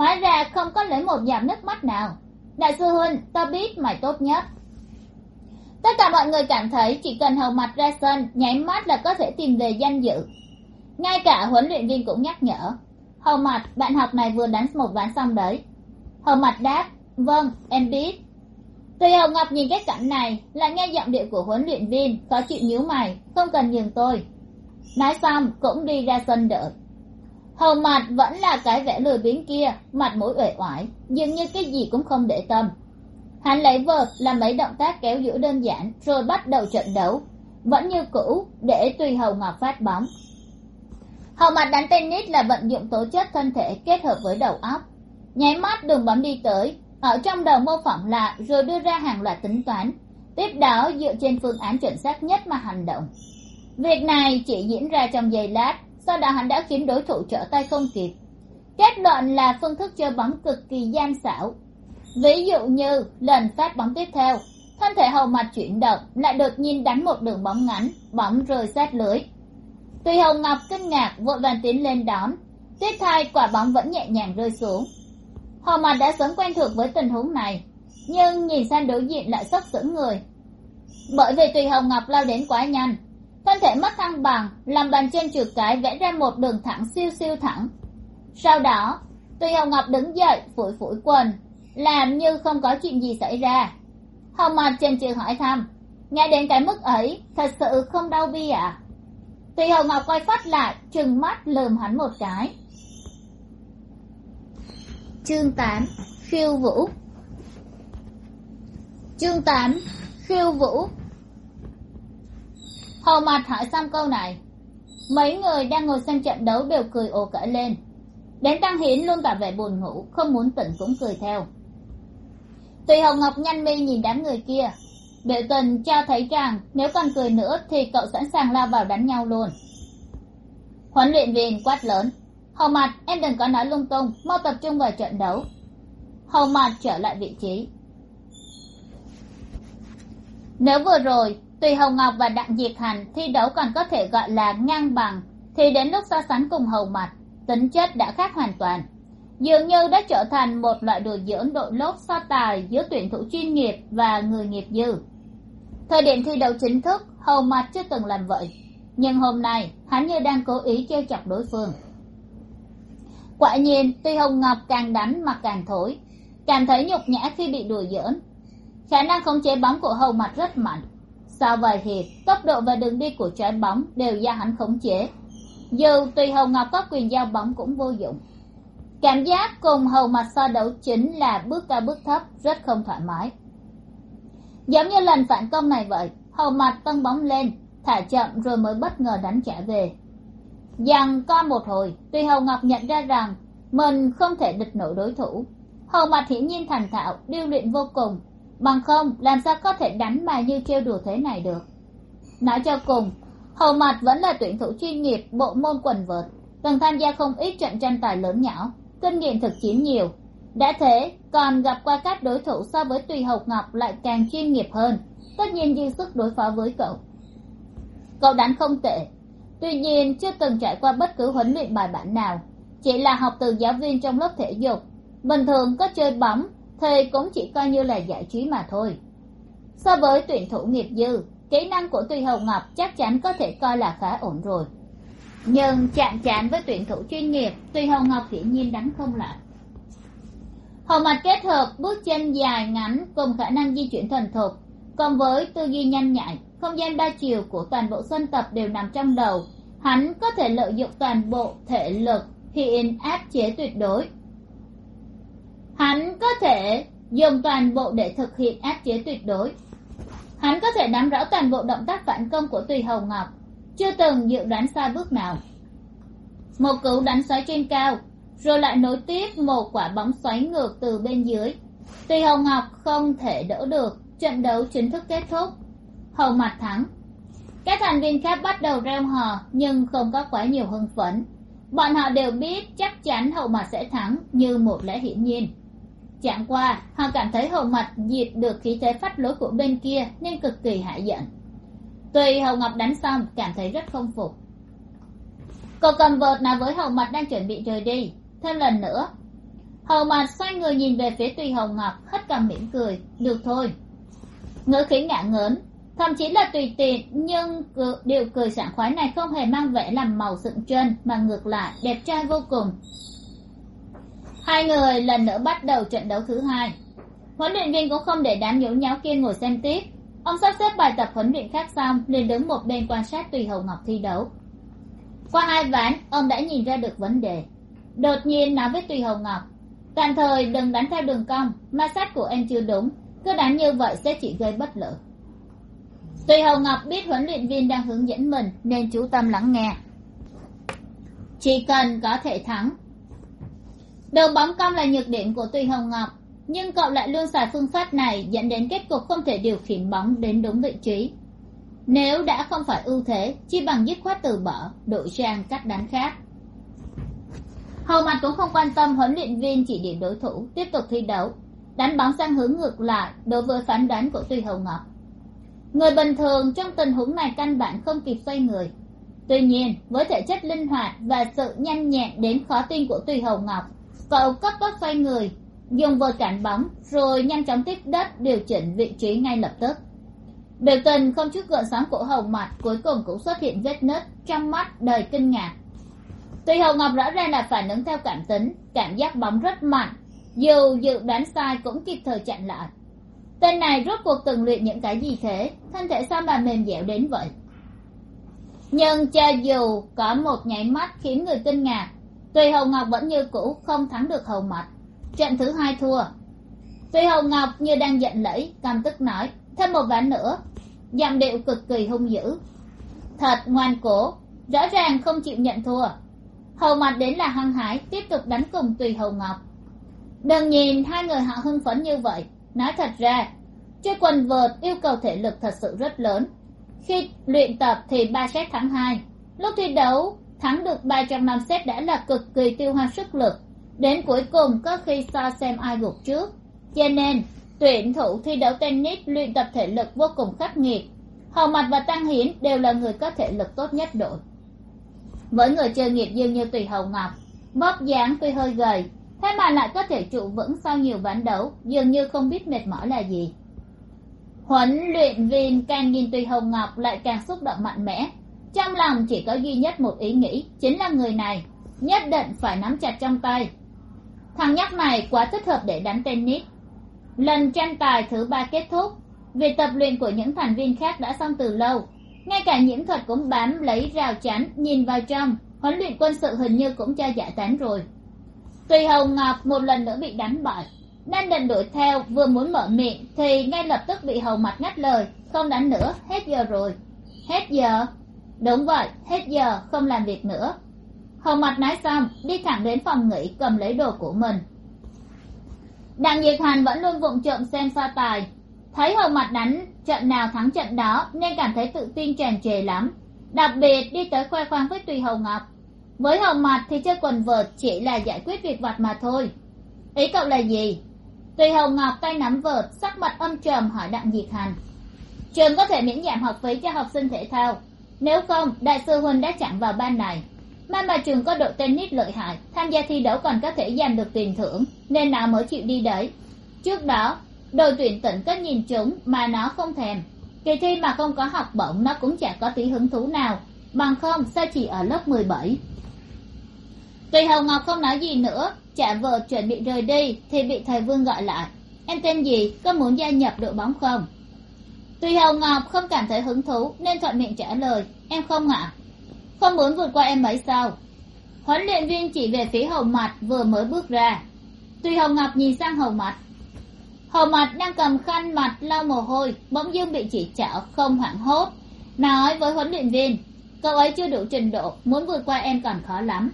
hóa ra không có lấy một giọt nước mắt nào. Đại sư huynh, ta biết mày tốt nhất. Tất cả mọi người cảm thấy chỉ cần hầu mặt ra sân, nháy mắt là có thể tìm về danh dự. Ngay cả huấn luyện viên cũng nhắc nhở, hầu mặt bạn học này vừa đánh một ván xong đấy. Hầu mặt đáp vâng em biết. Tùy hồng ngọc nhìn cái cảnh này lại nghe giọng điệu của huấn luyện viên khó chịu nhíu mày, không cần nhường tôi. Nói xong, cũng đi ra sân đợi. Hầu mặt vẫn là cái vẻ lười biếng kia, mặt mũi uể oải, dường như cái gì cũng không để tâm. Hắn lấy vợt, làm mấy động tác kéo giữa đơn giản, rồi bắt đầu trận đấu. Vẫn như cũ, để tùy hầu ngọc phát bóng. Hầu mặt đánh tennis là vận dụng tố chất thân thể kết hợp với đầu óc. Nháy mắt đường bóng đi tới ở trong đầu mô phỏng lại rồi đưa ra hàng loạt tính toán, tiếp đó dựa trên phương án chuẩn xác nhất mà hành động. Việc này chỉ diễn ra trong giây lát, sau đó hắn đã khiến đối thủ trở tay không kịp. Kết luận là phương thức chơi bóng cực kỳ gian xảo. Ví dụ như lần phát bóng tiếp theo, thân thể hầu mặt chuyển động lại đột nhiên đánh một đường bóng ngắn, bóng rơi sát lưới. Tùy hồng ngọc kinh ngạc, vội vàng tiến lên đón. Tiếp thay quả bóng vẫn nhẹ nhàng rơi xuống hầu mặt đã sớm quen thuộc với tình huống này, nhưng nhìn sang đối diện lại sốc sững người. Bởi vì tùy hồng ngọc lao đến quá nhanh, thân thể mất thăng bằng, làm bàn chân trượt cái vẽ ra một đường thẳng siêu siêu thẳng. Sau đó, tùy hồng ngọc đứng dậy, phủi phủi quần, làm như không có chuyện gì xảy ra. Hồng mặt chần chừ hỏi thăm, nghe đến cái mức ấy, thật sự không đau bi à tùy hồng ngọc quay phát lại, trừng mắt lườm hắn một cái chương tám, khiêu vũ. Chương tám, khiêu vũ. Hồ mặt hỏi xong câu này, mấy người đang ngồi xem trận đấu đều cười ồ cỡ lên. Đến tăng hiến luôn tỏ vẻ buồn ngủ, không muốn tỉnh cũng cười theo. Tùy hồng ngọc nhăn mi nhìn đám người kia. Biểu tình cho thấy rằng nếu còn cười nữa thì cậu sẵn sàng lao vào đánh nhau luôn. Huấn luyện viên quát lớn hầu mặt em đừng có nói lung tung, mau tập trung vào trận đấu. Hầu mặt trở lại vị trí. Nếu vừa rồi, tùy hồng ngọc và đặng diệt hành, thi đấu còn có thể gọi là ngang bằng, thì đến lúc so sánh cùng hầu mặt tính chất đã khác hoàn toàn. Dường như đã trở thành một loại đùa dưỡng đội lốt so tài giữa tuyển thủ chuyên nghiệp và người nghiệp dư. Thời điểm thi đấu chính thức hầu mặt chưa từng làm vậy. Nhưng hôm nay, hắn như đang cố ý trêu chọc đối phương quả nhiên, tuy hồng ngọc càng đánh mà càng thối cảm thấy nhục nhã khi bị đùa giỡn. Khả năng khống chế bóng của hầu mặt rất mạnh. Sau vài hiệp, tốc độ và đường đi của trái bóng đều do hắn khống chế. Dù tùy hầu ngọc có quyền giao bóng cũng vô dụng. Cảm giác cùng hầu mặt so đấu chính là bước cao bước thấp, rất không thoải mái. Giống như lần phản công này vậy, hầu mặt tân bóng lên, thả chậm rồi mới bất ngờ đánh trả về giằng co một hồi, tuy hầu ngọc nhận ra rằng mình không thể địch nổi đối thủ. Hầu mặt hiển nhiên thành thạo, điêu luyện vô cùng. Bằng không, làm sao có thể đánh bài như trêu đùa thế này được? Nói cho cùng, hầu mặt vẫn là tuyển thủ chuyên nghiệp, bộ môn quần vợt, từng tham gia không ít trận tranh tài lớn nhỏ, kinh nghiệm thực chiến nhiều. Đã thế, còn gặp qua các đối thủ so với tùy hầu ngọc lại càng chuyên nghiệp hơn. Tất nhiên dư sức đối phó với cậu. Cậu đánh không tệ tuy nhiên, chưa từng trải qua bất cứ huấn luyện bài bản nào. Chỉ là học từ giáo viên trong lớp thể dục. Bình thường có chơi bóng thì cũng chỉ coi như là giải trí mà thôi. So với tuyển thủ nghiệp dư, kỹ năng của tuy hồng ngọc chắc chắn có thể coi là khá ổn rồi. Nhưng chạm chán với tuyển thủ chuyên nghiệp, tuy hồng ngọc hiển nhiên đánh không lại. Hầu mặt kết hợp bước chân dài ngắn cùng khả năng di chuyển thuần thục còn với tư duy nhanh nhạy không gian ba chiều của toàn bộ sân tập đều nằm trong đầu hắn có thể lợi dụng toàn bộ thể lực, hiện áp chế tuyệt đối. Hắn có thể dùng toàn bộ để thực hiện áp chế tuyệt đối. Hắn có thể nắm rõ toàn bộ động tác phản công của tùy hầu ngọc. Chưa từng dự đoán sai bước nào. Một cú đánh xoáy trên cao, rồi lại nối tiếp một quả bóng xoáy ngược từ bên dưới. Tùy hầu ngọc không thể đỡ được, trận đấu chính thức kết thúc hầu mặt thắng. Các thành viên khác bắt đầu reo hò, nhưng không có quá nhiều hưng phấn. Bọn họ đều biết chắc chắn hậu mặt sẽ thắng như một lẽ hiển nhiên. Chẳng qua, họ cảm thấy hậu mặt diệt được khí thế phát lối của bên kia nên cực kỳ hạ giận. Tuy hậu ngọc đánh xong, cảm thấy rất không phục. Cậu cầm vợt nào với hậu mặt đang chuẩn bị rời đi. Thêm lần nữa. Hậu mặt xoay người nhìn về phía tùy hậu ngọc, hất cầm mỉm cười. Được thôi. Ngữ khí ngã ngớn thậm chí là tùy tiện, nhưng điều cười sảng khoái này không hề mang vẻ làm màu sượng chân, mà ngược lại, đẹp trai vô cùng. Hai người lần nữa bắt đầu trận đấu thứ hai. Huấn luyện viên cũng không để đám nhốn nháo kia ngồi xem tiếp. Ông sắp xếp bài tập huấn luyện khác xong, liền đứng một bên quan sát tùy hầu ngọc thi đấu. Qua hai ván, ông đã nhìn ra được vấn đề. Đột nhiên nói với tùy hầu ngọc, tạm thời đừng đánh theo đường cong, ma sát của em chưa đúng, cứ đánh như vậy sẽ chỉ gây bất lợi tùy hầu ngọc biết huấn luyện viên đang hướng dẫn mình, nên chú tâm lắng nghe. Chỉ cần có thể thắng. Đầu bóng cong là nhược điểm của tùy hầu ngọc, nhưng cậu lại luôn xài phương pháp này dẫn đến kết cục không thể điều khiển bóng đến đúng vị trí. Nếu đã không phải ưu thế chi bằng dứt khoát từ bỏ, đổi sang cách đánh khác. Hầu mặt cũng không quan tâm huấn luyện viên chỉ điểm đối thủ, tiếp tục thi đấu. Đánh bóng sang hướng ngược lại đối với phán đoán của tùy hầu ngọc người bình thường trong tình huống này căn bản không kịp xoay người. Tuy nhiên, với thể chất linh hoạt và sự nhanh nhẹn đến khó tin của tùy hầu ngọc, cậu cấp tốc xoay người, dùng vợt cản bóng, rồi nhanh chóng tiếp đất điều chỉnh vị trí ngay lập tức. Biểu tình không chút gợn sóng của hầu mặt cuối cùng cũng xuất hiện vết nứt trong mắt đầy kinh ngạc. Tùy hầu ngọc rõ ràng là phản ứng theo cảm tính, cảm giác bóng rất mạnh, dù dự đoán sai cũng kịp thời chặn lại tên này rốt cuộc từng luyện những cái gì thế? Thân thể sao mà mềm dẻo đến vậy? Nhưng cho dù có một nháy mắt khiến người kinh ngạc tùy hầu ngọc vẫn như cũ không thắng được hầu mặt trận thứ hai thua. Tùy hầu ngọc như đang giận lẫy, căm tức nói, thêm một ván nữa. Giọng điệu cực kỳ hung dữ. Thật ngoan cố, rõ ràng không chịu nhận thua. Hầu mặt đến là hăng hái, tiếp tục đánh cùng tùy hầu ngọc. Đừng nhìn hai người họ hưng phấn như vậy nói thật ra chơi quần vợt yêu cầu thể lực thật sự rất lớn. Khi luyện tập thì ba set thắng hai. Lúc thi đấu, thắng được ba trăm năm set đã là cực kỳ tiêu hao sức lực. Đến cuối cùng có khi so xem ai gục trước. Cho nên, tuyển thủ thi đấu tennis luyện tập thể lực vô cùng khắc nghiệt. Hầu mặt và tăng hiến đều là người có thể lực tốt nhất đội. Với người chơi nghiệp dư như tùy hầu ngọc, bóp dáng tuy hơi gầy thế mà lại có thể trụ vững sau nhiều ván đấu, dường như không biết mệt mỏi là gì. Huấn luyện viên càng nhìn tùy hồng ngọc lại càng xúc động mạnh mẽ. Trong lòng chỉ có duy nhất một ý nghĩ, chính là người này, nhất định phải nắm chặt trong tay. Thằng nhóc này quá thích hợp để đánh tennis. Lần tranh tài thứ ba kết thúc việc tập luyện của những thành viên khác đã xong từ lâu, ngay cả nhiễm thuật cũng bám lấy rào chắn, nhìn vào trong. Huấn luyện quân sự hình như cũng cho giải tán rồi tùy hồng ngọc một lần nữa bị đánh bại. Đang định đuổi theo, vừa muốn mở miệng thì ngay lập tức bị hầu mặt ngắt lời. Không đánh nữa, hết giờ rồi. Hết giờ? Đúng vậy, hết giờ, không làm việc nữa. Hầu mặt nói xong, đi thẳng đến phòng nghỉ, cầm lấy đồ của mình. Đặng diệt hành vẫn luôn vụng trộm xem so tài. Thấy hầu mặt đánh, trận nào thắng trận đó, nên cảm thấy tự tin tràn trề lắm. Đặc biệt, đi tới khoe khoang với tùy hầu ngọc với hầu mặt thì chơi quần vợt chỉ là giải quyết việc vặt mà thôi. Ý cậu là gì? Tùy hồng ngọc tay nắm vợt, sắc mặt âm trầm hỏi đặng diệt hành trường có thể miễn giảm học phí cho học sinh thể thao. Nếu không, đại sư huynh đã chặn vào ban này. Mà mà trường có đội tennis lợi hại, tham gia thi đấu còn có thể giành được tiền thưởng, nên nó mới chịu đi đấy. Trước đó, đội tuyển tỉnh có nhìn chúng mà nó không thèm. Kỳ thi mà không có học bổng, nó cũng chẳng có tí hứng thú nào. Bằng không, sao chỉ ở lớp mười bảy? Tùy hầu ngọc không nói gì nữa trả vợ chuẩn bị rời đi thì bị thầy vương gọi lại. Em tên gì, có muốn gia nhập đội bóng không? Tùy hầu ngọc không cảm thấy hứng thú nên thuận miệng trả lời, em không ạ. Không muốn vượt qua em ấy sao? Huấn luyện viên chỉ về phía hầu mặt vừa mới bước ra. Tùy hầu ngọc nhìn sang hầu mặt. Hầu mặt đang cầm khăn mặt lau mồ hôi, bỗng dưng bị chỉ trỏ không hoảng hốt. Nói với huấn luyện viên, cậu ấy chưa đủ trình độ, muốn vượt qua em còn khó lắm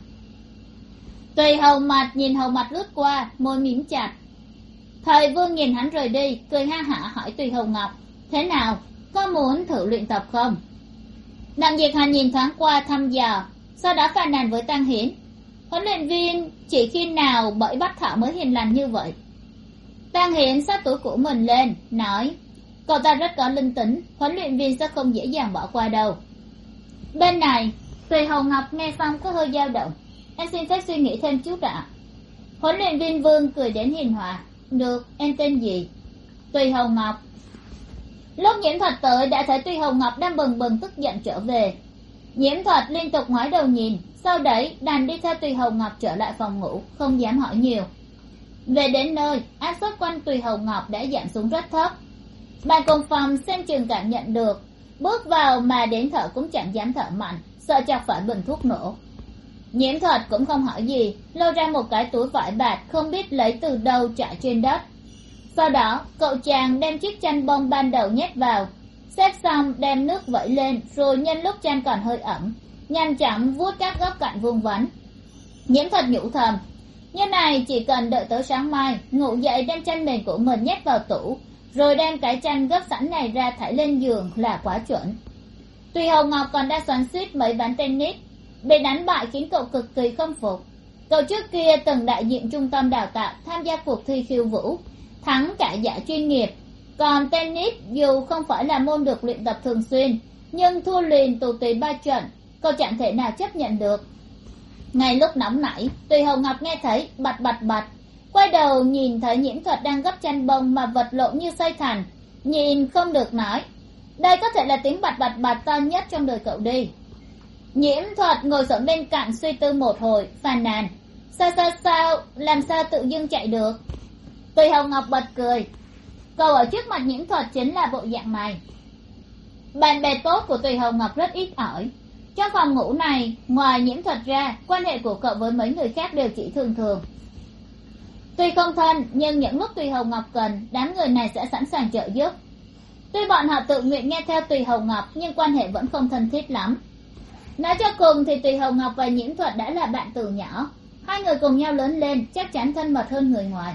tùy hầu mặt nhìn hầu mặt lướt qua, môi mím chặt. Thời vương nhìn hắn rời đi, cười ha hả hỏi tùy hầu ngọc, thế nào, có muốn thử luyện tập không? Đặng diệt hà nhìn thoáng qua thăm dò sau đó phàn nàn với tăng hiến? Huấn luyện viên chỉ khi nào bẫy bắt thảo mới hiền lành như vậy? Tăng hiến sát tuổi của mình lên, nói, cậu ta rất có linh tính, huấn luyện viên sẽ không dễ dàng bỏ qua đâu. Bên này, tùy hầu ngọc nghe xong có hơi dao động em xin phép suy nghĩ thêm chút ạ. Huấn luyện viên vương cười đến hiền hòa. Được, em tên gì? Tùy hồng ngọc. Lúc nhiễm thuật tới, đã thấy tùy hồng ngọc đang bừng bừng tức giận trở về. Nhiễm thuật liên tục ngoái đầu nhìn. Sau đấy đàn đi theo tùy hồng ngọc trở lại phòng ngủ, không dám hỏi nhiều. Về đến nơi, áp suất quanh tùy hồng ngọc đã giảm xuống rất thấp. Bàn cùng phòng xem chừng cảm nhận được. Bước vào mà đến thở cũng chẳng dám thở mạnh, sợ chọc phải bình thuốc nổ nhiễm thuật cũng không hỏi gì, lôi ra một cái túi vải bạt không biết lấy từ đâu trải trên đất. Sau đó, cậu chàng đem chiếc chăn bông ban đầu nhét vào. Xếp xong, đem nước vẩy lên, rồi nhân lúc chăn còn hơi ẩm, nhanh chóng vuốt các góc cạnh vuông vắn. Nhiễm thuật nhủ thầm, như này chỉ cần đợi tới sáng mai, ngủ dậy đem chăn mền của mình nhét vào tủ, rồi đem cái chăn gấp sẵn này ra thải lên giường là quá chuẩn. Tuy hồng ngọc còn đang xoắn suýt mấy ván tennis bị đánh bại khiến cậu cực kỳ không phục. Cậu trước kia từng đại diện trung tâm đào tạo tham gia cuộc thi khiêu vũ, thắng cả giải chuyên nghiệp. Còn tennis dù không phải là môn được luyện tập thường xuyên, nhưng thua liền tù tùy ba trận, cậu chẳng thể nào chấp nhận được. Ngay lúc nóng nảy, tùy hồng ngọc nghe thấy, bạch bạch bạch, quay đầu nhìn thấy nhiễm thuật đang gấp chăn bông mà vật lộn như xây thành, nhìn không được nói. Đây có thể là tiếng bạch bạch bạch to nhất trong đời cậu đi nhiễm thuật ngồi xổm bên cạnh suy tư một hồi, phàn nàn. Sao sao sao? Làm sao tự dưng chạy được? Tùy hồng ngọc bật cười. Cậu ở trước mặt nhiễm thuật chính là bộ dạng này bạn bè tốt của tùy hồng ngọc rất ít ỏi. Trong phòng ngủ này, ngoài nhiễm thuật ra, quan hệ của cậu với mấy người khác đều chỉ thường thường. Tuy không thân, nhưng những lúc tùy hồng ngọc cần, đám người này sẽ sẵn sàng trợ giúp. Tuy bọn họ tự nguyện nghe theo tùy hồng ngọc, nhưng quan hệ vẫn không thân thiết lắm nói cho cùng thì tùy hồng ngọc và nhiễm thuật đã là bạn từ nhỏ. Hai người cùng nhau lớn lên, chắc chắn thân mật hơn người ngoài.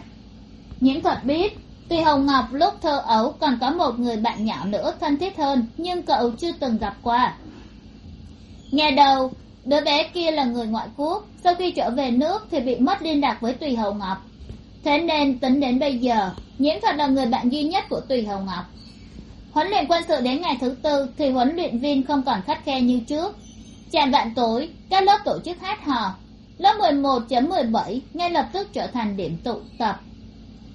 Nhiễm thuật biết, tùy hồng ngọc lúc thơ ấu còn có một người bạn nhỏ nữa thân thiết hơn, nhưng cậu chưa từng gặp qua. Nghe đầu, đứa bé kia là người ngoại quốc, sau khi trở về nước thì bị mất liên lạc với tùy hồng ngọc. Thế nên tính đến bây giờ, nhiễm thuật là người bạn duy nhất của tùy hồng ngọc. Huấn luyện quân sự đến ngày thứ tư thì huấn luyện viên không còn khắt khe như trước chạm vạn tối, các lớp tổ chức hát hò. Lớp mười một mười bảy ngay lập tức trở thành điểm tụ tập.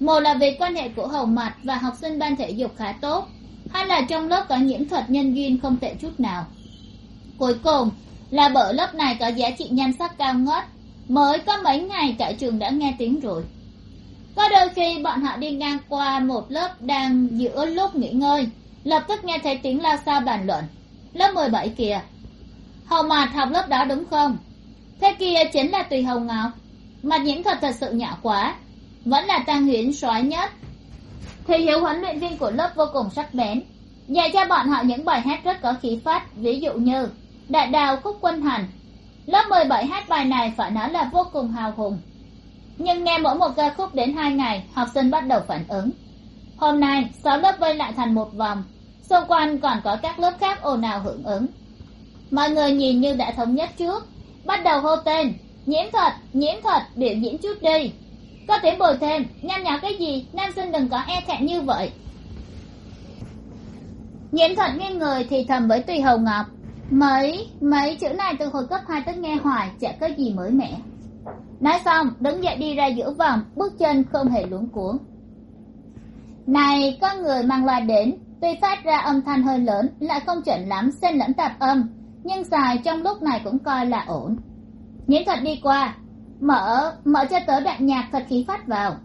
Một là vì quan hệ của hầu mặt và học sinh ban thể dục khá tốt, hai là trong lớp có nhiễm thuật nhân duyên không tệ chút nào. Cuối cùng là bởi lớp này có giá trị nhan sắc cao ngất, mới có mấy ngày cả trường đã nghe tiếng rồi. Có đôi khi bọn họ đi ngang qua một lớp đang giữa lúc nghỉ ngơi, lập tức nghe thấy tiếng lao sao bàn luận. Lớp mười bảy kìa hầu mạt học lớp đó đúng không? Thế kia chính là tùy hồng ngọc. Mặt nhiễm thuật thật sự nhỏ quá, vẫn là tăng huyễn soái nhất. Thì hiếu huấn luyện viên của lớp vô cùng sắc bén, dạy cho bọn họ những bài hát rất có khí phách, ví dụ như đại đào khúc quân hành. Lớp mười bảy hát bài này phải nói là vô cùng hào hùng. Nhưng nghe mỗi một ca khúc đến hai ngày, học sinh bắt đầu phản ứng. Hôm nay, sáu lớp vây lại thành một vòng, xung quanh còn có các lớp khác ồn ào hưởng ứng mọi người nhìn như đã thống nhất trước. Bắt đầu hô tên. Nhiễm thuật nhiễm thuật, biểu diễn chút đi. Có thể bồi thêm nhăn nhó cái gì? Nam sinh đừng có e thẹn như vậy. Nhiễm thuật nghiêng người thì thầm với tùy hầu ngọc. Mấy mấy chữ này từ hồi cấp hai tới nghe hoài, chả có gì mới mẻ. Nói xong, đứng dậy đi ra giữa vòng, bước chân không hề luống cuống. Này, có người mang loa đến. Tuy phát ra âm thanh hơi lớn, lại không chuẩn lắm, xen lẫn tạp âm nhưng xài trong lúc này cũng coi là ổn. Nhiễm thuật đi qua, mở mở cho tớ đoạn nhạc thật khí phát vào.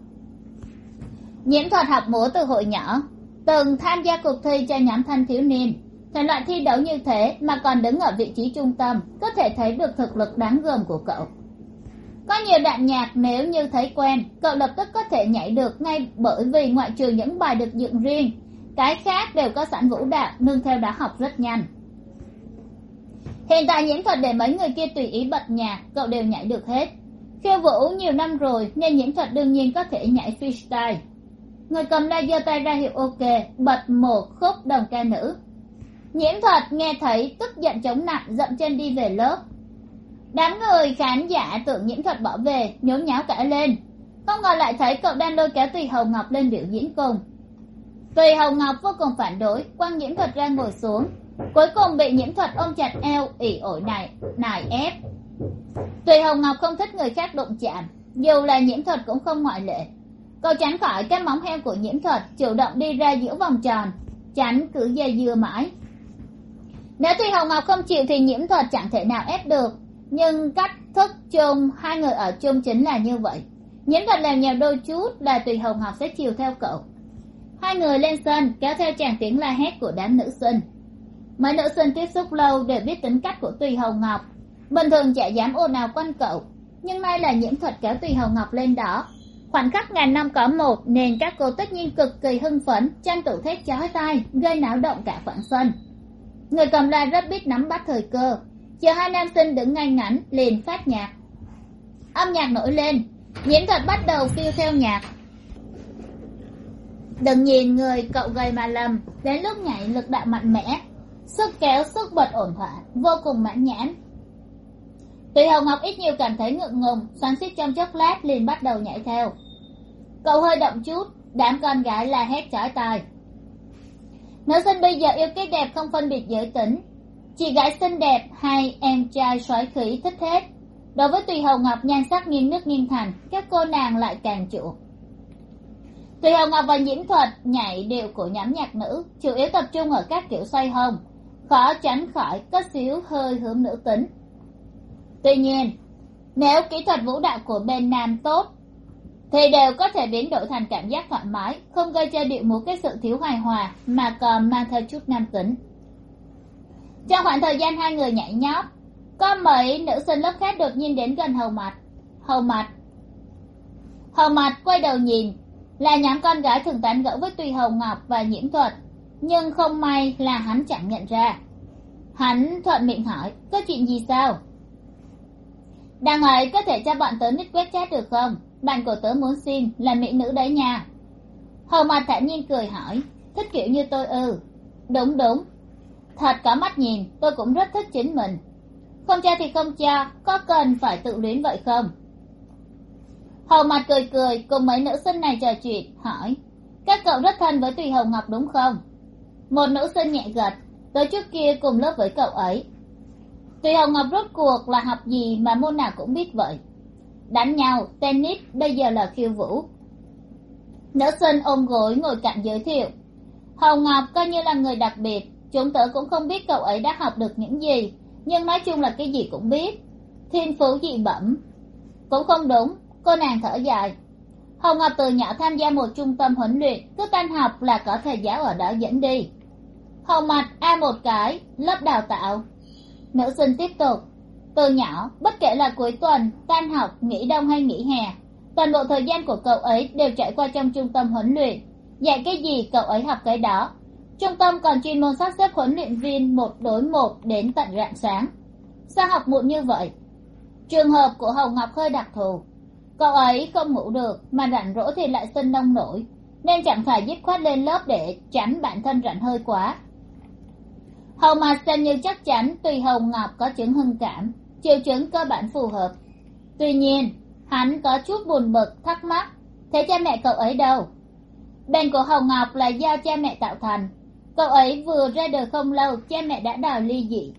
Nhiễm thuật học múa từ hội nhỏ, từng tham gia cuộc thi cho nhóm thanh thiếu niên. Thể loại thi đấu như thế mà còn đứng ở vị trí trung tâm, có thể thấy được thực lực đáng gờm của cậu. Có nhiều đoạn nhạc nếu như thấy quen, cậu lập tức có thể nhảy được ngay bởi vì ngoại trừ những bài được dựng riêng, cái khác đều có sẵn vũ đạo nương theo đã học rất nhanh hiện tại nhiễm thuật để mấy người kia tùy ý bật nhạc, cậu đều nhảy được hết. Khiêu vũ nhiều năm rồi, nên nhiễm thuật đương nhiên có thể nhảy freestyle. Người cầm la giơ tay ra hiệu ok, bật một khúc đồng ca nữ. Nhiễm thuật nghe thấy, tức giận chống nặng, dậm chân đi về lớp. Đám người khán giả tưởng nhiễm thuật bỏ về, nhốn nháo cả lên. Không ngờ lại thấy cậu đang lôi kéo tùy hồng ngọc lên biểu diễn cùng. Tùy hồng ngọc vô cùng phản đối, quăng nhiễm thuật ra ngồi xuống cuối cùng bị nhiễm thuật ôm chặt eo, ỉ ổi này nài ép. Tùy hồng ngọc không thích người khác đụng chạm, dù là nhiễm thuật cũng không ngoại lệ. Cậu tránh khỏi cái móng heo của nhiễm thuật, chủ động đi ra giữa vòng tròn, tránh cứ dây dưa mãi. Nếu tùy hồng ngọc không chịu thì nhiễm thuật chẳng thể nào ép được, nhưng cách thức chung, hai người ở chung chính là như vậy. Nhiễm thuật làm nhiều đôi chút là tùy hồng ngọc sẽ chiều theo cậu. Hai người lên sân, kéo theo chàng tiếng la hét của đám nữ sinh mấy nữ sinh tiếp xúc lâu đều biết tính cách của tùy hồng ngọc. Bình thường chả dám ồn ào quanh cậu, nhưng nay là nhiễm thuật kéo tùy hồng ngọc lên đó. Khoảnh khắc ngàn năm có một, nên các cô tất nhiên cực kỳ hưng phấn, tranh thủ thét chói tai, gây náo động cả khoảng sân. Người cầm la rất biết nắm bắt thời cơ. Chờ hai nam sinh đứng ngay ngắn, liền phát nhạc. Âm nhạc nổi lên, nhiễm thuật bắt đầu phiêu theo nhạc. Đừng nhìn người cậu gầy mà lầm, đến lúc nhảy lực đạo mạnh mẽ sức kéo, sức bật ổn thỏa, vô cùng mãn nhãn. Tùy hồng ngọc ít nhiều cảm thấy ngượng ngùng, xoắn xít trong chốc lát liền bắt đầu nhảy theo. Cậu hơi động chút, đám con gái la hét chói tai. Nữ sinh bây giờ yêu cái đẹp không phân biệt giới tính. Chị gái xinh đẹp hay em trai soái khí thích hết đối với tùy hồng ngọc, nhan sắc nghiêng nước nghiêng thành, các cô nàng lại càng chuộng tùy hồng ngọc và nhiễm thuật nhảy điệu của nhóm nhạc nữ, chủ yếu tập trung ở các kiểu xoay hồng khó tránh khỏi có xíu hơi hướng nữ tính. Tuy nhiên, nếu kỹ thuật vũ đạo của bên nam tốt, thì đều có thể biến đổi thành cảm giác thoải mái, không gây cho điệu múa cái sự thiếu hài hòa mà còn mang theo chút nam tính. Trong khoảng thời gian hai người nhảy nhót, có mấy nữ sinh lớp khác đột nhiên đến gần hầu mặt hầu mặt hầu mặt quay đầu nhìn, là nhóm con gái thường tán gẫu với tùy hầu ngọc và nhiễm thuật nhưng không may là hắn chẳng nhận ra. Hắn thuận miệng hỏi, có chuyện gì sao? Đằng ấy có thể cho bọn tớ nít quét chat được không? Bạn của tớ muốn xin là mỹ nữ đấy nha. Hầu mặt thản nhiên cười hỏi, thích kiểu như tôi ư? Đúng đúng. Thật có mắt nhìn, tôi cũng rất thích chính mình. Không cho thì không cho, có cần phải tự luyến vậy không? Hầu mặt cười cười cùng mấy nữ sinh này trò chuyện, hỏi, các cậu rất thân với tùy hồng ngọc đúng không? Một nữ sinh nhẹ gật, tới trước kia cùng lớp với cậu ấy. Tùy Hồng ngọc rốt cuộc là học gì mà môn nào cũng biết vậy? Đánh nhau, tennis, bây giờ là khiêu vũ. Nữ sinh ôm gối ngồi cạnh giới thiệu Hồng ngọc coi như là người đặc biệt, chúng tớ cũng không biết cậu ấy đã học được những gì, nhưng nói chung là cái gì cũng biết. Thiên phú dị bẩm, cũng không đúng, cô nàng thở dài. Hồng ngọc từ nhỏ tham gia một trung tâm huấn luyện, cứ tan học là có thầy giáo ở đó dẫn đi. Hầu mặt a một cái, lớp đào tạo. Nữ sinh tiếp tục. Từ nhỏ, bất kể là cuối tuần, tan học, nghỉ đông hay nghỉ hè, toàn bộ thời gian của cậu ấy đều trải qua trong trung tâm huấn luyện. Dạy cái gì cậu ấy học cái đó. Trung tâm còn chuyên môn sắp xếp huấn luyện viên một đối một đến tận rạng sáng. Sao học muộn như vậy? Trường hợp của hồng ngọc hơi đặc thù. Cậu ấy không ngủ được mà rảnh rỗi thì lại sinh nông nổi, nên chẳng phải dứt khoát lên lớp để tránh bản thân rảnh hơi quá hầu mặt xem như chắc chắn tùy hồng ngọc có chứng hưng cảm, triệu chứng cơ bản phù hợp. Tuy nhiên, hắn có chút buồn bực, thắc mắc, thế cha mẹ cậu ấy đâu? Bệnh của hồng ngọc là do cha mẹ tạo thành. Cậu ấy vừa ra đời không lâu, cha mẹ đã đào ly dị.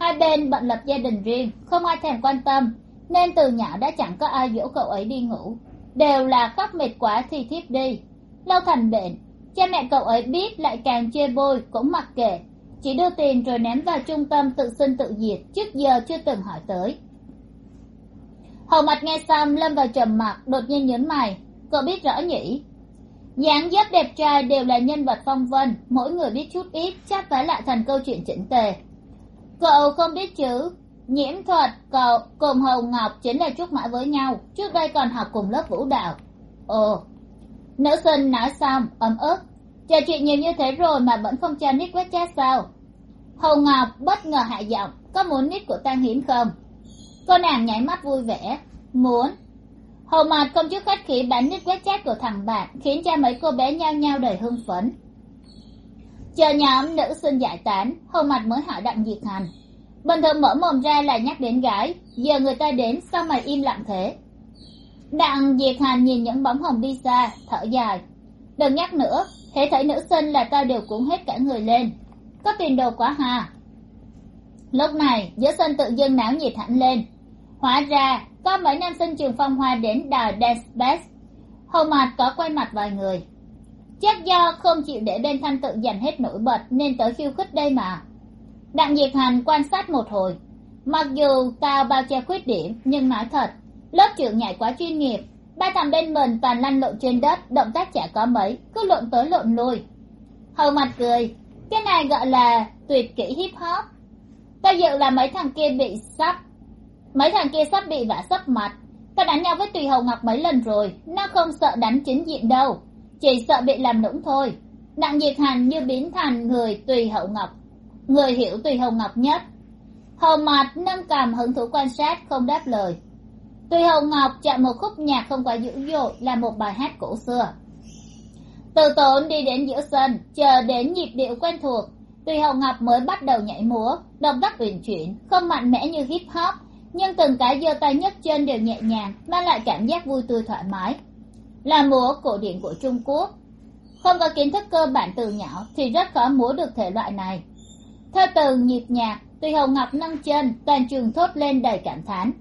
Hai bên bận lập gia đình riêng, không ai thèm quan tâm, nên từ nhỏ đã chẳng có ai dỗ cậu ấy đi ngủ. Đều là khóc mệt quá thì thiếp đi. Lâu thành bệnh, cha mẹ cậu ấy biết lại càng chê bôi, cũng mặc kệ chỉ đưa tiền rồi ném vào trung tâm tự sinh tự diệt, trước giờ chưa từng hỏi tới. Hầu mặt nghe xong, lâm vào trầm mặc, đột nhiên nhớn mày. Cậu biết rõ nhỉ? Dáng dấp đẹp trai đều là nhân vật phong vân, mỗi người biết chút ít, chắc phải lại thành câu chuyện chỉnh tề. Cậu không biết chứ? Nhiễm thuật, cậu, cùng hồng ngọc chính là chúc mãi với nhau, trước đây còn học cùng lớp vũ đạo. Ồ. Nữ sinh nói xong, ấm ức chờ chuyện nhiều như thế rồi mà vẫn không cho nick chat sao? Hồng ngọc bất ngờ hạ giọng, có muốn nick của tang hiến không? Cô nàng nháy mắt vui vẻ, muốn. Hầu mặt không chút khách khí bán nick chat của thằng bạn, khiến cho mấy cô bé nhao nhao đầy hưng phấn. Chờ nhóm nữ sinh giải tán, hầu mặt mới hỏi đặng diệt hành bình thường mở mồm ra là nhắc đến gái, giờ người ta đến sao mày im lặng thế? Đặng diệt hành nhìn những bóng hồng đi xa, thở dài. Đừng nhắc nữa thế thấy nữ sinh là ta đều cuốn hết cả người lên. Có tiền đồ quá hà. Lúc này, giữa sân tự dưng não nhiệt hẳn lên. Hóa ra, có mấy nam sinh trường phong hoa đến đào dance best. Hầu mặt có quay mặt vài người. Chắc do không chịu để bên thanh tự giành hết nổi bật nên tới khiêu khích đây mà. Đặng diệt hành quan sát một hồi. Mặc dù cao bao che khuyết điểm, nhưng nói thật, lớp trưởng nhảy quá chuyên nghiệp ba thằng bên mình toàn lăn lộn trên đất, động tác chả có mấy, cứ lộn tới lộn lui. Hầu mặt cười, cái này gọi là tuyệt kỹ hip hop. Ta dự là mấy thằng kia bị sắp, mấy thằng kia sắp bị vả sấp mặt. Ta đánh nhau với tùy hầu ngọc mấy lần rồi, nó không sợ đánh chính diện đâu, chỉ sợ bị làm nũng thôi. Đặng diệt hành như biến thành người tùy hậu ngọc, người hiểu tùy hầu ngọc nhất. Hầu mặt nâng cằm hứng thú quan sát, không đáp lời tùy Hồng ngọc chọn một khúc nhạc không quá dữ dội là một bài hát cổ xưa. Từ tốn đi đến giữa sân, chờ đến nhịp điệu quen thuộc, tùy Hồng ngọc mới bắt đầu nhảy múa, động tác uyển chuyển, không mạnh mẽ như hip hop, nhưng từng cái giơ tay nhấc chân đều nhẹ nhàng, mang lại cảm giác vui tươi thoải mái. Là múa cổ điển của trung quốc. Không có kiến thức cơ bản từ nhỏ thì rất khó múa được thể loại này. Theo từ nhịp nhạc, tùy Hồng ngọc nâng chân, toàn trường thốt lên đầy cảm thán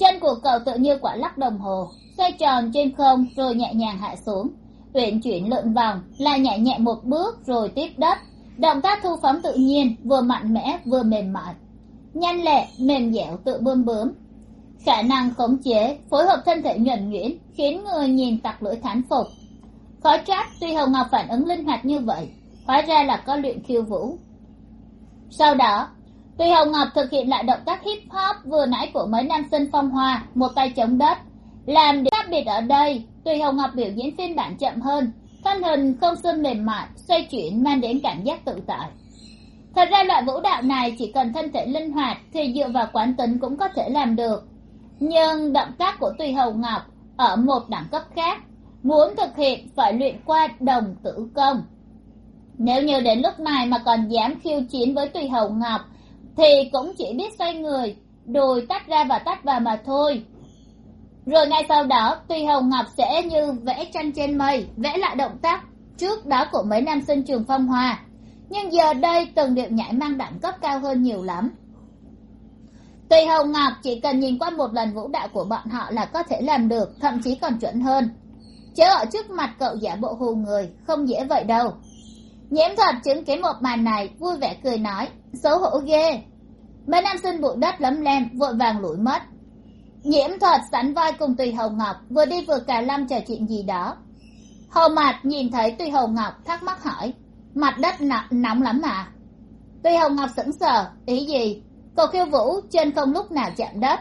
chân của cậu tự như quả lắc đồng hồ, xoay tròn trên không rồi nhẹ nhàng hạ xuống. Uyển chuyển lượn vòng lại nhẹ nhẹ một bước rồi tiếp đất. Động tác thu phóng tự nhiên, vừa mạnh mẽ vừa mềm mại. Nhanh lẹ, mềm dẻo tự bươm bướm. Khả năng khống chế, phối hợp thân thể nhuần nhuyễn, khiến người nhìn tặc lưỡi thán phục. Khó trách tuy hồng ngọc phản ứng linh hoạt như vậy, hóa ra là có luyện khiêu vũ. Sau đó tuy hồng ngọc thực hiện lại động tác hip hop vừa nãy của mấy nam sinh phong hoa, một tay chống đất. Làm điểm khác biệt ở đây tuy hồng ngọc biểu diễn phiên bản chậm hơn. Thân hình không xương mềm mại, xoay chuyển mang đến cảm giác tự tại. Thật ra loại vũ đạo này chỉ cần thân thể linh hoạt thì dựa vào quán tính cũng có thể làm được. Nhưng động tác của tùy hầu ngọc ở một đẳng cấp khác, muốn thực hiện phải luyện qua đồng tử công. Nếu như đến lúc này mà còn dám khiêu chiến với tùy hầu ngọc thì cũng chỉ biết xoay người, đùi tách ra và tách vào mà thôi. Rồi ngay sau đó tùy hồng ngọc sẽ như vẽ tranh trên mây, vẽ lại động tác trước đó của mấy nam sinh trường phong hoa. Nhưng giờ đây, từng điệu nhảy mang đẳng cấp cao hơn nhiều lắm. Tùy hồng ngọc chỉ cần nhìn qua một lần vũ đạo của bọn họ là có thể làm được, thậm chí còn chuẩn hơn. Chớ ở trước mặt cậu giả bộ hù người, không dễ vậy đâu. Nhiễm thuật chứng kiến một màn này, vui vẻ cười nói, xấu hổ ghê mấy nam sinh bụi đất lấm lem, vội vàng lủi mất. Nhiễm thuật sẵn vai cùng tùy hầu ngọc, vừa đi vừa cà lâm trò chuyện gì đó. Hầu mạt nhìn thấy tùy hầu ngọc, thắc mắc hỏi, mặt đất nóng lắm mà tùy hầu ngọc sững sờ, ý gì? Cô khiêu vũ, trên không lúc nào chạm đất?